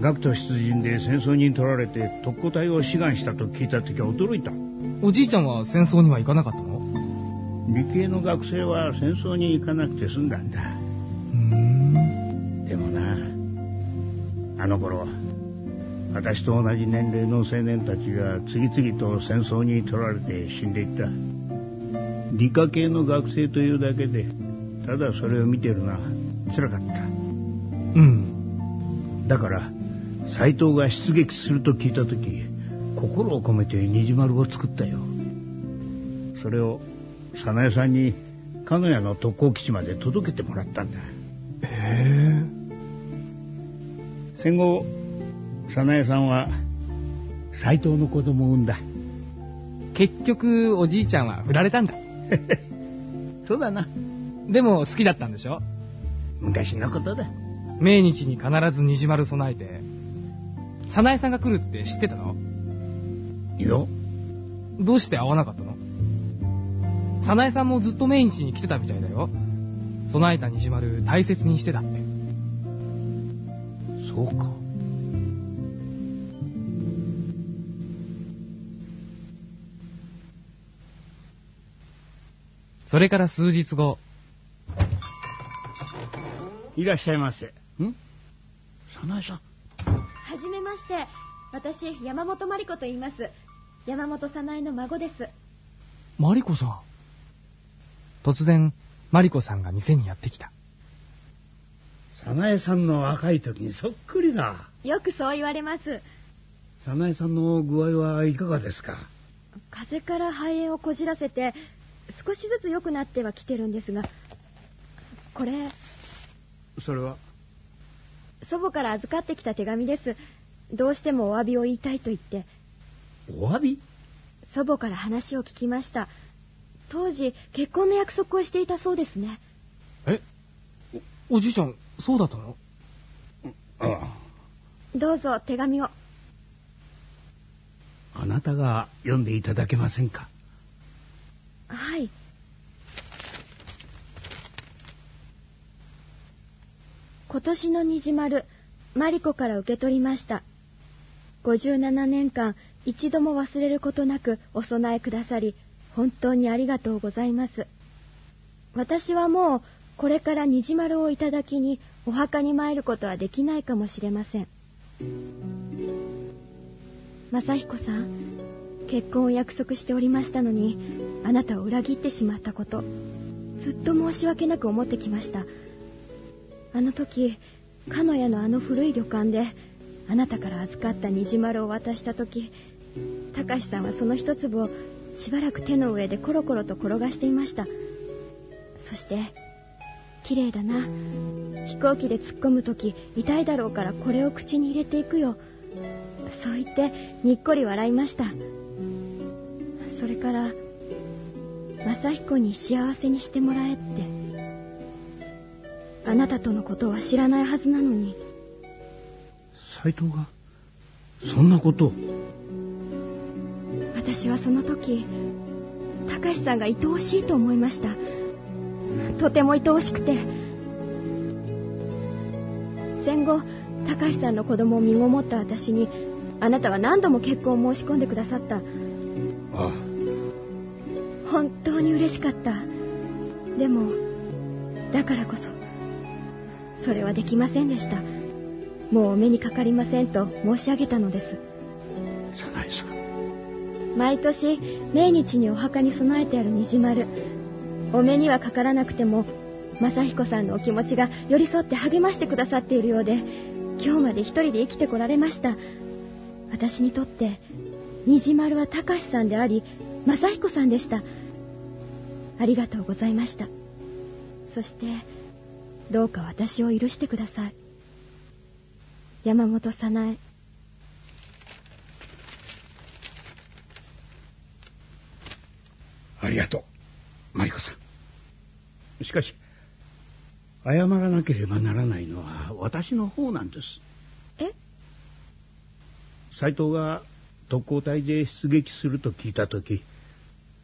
学徒出陣で戦争に取られて特攻隊を志願したと聞いた時は驚いた。おじいちゃんは戦争には行かなかったの？理系の学生は戦争に行かなくて済んだんだ。うん。でもな、あの頃、私と同じ年齢の青年たちが次々と戦争に取られて死んでいった。理科系の学生というだけで、ただそれを見てるな、辛かった。うん。だから、斎藤が出撃すると聞いた時、心を込めて虹丸を作ったよ。それを、早苗さんに、鹿屋の特攻基地まで届けてもらったんだ。へえ。戦後、早苗さんは、斎藤の子供を産んだ。結局、おじいちゃんは振られたんだ。そうだな。でも好きだったんでしょ？昔のことだ。命日に必ず虹丸備えて、早苗さんが来るって知ってたの？いや。どうして会わなかったの？早苗さんもずっと命日に来てたみたいだよ。備えた虹丸大切にしてたって。そうか。それから数日後。いらっしゃいませ。ん？早苗さん。はじめまして。私、山本真理子と言います。山本早苗の孫です。マリコさん。突然、マリコさんが店にやってきた。早苗さんの若い時にそっくりだ。よくそう言われます。早苗さんの具合はいかがですか？風邪から肺炎をこじらせて、少しずつ良くなってはきてるんですが、これ。それは？祖母から預かってきた手紙です。どうしてもお詫びを言いたいと言って。お詫び？祖母から話を聞きました。当時、結婚の約束をしていたそうですね。え？おじいちゃん、そうだったの？ああ。どうぞ、手紙を。あなたが読んでいただけませんか？はい。今年の虹丸、マリコから受け取りました。57年間、一度も忘れることなくお供えくださり、本当にありがとうございます。私はもう、これから虹丸をいただきに、お墓に参ることはできないかもしれません。正彦さん、結婚を約束しておりましたのに、あなたを裏切ってしまったこと、ずっと申し訳なく思ってきました。あの時、鹿屋のあの古い旅館で、あなたから預かった虹丸を渡した時、高志さんはその一粒をしばらく手の上でコロコロと転がしていました。そして、綺麗だな。飛行機で突っ込む時、痛いだろうからこれを口に入れていくよ。そう言ってにっこり笑いました。それから、正彦に幸せにしてもらえって。あなたとのことは知らないはずなのに。斎藤が、そんなこと私はその時、高橋さんが愛おしいと思いました。とても愛おしくて。戦後、高橋さんの子供を身ごもった私に、あなたは何度も結婚を申し込んでくださった。ああ。本当に嬉しかった。でも、だからこそ、それはできませんでした。もうお目にかかりませんと申し上げたのです早苗さん毎年命日にお墓に備えてある虹丸お目にはかからなくても正彦さんのお気持ちが寄り添って励ましてくださっているようで今日まで一人で生きてこられました私にとって虹丸は隆さんであり正彦さんでした。ありがとうございました。そしてどうか私を許してください。山本早苗。ありがとうマリコさん。しかし謝らなければならないのは私の方なんです。え？斎藤が特攻隊で出撃すると聞いた時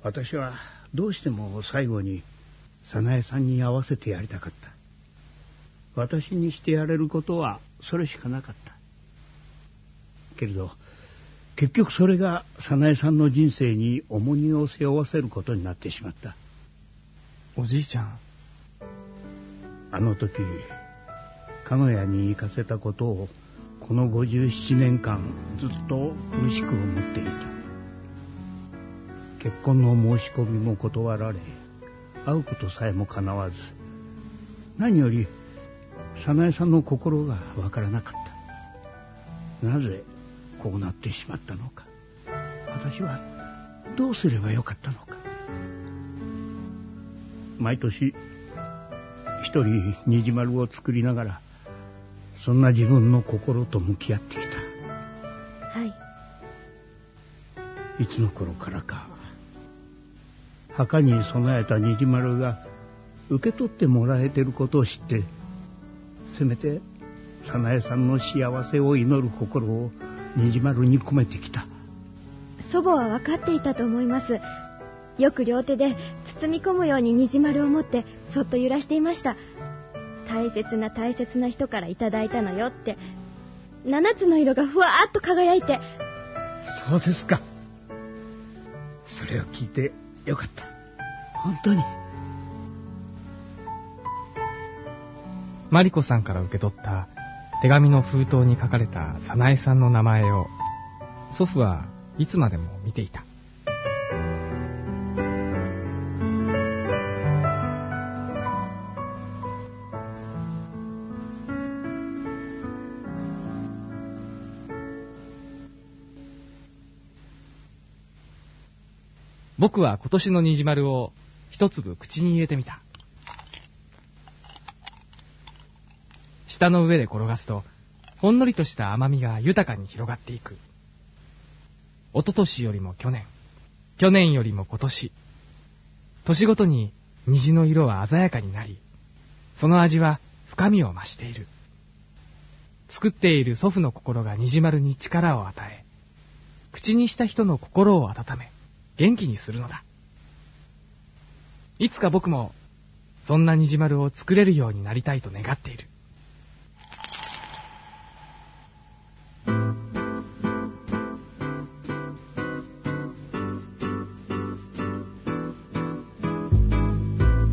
私はどうしても最後に早苗さんに会わせてやりたかった。私にしてやれることはそれしかなかった。けれど結局それが早苗さんの人生に重荷を背負わせることになってしまった。おじいちゃん。あの時鹿屋に行かせたことをこの57年間ずっと苦しく思っていた結婚の申し込みも断られ会うことさえも叶わず何より早苗さんの心がわからなかった。なぜこうなってしまったのか。私はどうすればよかったのか。毎年一人虹丸を作りながらそんな自分の心と向き合っていた。はい。いつの頃からか墓に備えた虹丸が受け取ってもらえてることを知ってせめて早苗さんの幸せを祈る心を虹丸に込めてきた。祖母は分かっていたと思います。よく両手で包み込むように虹丸を持ってそっと揺らしていました。大切な大切な人からいただいたのよって7つの色がふわーっと輝いて。そうですか。それを聞いてよかった。本当に。マリコさんから受け取った手紙の封筒に書かれた早苗さんの名前を祖父はいつまでも見ていた。僕は今年の虹丸を一粒口に入れてみた。舌の上で転がすと、ほんのりとした甘みが豊かに広がっていく。一昨年よりも去年、去年よりも今年、年ごとに虹の色は鮮やかになり、その味は深みを増している。作っている祖父の心が虹丸に力を与え、口にした人の心を温め、元気にするのだ。いつか僕も、そんな虹丸を作れるようになりたいと願っている。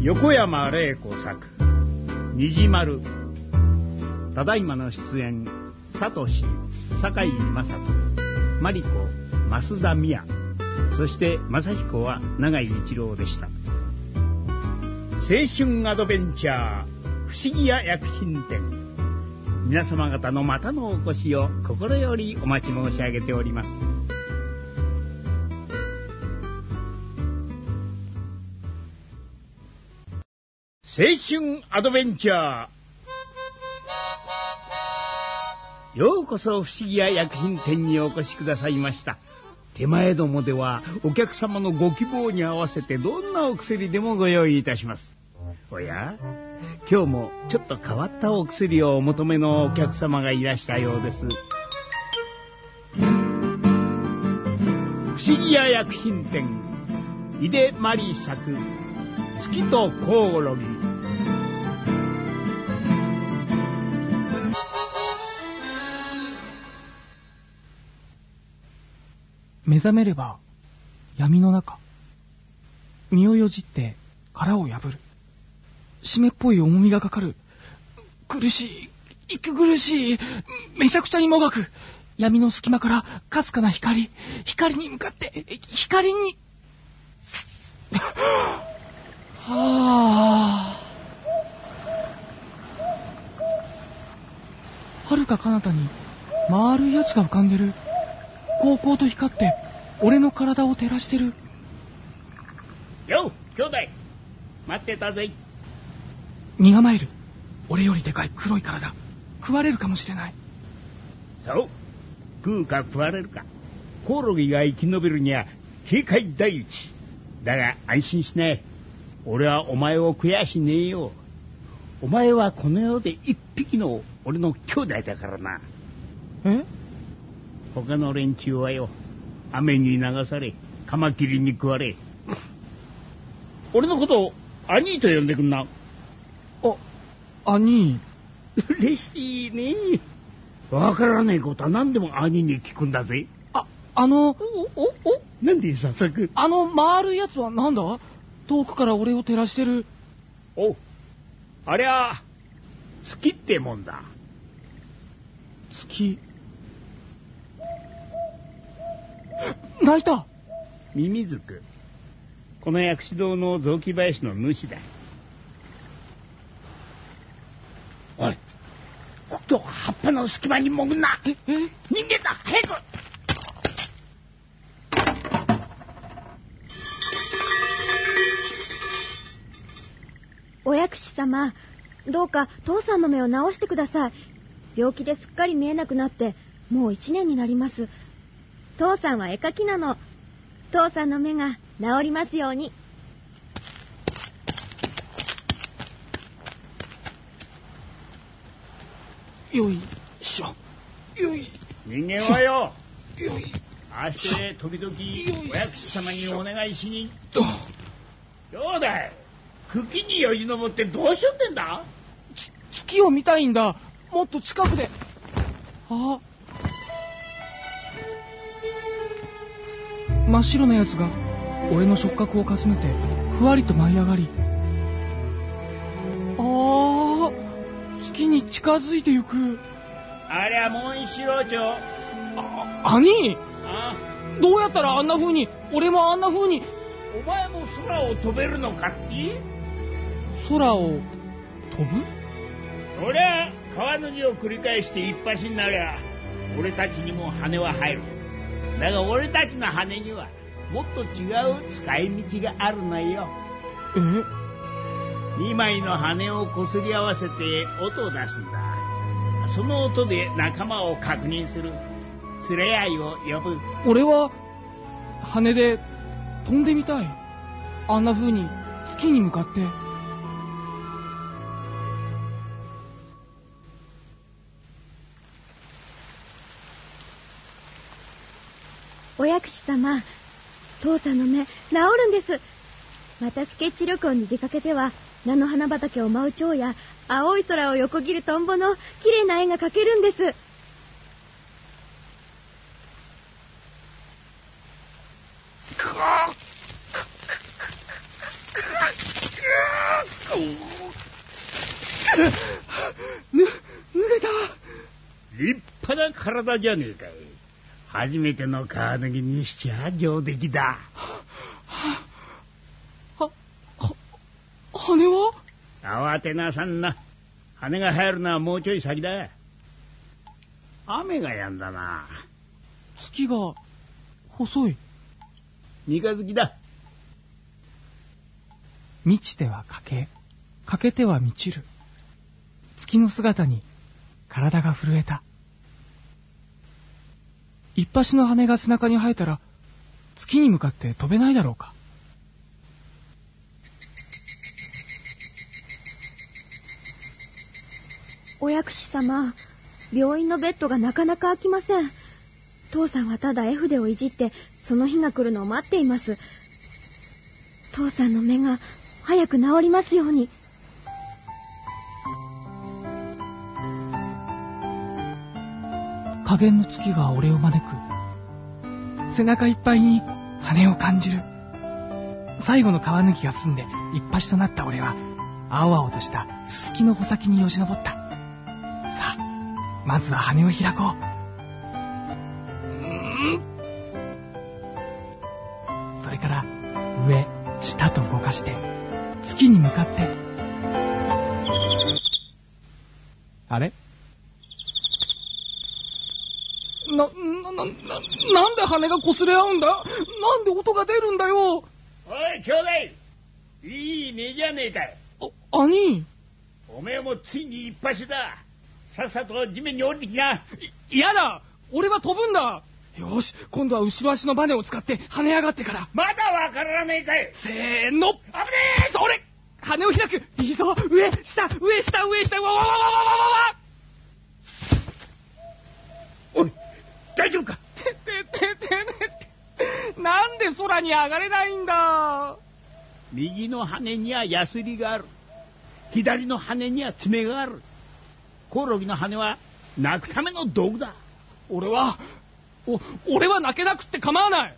横山玲子作「虹丸」ただいまの出演サトシ酒井雅人マリコ増田美也そして正彦は永井一郎でした。青春アドベンチャー不思議屋薬品店。皆様方のまたのお越しを心よりお待ち申し上げております。青春アドベンチャー。ようこそ不思議屋薬品店にお越しくださいました。手前どもではお客様のご希望に合わせてどんなお薬でもご用意いたします。おや今日もちょっと変わったお薬をお求めのお客様がいらしたようです。不思議屋薬品店井出マリ作月とコオロギ。目覚めれば、闇の中。身をよじって殻を破る。湿っぽい重みがかかる。苦しい息苦しい。めちゃくちゃにもがく。闇の隙間からかすかな光。光に向かって、光に。はあ。はるか彼方に丸いやつが浮かんでる。高校と光って、俺の体を照らしてる。よ兄弟待ってたぜ。身構える。俺よりでかい黒い体。食われるかもしれない。そう。食うか食われるか。コオロギが生き延びるには警戒第一。だが安心しない。俺はお前を悔やしねえよ。お前はこの世で一匹の俺の兄弟だからな。え？他の連中はよ、雨に流され、カマキリに食われ。俺のことを兄と呼んでくんな。あ、兄。嬉しいね。わからねえことは何でも兄に聞くんだぜ。あ、あの、お、お、お、なんで早速。あの丸いやつはなんだ？遠くから俺を照らしてる。お、ありゃ、月ってもんだ。月。泣いたミミズク。この薬師堂の雑木林の主だ。おい、今日葉っぱの隙間に潜んな。え、え人間だ、早くお薬師様、どうか父さんの目を治してください。病気ですっかり見えなくなって、もう一年になります。父さんは絵描きなの。父さんの目が治りますように。よいしょ。よい。人間はよ、よい。ああして時々お薬師様にお願いしに。と。どうだい？茎によじ登ってどうしよってんだ？月を見たいんだ。もっと近くで。あ。真っ白なやつが俺の触覚をかすめてふわりと舞い上がり。ああ月に近づいてゆく。ありゃモンシロチョウあ兄！あどうやったらあんな風に俺もあんな風に。お前も空を飛べるのかって空を飛ぶ？俺は川の字を繰り返して一発になりゃ俺たちにも羽は入るだが俺たちの羽にはもっと違う使い道があるのよ。え2枚の羽をこすり合わせて音を出すんだ。その音で仲間を確認する。連れ合いを呼ぶ。俺は羽で飛んでみたい。あんな風に月に向かって薬師様、父さんの目、治るんです。またスケッチ旅行に出かけては、菜の花畑を舞う蝶や、青い空を横切るトンボの綺麗な絵が描けるんです。ぬ、濡れた立派な体じゃねえかい。初めての川脱ぎにしちゃ上出来だ。は、は、は、羽は？慌てなさんな。羽が入るのはもうちょい先だ。雨が止んだな。月が細い。三日月だ。満ちては欠け、欠けては満ちる。月の姿に体が震えた。一発の羽が背中に生えたら、月に向かって飛べないだろうか。お薬師様、病院のベッドがなかなか空きません。父さんはただ絵筆をいじって、その日が来るのを待っています。父さんの目が早く治りますように。加減の月が俺を招く。背中いっぱいに羽を感じる。最後の皮抜きが済んで一発となった俺は、青々としたすすきの穂先によじ登った。さあ、まずは羽を開こう。それから、上、下と動かして、月に向かって。で羽が擦れ合うんだ？なんで音が出るんだよ？おい、兄弟。いい目じゃねえかい。あ、兄。おめえもついに一発だ。さっさと地面に降りてきな。嫌だ。俺は飛ぶんだ。よし、今度は牛橋のバネを使って跳ね上がってから。まだわからねえかい。せーの。危ねえ。それ。羽を開く。いいぞ上、下、上、下、上、下、わわわわわわわ。おい、大丈夫か？てててててなんで空に上がれないんだ？右の羽にはヤスリがある。左の羽には爪がある。コオロギの羽は鳴くための道具だ。俺は、お、俺は泣けなくって構わない。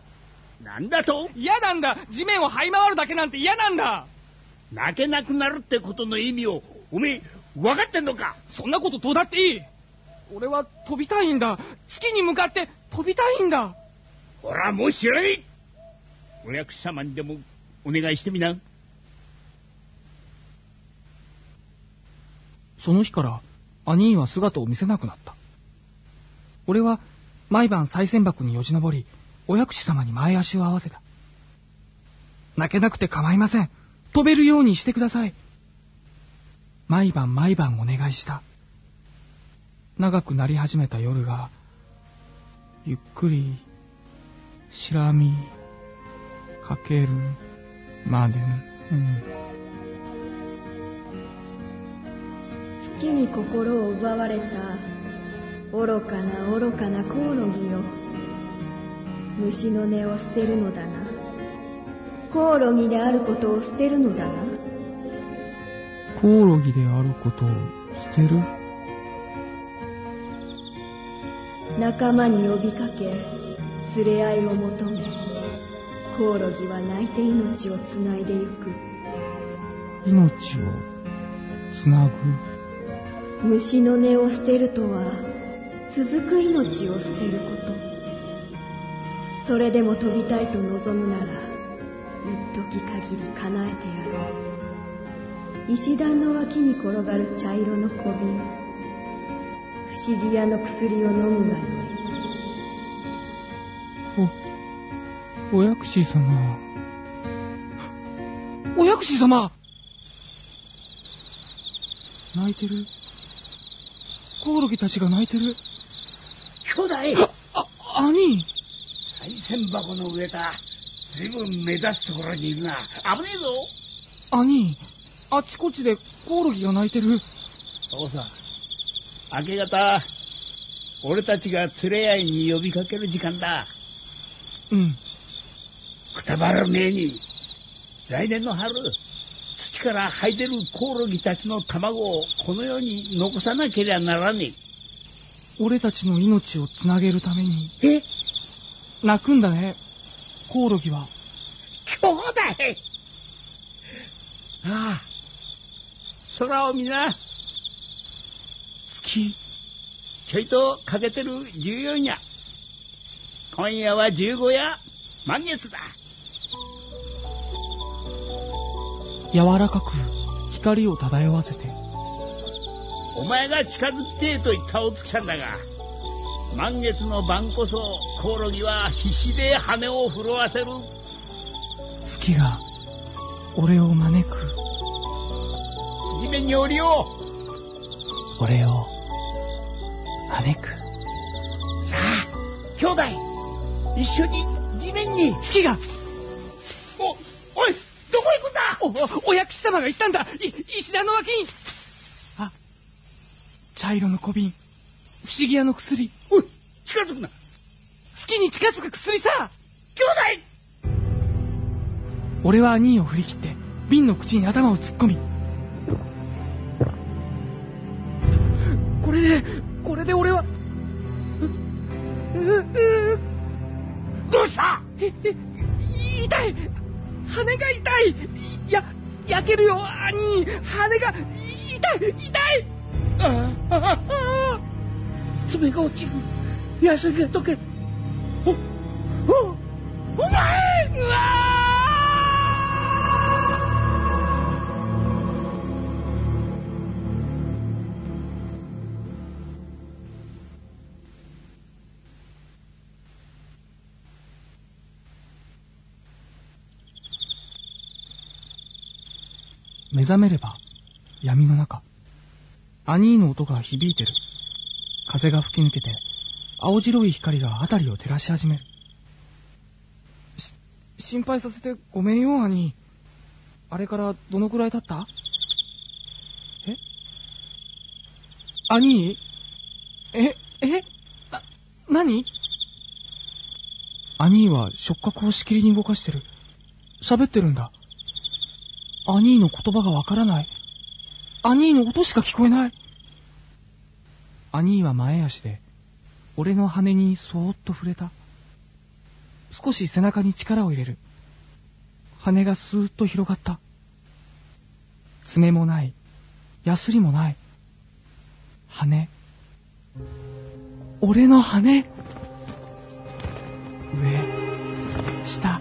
なんだと？嫌なんだ。地面を這い回るだけなんて嫌なんだ。泣けなくなるってことの意味を、おめえ、分かってんのか？そんなことどうだっていい。俺は飛びたいんだ。月に向かって飛びたいんだほら、もう知らねえお役様にでもお願いしてみな。その日から、兄は姿を見せなくなった。俺は、毎晩賽銭箱によじ登り、お薬師様に前足を合わせた。泣けなくて構いません。飛べるようにしてください。毎晩毎晩お願いした。長くなり始めた夜が、ゆっくり、しらみ、かける、まで、うん。月に心を奪われた愚かな愚かなコオロギよ。虫の根を捨てるのだな。コオロギであることを捨てるのだな。コオロギであることを捨てる？仲間に呼びかけ連れ合いを求めコオロギは泣いて命をつないでゆく。命をつなぐ？虫の根を捨てるとは続く命を捨てること。それでも飛びたいと望むなら一時限り叶えてやろう。石段の脇に転がる茶色の小瓶不思議屋の薬を飲むがよいお、お薬師様。お薬師様泣いてるコオロギたちが泣いてる。兄弟あ、兄賽銭箱の上だ。ずいぶん目立つところにいるな。危ねえぞ。兄あっちこっちでコオロギが泣いてる。そうさ。明け方、俺たちが連れ合いに呼びかける時間だ。うん。くたばる前に、来年の春、土から這い出るコオロギたちの卵をこの世に残さなければならね俺たちの命をつなげるために、え？え泣くんだね。コオロギは。兄弟ああ、空を見な。月。ちょいと欠けてる14夜。今夜は15夜、満月だ。柔らかく光を漂わせて。お前が近づきてえと言ったお月さんだが、満月の晩こそコオロギは必死で羽を震わせる。月が俺を招く。地面に降りよう。俺を招く。さあ、兄弟、一緒に地面に。月がお、おい、どこ行くんだ？お、お薬師様が言ったんだい、石段の脇にあ、茶色の小瓶。不思議屋の薬。おい、近づくな。月に近づく薬さ兄弟俺は兄を振り切って、瓶の口に頭を突っ込み。い、痛い。羽が痛い。や、焼けるよ、兄羽が、痛い。痛い。ああああ爪が落ちる。痩せが溶ける。おおお前うわ覚めれば闇の中アニーの音が響いてる。風が吹き抜けて青白い光が辺りを照らし始める。し心配させてごめんよアニー。あれからどのくらい経った？え？アニー？ええ？な何？アニーは触覚をしきりに動かしてる。喋ってるんだ。アニーの言葉がわからない。アニーの音しか聞こえない。アニーは前足で、俺の羽にそーっと触れた。少し背中に力を入れる。羽がスーッと広がった。爪もない。ヤスリもない。羽。俺の羽。上、下、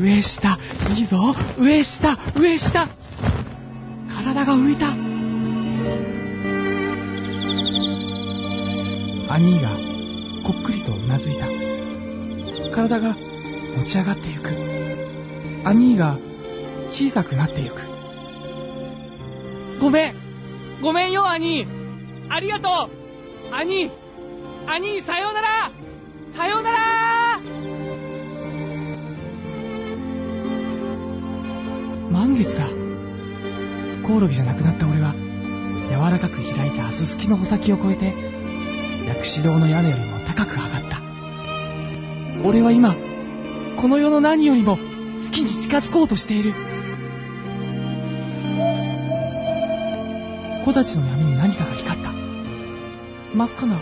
上下、いいぞ、上下、上下。体が浮いた。アニーがこっくりとうなずいた。体が持ち上がってゆく。アニーが小さくなってゆく。ごめんごめんよ、アニーありがとうアニーアニーさようならさようなら月だ。コオロギじゃなくなった俺は柔らかく開いたアススキの穂先を越えて薬師堂の屋根よりも高く上がった。俺は今この世の何よりも月に近づこうとしている。木立の闇に何かが光った。真っ赤な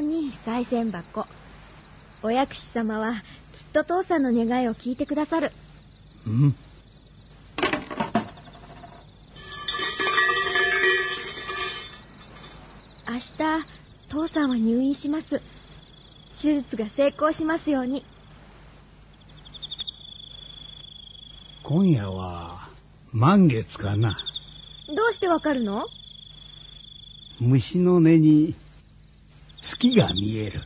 に賽銭箱。お薬師様はきっと父さんの願いを聞いてくださる。うん明日、父さんは入院します。手術が成功しますように。今夜は満月かなどうしてわかるの？虫の音に月が見える。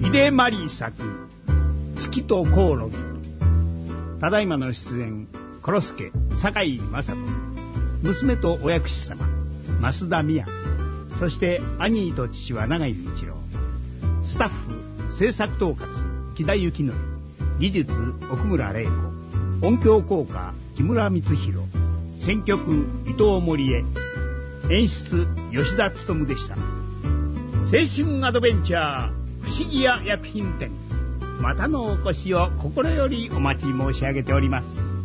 井出マリー作「月とコオロギ」ただいまの出演コロスケ酒井雅人。娘とお薬師様増田美也。そして兄と父は永井一郎。スタッフ制作統括。木田幸則技術奥村玲子。音響効果木村光弘。選曲伊藤森江演出吉田勉でした。青春アドベンチャー不思議屋薬品店。またのお越しを心よりお待ち申し上げております。